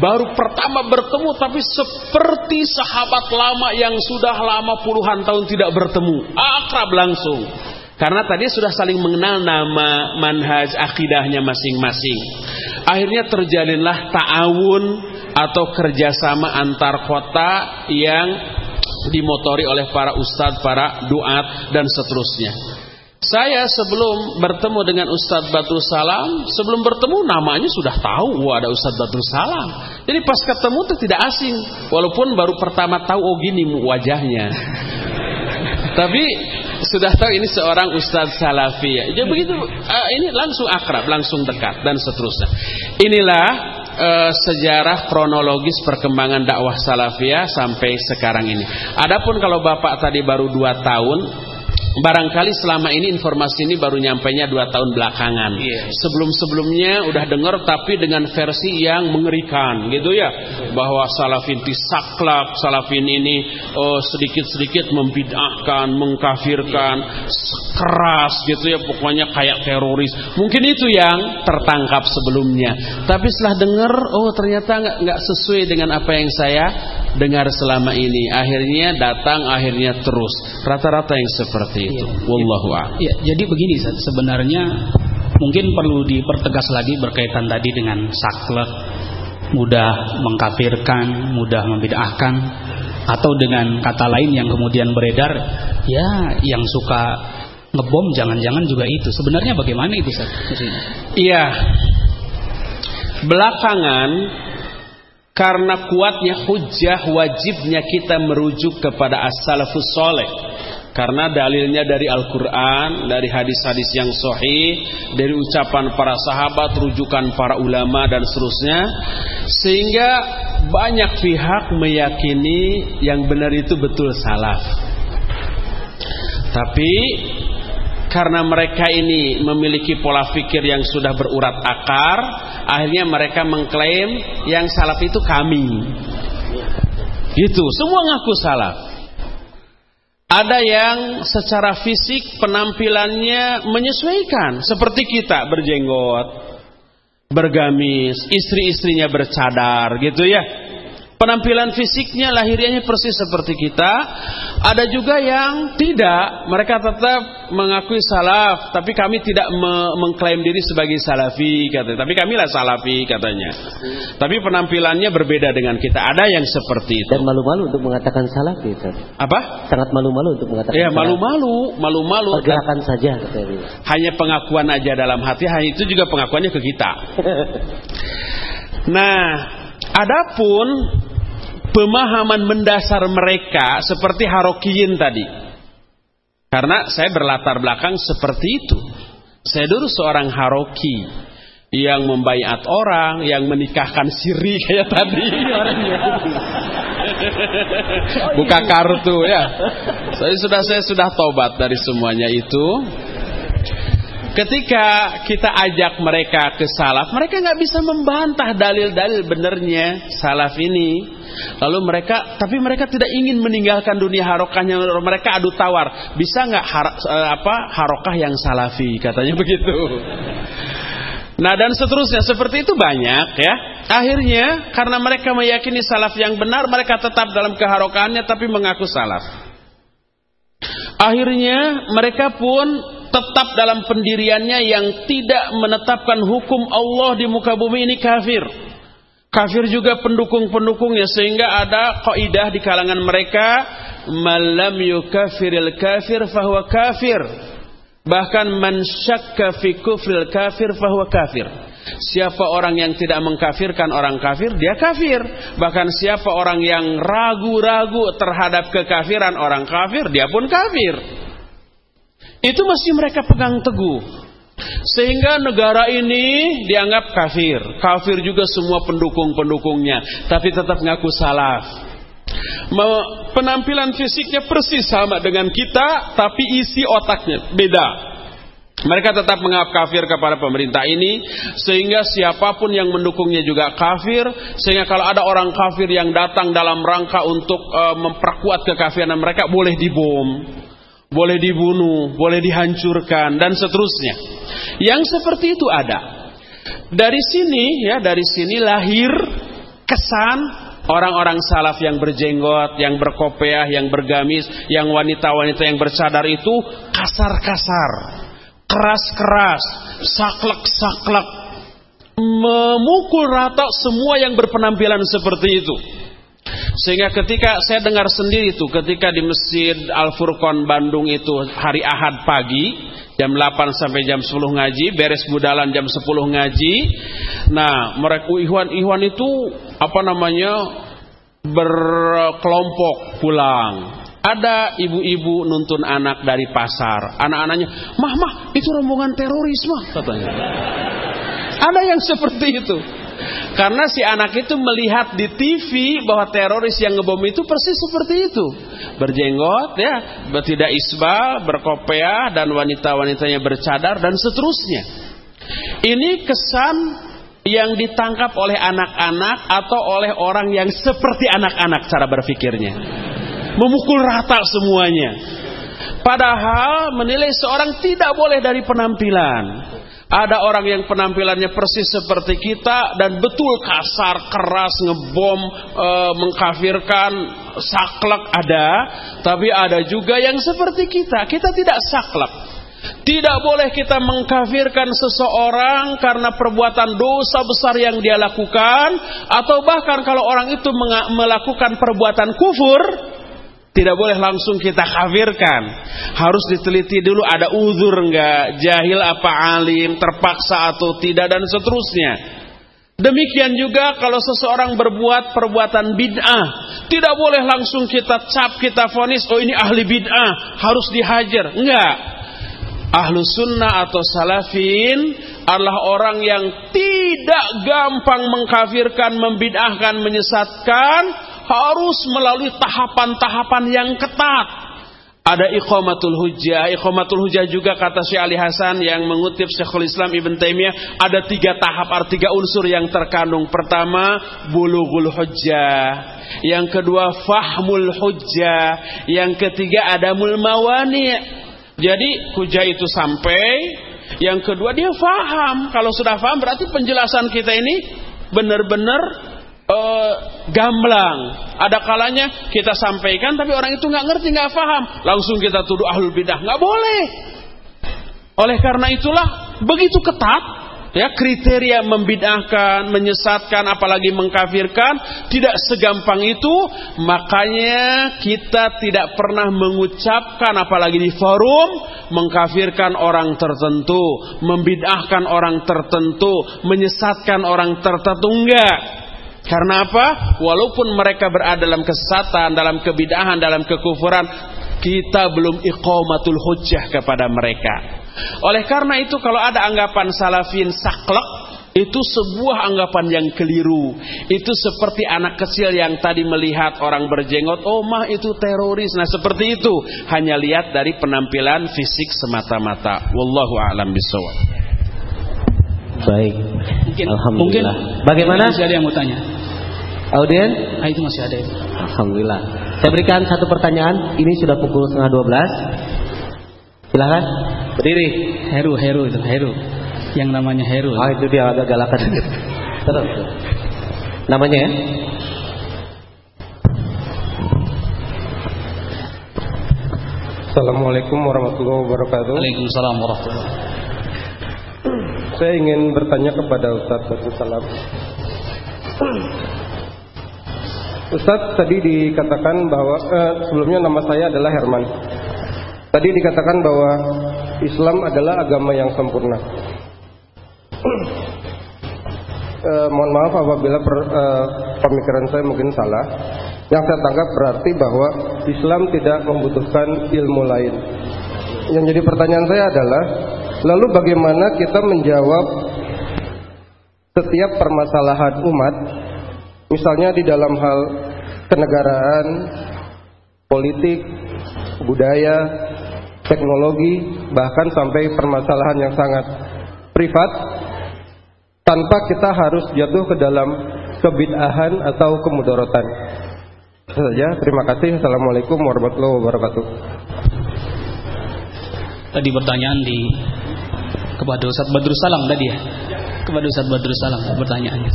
baru pertama bertemu tapi seperti sahabat lama yang sudah lama puluhan tahun tidak bertemu, akrab langsung. Karena tadi sudah saling mengenal nama manhaj akidahnya masing-masing. Akhirnya terjalinlah ta'awun atau kerjasama antar kota yang dimotori oleh para ustadz, para duat dan seterusnya. Saya sebelum bertemu dengan Ustadz Batul Salam, sebelum bertemu namanya sudah tahu oh, ada Ustadz Batul Salam. Jadi pas ketemu itu tidak asing, walaupun baru pertama tahu oh gini wajahnya. Tapi sudah tahu ini seorang Ustadz Salafi. Jadi begitu, uh, ini langsung akrab, langsung dekat dan seterusnya. Inilah uh, sejarah kronologis perkembangan dakwah Salafiyah sampai sekarang ini. Adapun kalau Bapak tadi baru dua tahun, Barangkali selama ini informasi ini baru nyampainya dua tahun belakangan. Yeah. Sebelum-sebelumnya udah dengar tapi dengan versi yang mengerikan gitu ya. Bahwa salafin tisaklak, salafin ini oh, sedikit-sedikit membid'ahkan, mengkafirkan, keras gitu ya pokoknya kayak teroris. Mungkin itu yang tertangkap sebelumnya. Tapi setelah dengar oh ternyata nggak sesuai dengan apa yang saya dengar selama ini. Akhirnya datang, akhirnya terus. Rata-rata yang seperti itu. Ya, Wallahu a'lam. Ya, jadi begini sebenarnya mungkin perlu dipertegas lagi berkaitan tadi dengan saklek mudah mengkafirkan, mudah membid'ahkan atau dengan kata lain yang kemudian beredar ya yang suka ngebom jangan-jangan juga itu. Sebenarnya bagaimana itu Ustaz? Iya. Belakangan karena kuatnya hujah wajibnya kita merujuk kepada as-salafus soleh. Karena dalilnya dari Al-Quran, dari hadis-hadis yang sahih, dari ucapan para sahabat, rujukan para ulama dan seterusnya. Sehingga banyak pihak meyakini yang benar itu betul salaf. Tapi karena mereka ini memiliki pola pikir yang sudah berurat akar, akhirnya mereka mengklaim yang salaf itu kami. Itu semua ngaku salaf. Ada yang secara fisik penampilannya menyesuaikan seperti kita berjenggot, bergamis, istri-istrinya bercadar gitu ya. Penampilan fisiknya, lahirianya persis seperti kita. Ada juga yang tidak. Mereka tetap mengakui salaf. Tapi kami tidak me mengklaim diri sebagai salafi. Katanya. Tapi kamilah salafi katanya. Tapi penampilannya berbeda dengan kita. Ada yang seperti itu. Dan malu-malu untuk mengatakan salafi. Kan? Apa? Sangat malu-malu untuk mengatakan Ya malu-malu. Malu-malu. Pergerakan saja. Katanya. Hanya pengakuan aja dalam hati. Hanya itu juga pengakuannya ke kita. nah, adapun pemahaman mendasar mereka seperti Harokiyin tadi. Karena saya berlatar belakang seperti itu. Saya dulu seorang Haroki yang membayat orang, yang menikahkan siri kayak tadi. Buka kartu ya. Saya sudah saya sudah tobat dari semuanya itu. Ketika kita ajak mereka ke salaf, mereka nggak bisa membantah dalil-dalil benernya salaf ini. Lalu mereka, tapi mereka tidak ingin meninggalkan dunia harokahnya. Mereka adu tawar, bisa nggak har, eh, apa harokah yang salafi? Katanya begitu. Nah dan seterusnya seperti itu banyak ya. Akhirnya karena mereka meyakini salaf yang benar, mereka tetap dalam keharokannya tapi mengaku salaf. Akhirnya mereka pun tetap dalam pendiriannya yang tidak menetapkan hukum Allah di muka bumi ini kafir. Kafir juga pendukung-pendukungnya sehingga ada kaidah di kalangan mereka malam yukafiril kafir fahuwa kafir. Bahkan man syakka fi kufril kafir fahuwa kafir. Siapa orang yang tidak mengkafirkan orang kafir, dia kafir. Bahkan siapa orang yang ragu-ragu terhadap kekafiran orang kafir, dia pun kafir. Itu mesti mereka pegang teguh. Sehingga negara ini dianggap kafir. Kafir juga semua pendukung-pendukungnya. Tapi tetap ngaku salaf. Penampilan fisiknya persis sama dengan kita, tapi isi otaknya beda. Mereka tetap menganggap kafir kepada pemerintah ini sehingga siapa pun yang mendukungnya juga kafir sehingga kalau ada orang kafir yang datang dalam rangka untuk uh, memperkuat kekafiran mereka boleh dibom, boleh dibunuh, boleh dihancurkan dan seterusnya. Yang seperti itu ada. Dari sini ya, dari sini lahir kesan Orang-orang salaf yang berjenggot, yang berkopiah, yang bergamis, yang wanita-wanita yang bercadar itu kasar-kasar, keras-keras, saklek-saklek, memukul rata semua yang berpenampilan seperti itu. Sehingga ketika saya dengar sendiri itu ketika di Masjid Al Furqon Bandung itu hari Ahad pagi jam 8 sampai jam 10 ngaji, beres budalan jam 10 ngaji. Nah, mereka Ikhwan-ikhwan itu apa namanya berkelompok pulang. Ada ibu-ibu nuntun anak dari pasar. Anak-anaknya, mah mah itu rombongan teroris mah katanya. Ada yang seperti itu. Karena si anak itu melihat di TV bahwa teroris yang ngebom itu persis seperti itu. Berjenggot ya, tidak isbal, berkopiah dan wanita-wanitanya bercadar dan seterusnya. Ini kesan yang ditangkap oleh anak-anak atau oleh orang yang seperti anak-anak cara berpikirnya. Memukul rata semuanya. Padahal menilai seorang tidak boleh dari penampilan. Ada orang yang penampilannya persis seperti kita dan betul kasar, keras, ngebom, e, mengkafirkan, saklek ada, tapi ada juga yang seperti kita. Kita tidak saklek. Tidak boleh kita mengkafirkan seseorang karena perbuatan dosa besar yang dia lakukan atau bahkan kalau orang itu melakukan perbuatan kufur tidak boleh langsung kita kafirkan. Harus diteliti dulu ada uzur enggak, jahil apa alim, terpaksa atau tidak dan seterusnya. Demikian juga kalau seseorang berbuat perbuatan bid'ah, tidak boleh langsung kita cap, kita fonis, oh ini ahli bid'ah, harus dihajar. Enggak. Ahlu sunnah atau salafin adalah orang yang tidak gampang mengkafirkan, membid'ahkan, menyesatkan, harus melalui tahapan-tahapan yang ketat. Ada iqamatul hujjah. Iqamatul hujjah juga kata Syekh Ali Hasan yang mengutip Syekhul Islam Ibn Taimiyah ada tiga tahap, ada tiga unsur yang terkandung. Pertama, bulughul hujjah. Yang kedua, fahmul hujjah. Yang ketiga, adamul mawani. Jadi hujjah itu sampai. Yang kedua, dia faham. Kalau sudah faham berarti penjelasan kita ini benar-benar uh, gamblang. Ada kalanya kita sampaikan tapi orang itu nggak ngerti, nggak paham. Langsung kita tuduh ahlul bidah, nggak boleh. Oleh karena itulah begitu ketat ya kriteria membidahkan, menyesatkan, apalagi mengkafirkan tidak segampang itu. Makanya kita tidak pernah mengucapkan apalagi di forum mengkafirkan orang tertentu, membidahkan orang tertentu, menyesatkan orang tertentu enggak. Karena apa? Walaupun mereka berada dalam kesesatan, dalam kebidahan, dalam kekufuran, kita belum iqamatul hujjah kepada mereka. Oleh karena itu kalau ada anggapan salafin saklek, itu sebuah anggapan yang keliru. Itu seperti anak kecil yang tadi melihat orang berjenggot, oh mah itu teroris. Nah seperti itu, hanya lihat dari penampilan fisik semata-mata. Wallahu a'lam bishawab. Baik. Mungkin, Alhamdulillah. Mungkin, Bagaimana? Masih ada yang mau tanya. Audien? Ah, itu masih ada itu. Alhamdulillah. Saya berikan satu pertanyaan. Ini sudah pukul setengah dua belas. Silahkan. Berdiri. Heru, Heru itu Heru. Yang namanya Heru. Oh itu dia agak galakan. Terus. Namanya ya? Assalamualaikum warahmatullahi wabarakatuh. Waalaikumsalam warahmatullahi wabarakatuh. Saya ingin bertanya kepada Ustaz Batu Salam. Ustadz tadi dikatakan bahwa eh, sebelumnya nama saya adalah Herman. Tadi dikatakan bahwa Islam adalah agama yang sempurna. eh, mohon maaf apabila per, eh, pemikiran saya mungkin salah. Yang saya tangkap berarti bahwa Islam tidak membutuhkan ilmu lain. Yang jadi pertanyaan saya adalah, lalu bagaimana kita menjawab setiap permasalahan umat, misalnya di dalam hal kenegaraan, politik, budaya, teknologi, bahkan sampai permasalahan yang sangat privat tanpa kita harus jatuh ke dalam kebid'ahan atau kemudorotan. Saja. Terima kasih. Assalamualaikum warahmatullahi wabarakatuh. Tadi pertanyaan di kepada Ustaz Badrus Salam tadi ya. Kepada Ustaz Badrus Salam pertanyaannya.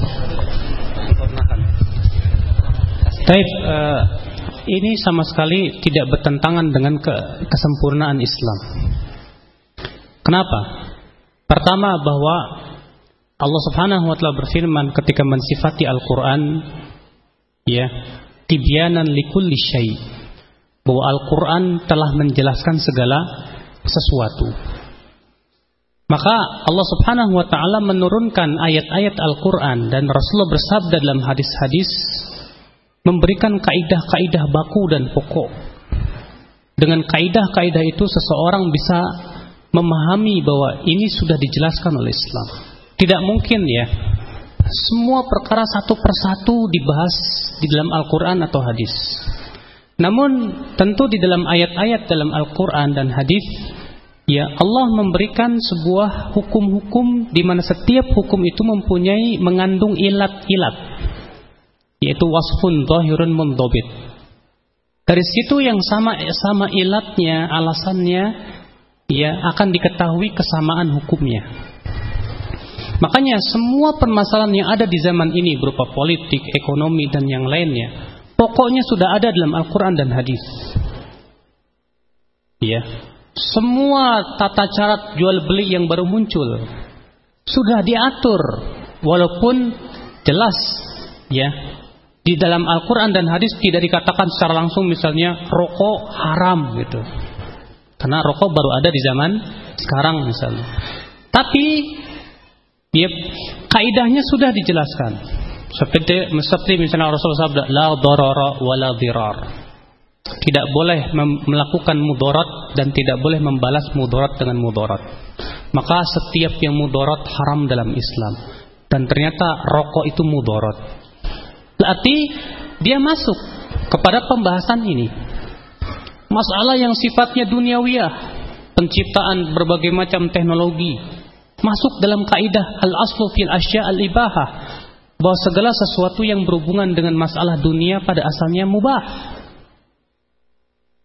Taib, uh, ini sama sekali tidak bertentangan dengan ke kesempurnaan Islam. Kenapa? Pertama bahwa Allah Subhanahu wa taala berfirman ketika mensifati Al-Qur'an ya, tibyanan likulli syai. Bahwa Al-Qur'an telah menjelaskan segala sesuatu. Maka Allah Subhanahu wa taala menurunkan ayat-ayat Al-Qur'an dan Rasulullah bersabda dalam hadis-hadis memberikan kaidah-kaidah baku dan pokok. Dengan kaidah-kaidah itu seseorang bisa memahami bahwa ini sudah dijelaskan oleh Islam. Tidak mungkin ya semua perkara satu persatu dibahas di dalam Al-Quran atau hadis. Namun tentu di dalam ayat-ayat dalam Al-Quran dan hadis ya Allah memberikan sebuah hukum-hukum di mana setiap hukum itu mempunyai mengandung ilat-ilat yaitu wasfun zahirun mundobit. Dari situ yang sama sama ilatnya, alasannya ya akan diketahui kesamaan hukumnya. Makanya semua permasalahan yang ada di zaman ini berupa politik, ekonomi dan yang lainnya, pokoknya sudah ada dalam Al-Qur'an dan hadis. Ya. Semua tata cara jual beli yang baru muncul sudah diatur walaupun jelas ya di dalam Al-Quran dan hadis tidak dikatakan secara langsung misalnya rokok haram gitu. Karena rokok baru ada di zaman sekarang misalnya. Tapi ya, kaidahnya sudah dijelaskan. Seperti, seperti misalnya Rasulullah sabda, la darara wa la dirar. Tidak boleh melakukan mudarat dan tidak boleh membalas mudarat dengan mudarat. Maka setiap yang mudarat haram dalam Islam. Dan ternyata rokok itu mudarat. Berarti dia masuk kepada pembahasan ini masalah yang sifatnya duniawiyah, penciptaan berbagai macam teknologi, masuk dalam kaidah al-aslu fil asya al-ibahah, bahwa segala sesuatu yang berhubungan dengan masalah dunia pada asalnya mubah.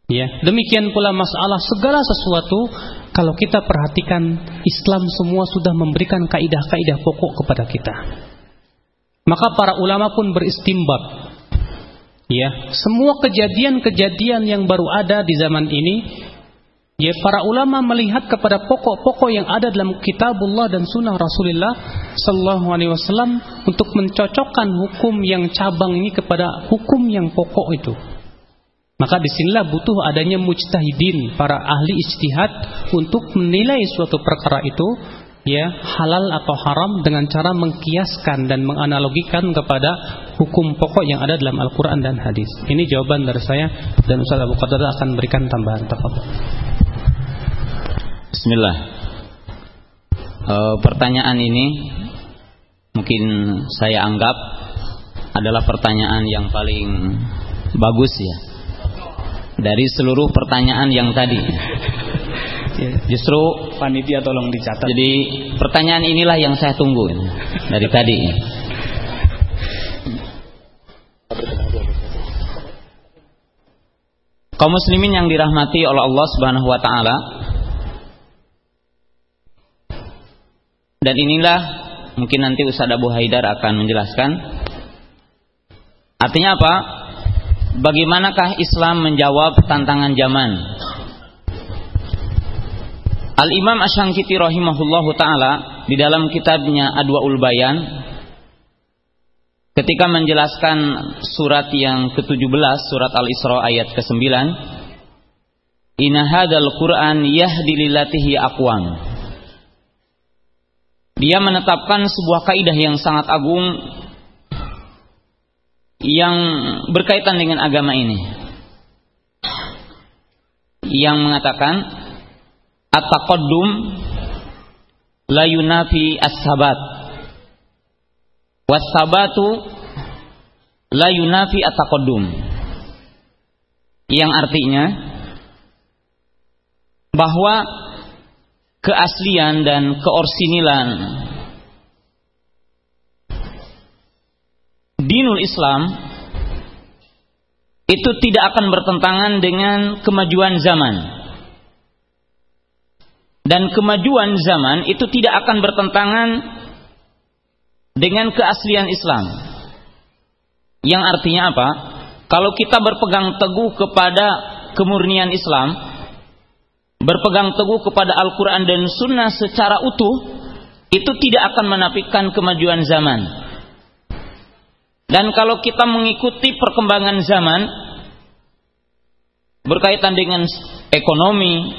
Ya, demikian pula masalah segala sesuatu kalau kita perhatikan Islam semua sudah memberikan kaidah-kaidah pokok kepada kita. Maka para ulama pun beristimbat Ya, semua kejadian-kejadian yang baru ada di zaman ini Ya, para ulama melihat kepada pokok-pokok yang ada dalam kitabullah dan sunnah Rasulullah Sallallahu Alaihi Wasallam untuk mencocokkan hukum yang cabang ini kepada hukum yang pokok itu. Maka di sinilah butuh adanya mujtahidin, para ahli istihad untuk menilai suatu perkara itu ya halal atau haram dengan cara mengkiaskan dan menganalogikan kepada hukum pokok yang ada dalam Al-Quran dan hadis. Ini jawaban dari saya dan Ustaz Abu Qadir akan berikan tambahan. Tafadhol. Bismillah. E, pertanyaan ini mungkin saya anggap adalah pertanyaan yang paling bagus ya dari seluruh pertanyaan yang tadi. Ya. Justru panitia tolong dicatat. Jadi pertanyaan inilah yang saya tunggu dari tadi. Kaum muslimin yang dirahmati oleh Allah Subhanahu wa taala. Dan inilah mungkin nanti Ustaz Abu Haidar akan menjelaskan. Artinya apa? Bagaimanakah Islam menjawab tantangan zaman? Al-Imam Asyangkiti rahimahullahu taala di dalam kitabnya Adwaul Bayan ketika menjelaskan surat yang ke-17 surat Al-Isra ayat ke-9 Inna hadzal Qur'an yahdi lillatihi aqwam dia menetapkan sebuah kaidah yang sangat agung yang berkaitan dengan agama ini. Yang mengatakan at-taqaddum la yunafi as-sabat. Was-sabatu la yunafi at-taqaddum. Yang artinya bahwa keaslian dan keorsinilan dinul Islam itu tidak akan bertentangan dengan kemajuan zaman. Dan kemajuan zaman itu tidak akan bertentangan dengan keaslian Islam. Yang artinya apa? Kalau kita berpegang teguh kepada kemurnian Islam, berpegang teguh kepada Al-Quran dan Sunnah secara utuh, itu tidak akan menafikan kemajuan zaman. Dan kalau kita mengikuti perkembangan zaman, berkaitan dengan ekonomi,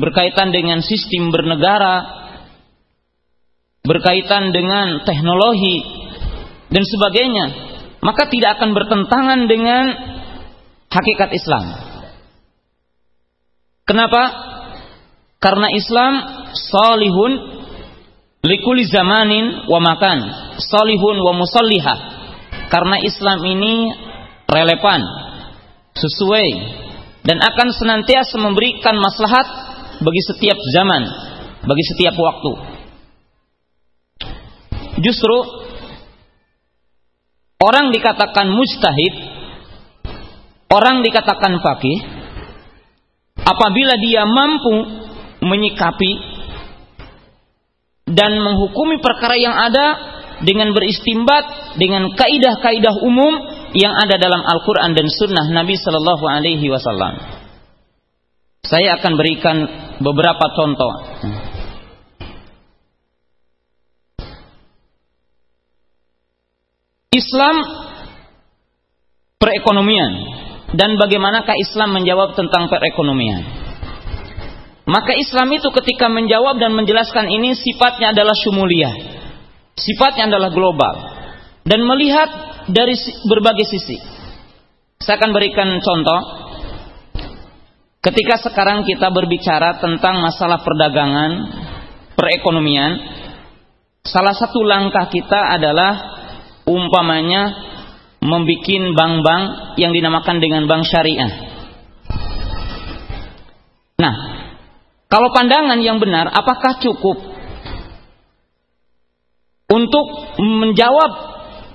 berkaitan dengan sistem bernegara, berkaitan dengan teknologi, dan sebagainya, maka tidak akan bertentangan dengan hakikat Islam. Kenapa? Karena Islam salihun likuli zamanin wa makan, salihun wa musalliha. Karena Islam ini relevan, sesuai dan akan senantiasa memberikan maslahat bagi setiap zaman, bagi setiap waktu. Justru orang dikatakan mujtahid, orang dikatakan fakih, apabila dia mampu menyikapi dan menghukumi perkara yang ada dengan beristimbat dengan kaidah-kaidah umum yang ada dalam Al-Quran dan Sunnah Nabi Sallallahu Alaihi Wasallam. Saya akan berikan beberapa contoh. Islam perekonomian dan bagaimanakah Islam menjawab tentang perekonomian. Maka Islam itu ketika menjawab dan menjelaskan ini sifatnya adalah syumuliyah. Sifatnya adalah global. Dan melihat dari berbagai sisi. Saya akan berikan contoh. Ketika sekarang kita berbicara tentang masalah perdagangan, perekonomian, salah satu langkah kita adalah umpamanya membuat bank-bank yang dinamakan dengan bank syariah. Nah, kalau pandangan yang benar, apakah cukup untuk menjawab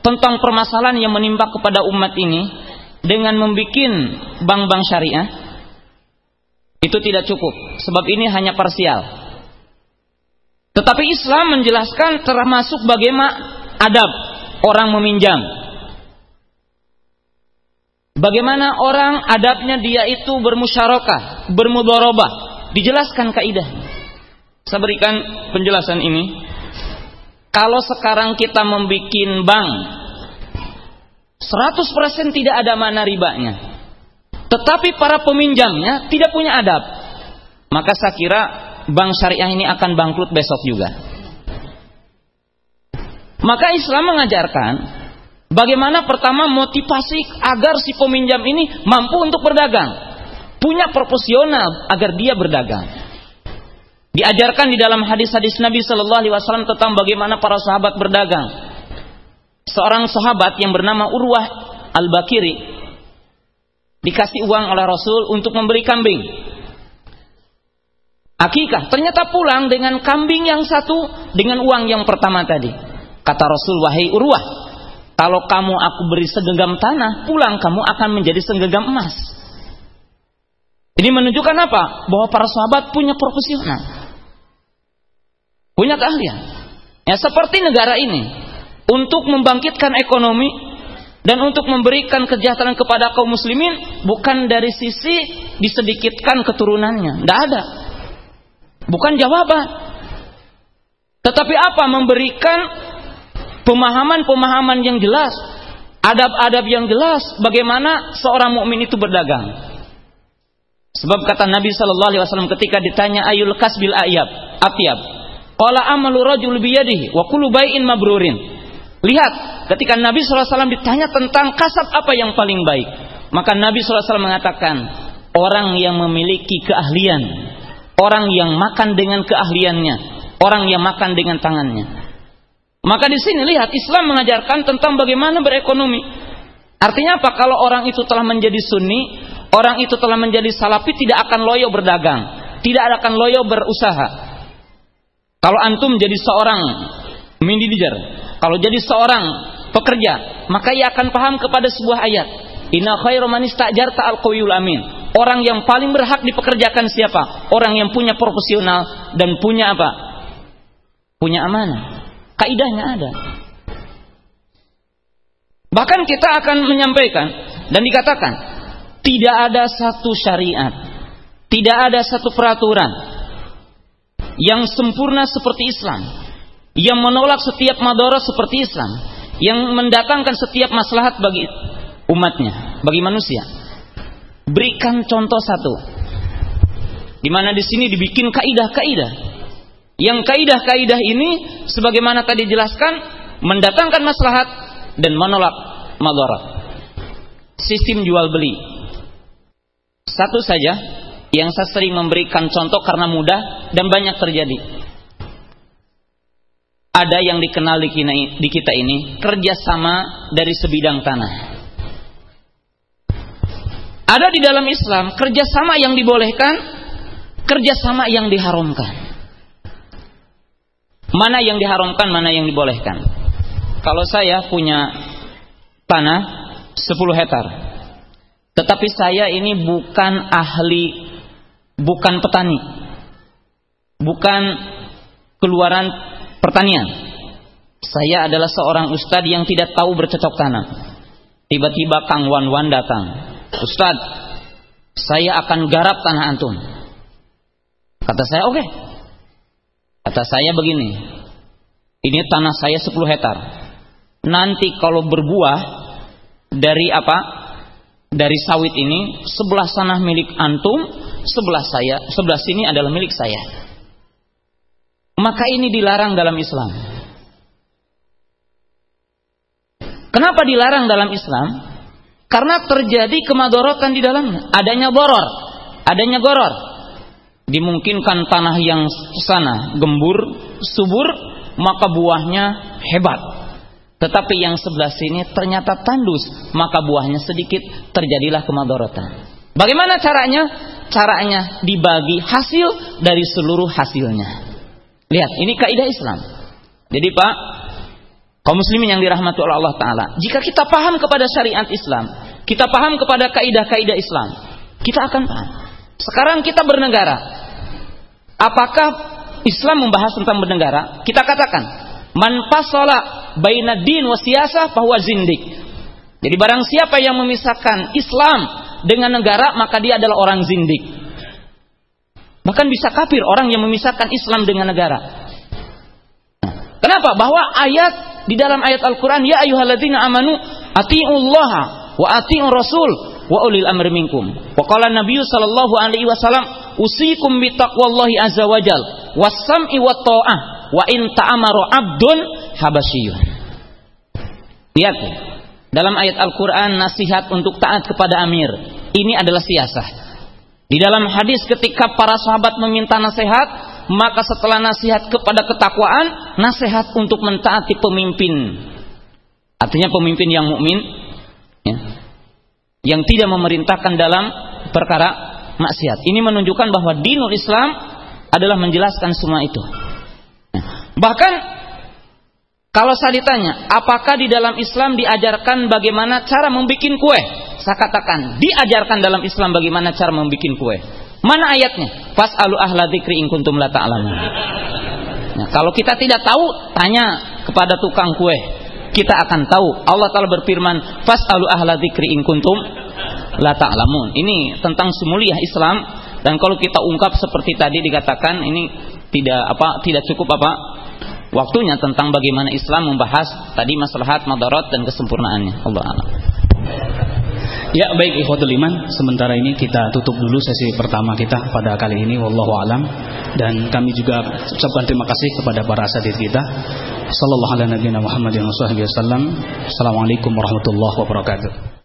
tentang permasalahan yang menimpa kepada umat ini dengan membuat bank-bank syariah? Itu tidak cukup, sebab ini hanya parsial. Tetapi Islam menjelaskan termasuk bagaimana adab orang meminjam Bagaimana orang adabnya dia itu bermusyarakah, bermudharabah, dijelaskan kaidah. Saya berikan penjelasan ini. Kalau sekarang kita membuat bank 100% tidak ada mana ribanya. Tetapi para peminjamnya tidak punya adab. Maka saya kira bank syariah ini akan bangkrut besok juga. Maka Islam mengajarkan Bagaimana pertama motivasi agar si peminjam ini mampu untuk berdagang, punya proporsional agar dia berdagang. Diajarkan di dalam hadis-hadis Nabi Shallallahu Alaihi Wasallam tentang bagaimana para sahabat berdagang. Seorang sahabat yang bernama Urwah al Bakiri dikasih uang oleh Rasul untuk memberi kambing. Akikah ternyata pulang dengan kambing yang satu dengan uang yang pertama tadi. Kata Rasul wahai Urwah, kalau kamu aku beri segenggam tanah, pulang kamu akan menjadi segenggam emas. Ini menunjukkan apa? Bahwa para sahabat punya profesional. Punya keahlian. Ya seperti negara ini. Untuk membangkitkan ekonomi dan untuk memberikan kesejahteraan kepada kaum muslimin bukan dari sisi disedikitkan keturunannya. Tidak ada. Bukan jawaban. Tetapi apa? Memberikan pemahaman-pemahaman yang jelas, adab-adab yang jelas bagaimana seorang mukmin itu berdagang. Sebab kata Nabi Shallallahu Alaihi Wasallam ketika ditanya ayul kasbil ayab, atyab, Qala amalu rajul biyadihi wa kullu bai'in mabrurin. Lihat, ketika Nabi SAW ditanya tentang kasab apa yang paling baik, maka Nabi SAW mengatakan, orang yang memiliki keahlian, orang yang makan dengan keahliannya, orang yang makan dengan tangannya. Maka di sini lihat Islam mengajarkan tentang bagaimana berekonomi. Artinya apa? Kalau orang itu telah menjadi sunni, orang itu telah menjadi salafi tidak akan loyo berdagang, tidak akan loyo berusaha. Kalau antum jadi seorang manajer, kalau jadi seorang pekerja, maka ia akan paham kepada sebuah ayat. Inna khairu man istajarta al amin. Orang yang paling berhak dipekerjakan siapa? Orang yang punya profesional dan punya apa? Punya amanah. Kaidahnya ada. Bahkan kita akan menyampaikan dan dikatakan tidak ada satu syariat, tidak ada satu peraturan yang sempurna seperti Islam, yang menolak setiap madorot seperti Islam, yang mendatangkan setiap maslahat bagi umatnya, bagi manusia. Berikan contoh satu, di mana di sini dibikin kaidah-kaidah. Yang kaidah-kaidah ini, sebagaimana tadi jelaskan, mendatangkan maslahat dan menolak madorot. Sistem jual beli. Satu saja yang saya sering memberikan contoh karena mudah dan banyak terjadi. Ada yang dikenal di kita ini kerjasama dari sebidang tanah. Ada di dalam Islam kerjasama yang dibolehkan, kerjasama yang diharamkan. Mana yang diharamkan, mana yang dibolehkan. Kalau saya punya tanah 10 hektar, tetapi saya ini bukan ahli bukan petani, bukan keluaran pertanian. Saya adalah seorang ustadz yang tidak tahu bercocok tanam. Tiba-tiba Kang Wan Wan datang. Ustadz, saya akan garap tanah antum. Kata saya, oke. Okay. Kata saya begini, ini tanah saya 10 hektar. Nanti kalau berbuah dari apa? Dari sawit ini, sebelah tanah milik antum, sebelah saya, sebelah sini adalah milik saya. Maka ini dilarang dalam Islam. Kenapa dilarang dalam Islam? Karena terjadi kemadorotan di dalamnya. Adanya boror, adanya goror. Dimungkinkan tanah yang sana gembur, subur, maka buahnya hebat. Tetapi yang sebelah sini ternyata tandus, maka buahnya sedikit, terjadilah kemadorotan. Bagaimana caranya? Caranya dibagi hasil dari seluruh hasilnya. Lihat, ini kaidah Islam. Jadi Pak, kaum muslimin yang dirahmati oleh Allah Ta'ala. Jika kita paham kepada syariat Islam, kita paham kepada kaidah-kaidah Islam, kita akan paham. Sekarang kita bernegara. Apakah Islam membahas tentang bernegara? Kita katakan, man fasala baina din wa siyasah bahwa zindik. Jadi barang siapa yang memisahkan Islam dengan negara maka dia adalah orang zindik. Bahkan bisa kafir orang yang memisahkan Islam dengan negara. Kenapa? Bahwa ayat di dalam ayat Al-Qur'an ya ayyuhalladzina amanu atiullaha wa atiur rasul wa ulil amri minkum. Wa Nabi sallallahu alaihi wasallam usikum bi taqwallahi azza wajal was-sam'i wat ta'ah wa in ta'amaru 'abdun habasyiyun. Lihat dalam ayat Al-Quran nasihat untuk taat kepada amir. Ini adalah siasah. Di dalam hadis ketika para sahabat meminta nasihat, maka setelah nasihat kepada ketakwaan, nasihat untuk mentaati pemimpin. Artinya pemimpin yang mukmin, ya, yang tidak memerintahkan dalam perkara maksiat. Ini menunjukkan bahwa dinul Islam adalah menjelaskan semua itu. Bahkan kalau saya ditanya, apakah di dalam Islam diajarkan bagaimana cara membuat kue? Saya katakan, diajarkan dalam Islam bagaimana cara membuat kue. Mana ayatnya? Fas'alu ahla dzikri in kuntum la ta'lamun. Nah, kalau kita tidak tahu, tanya kepada tukang kue. Kita akan tahu. Allah Taala berfirman, "Fas'alu ahla dzikri in kuntum la ta'lamun." Ini tentang sumuliah Islam dan kalau kita ungkap seperti tadi dikatakan ini tidak apa tidak cukup apa waktunya tentang bagaimana Islam membahas tadi maslahat, madarat dan kesempurnaannya. Allah a'lam. Ya baik ikhwatul iman. Sementara ini kita tutup dulu sesi pertama kita pada kali ini. Wallahu alam. Dan kami juga ucapkan terima kasih kepada para asatid kita. Sallallahu ala nabiyina Muhammadin Assalamualaikum warahmatullahi wabarakatuh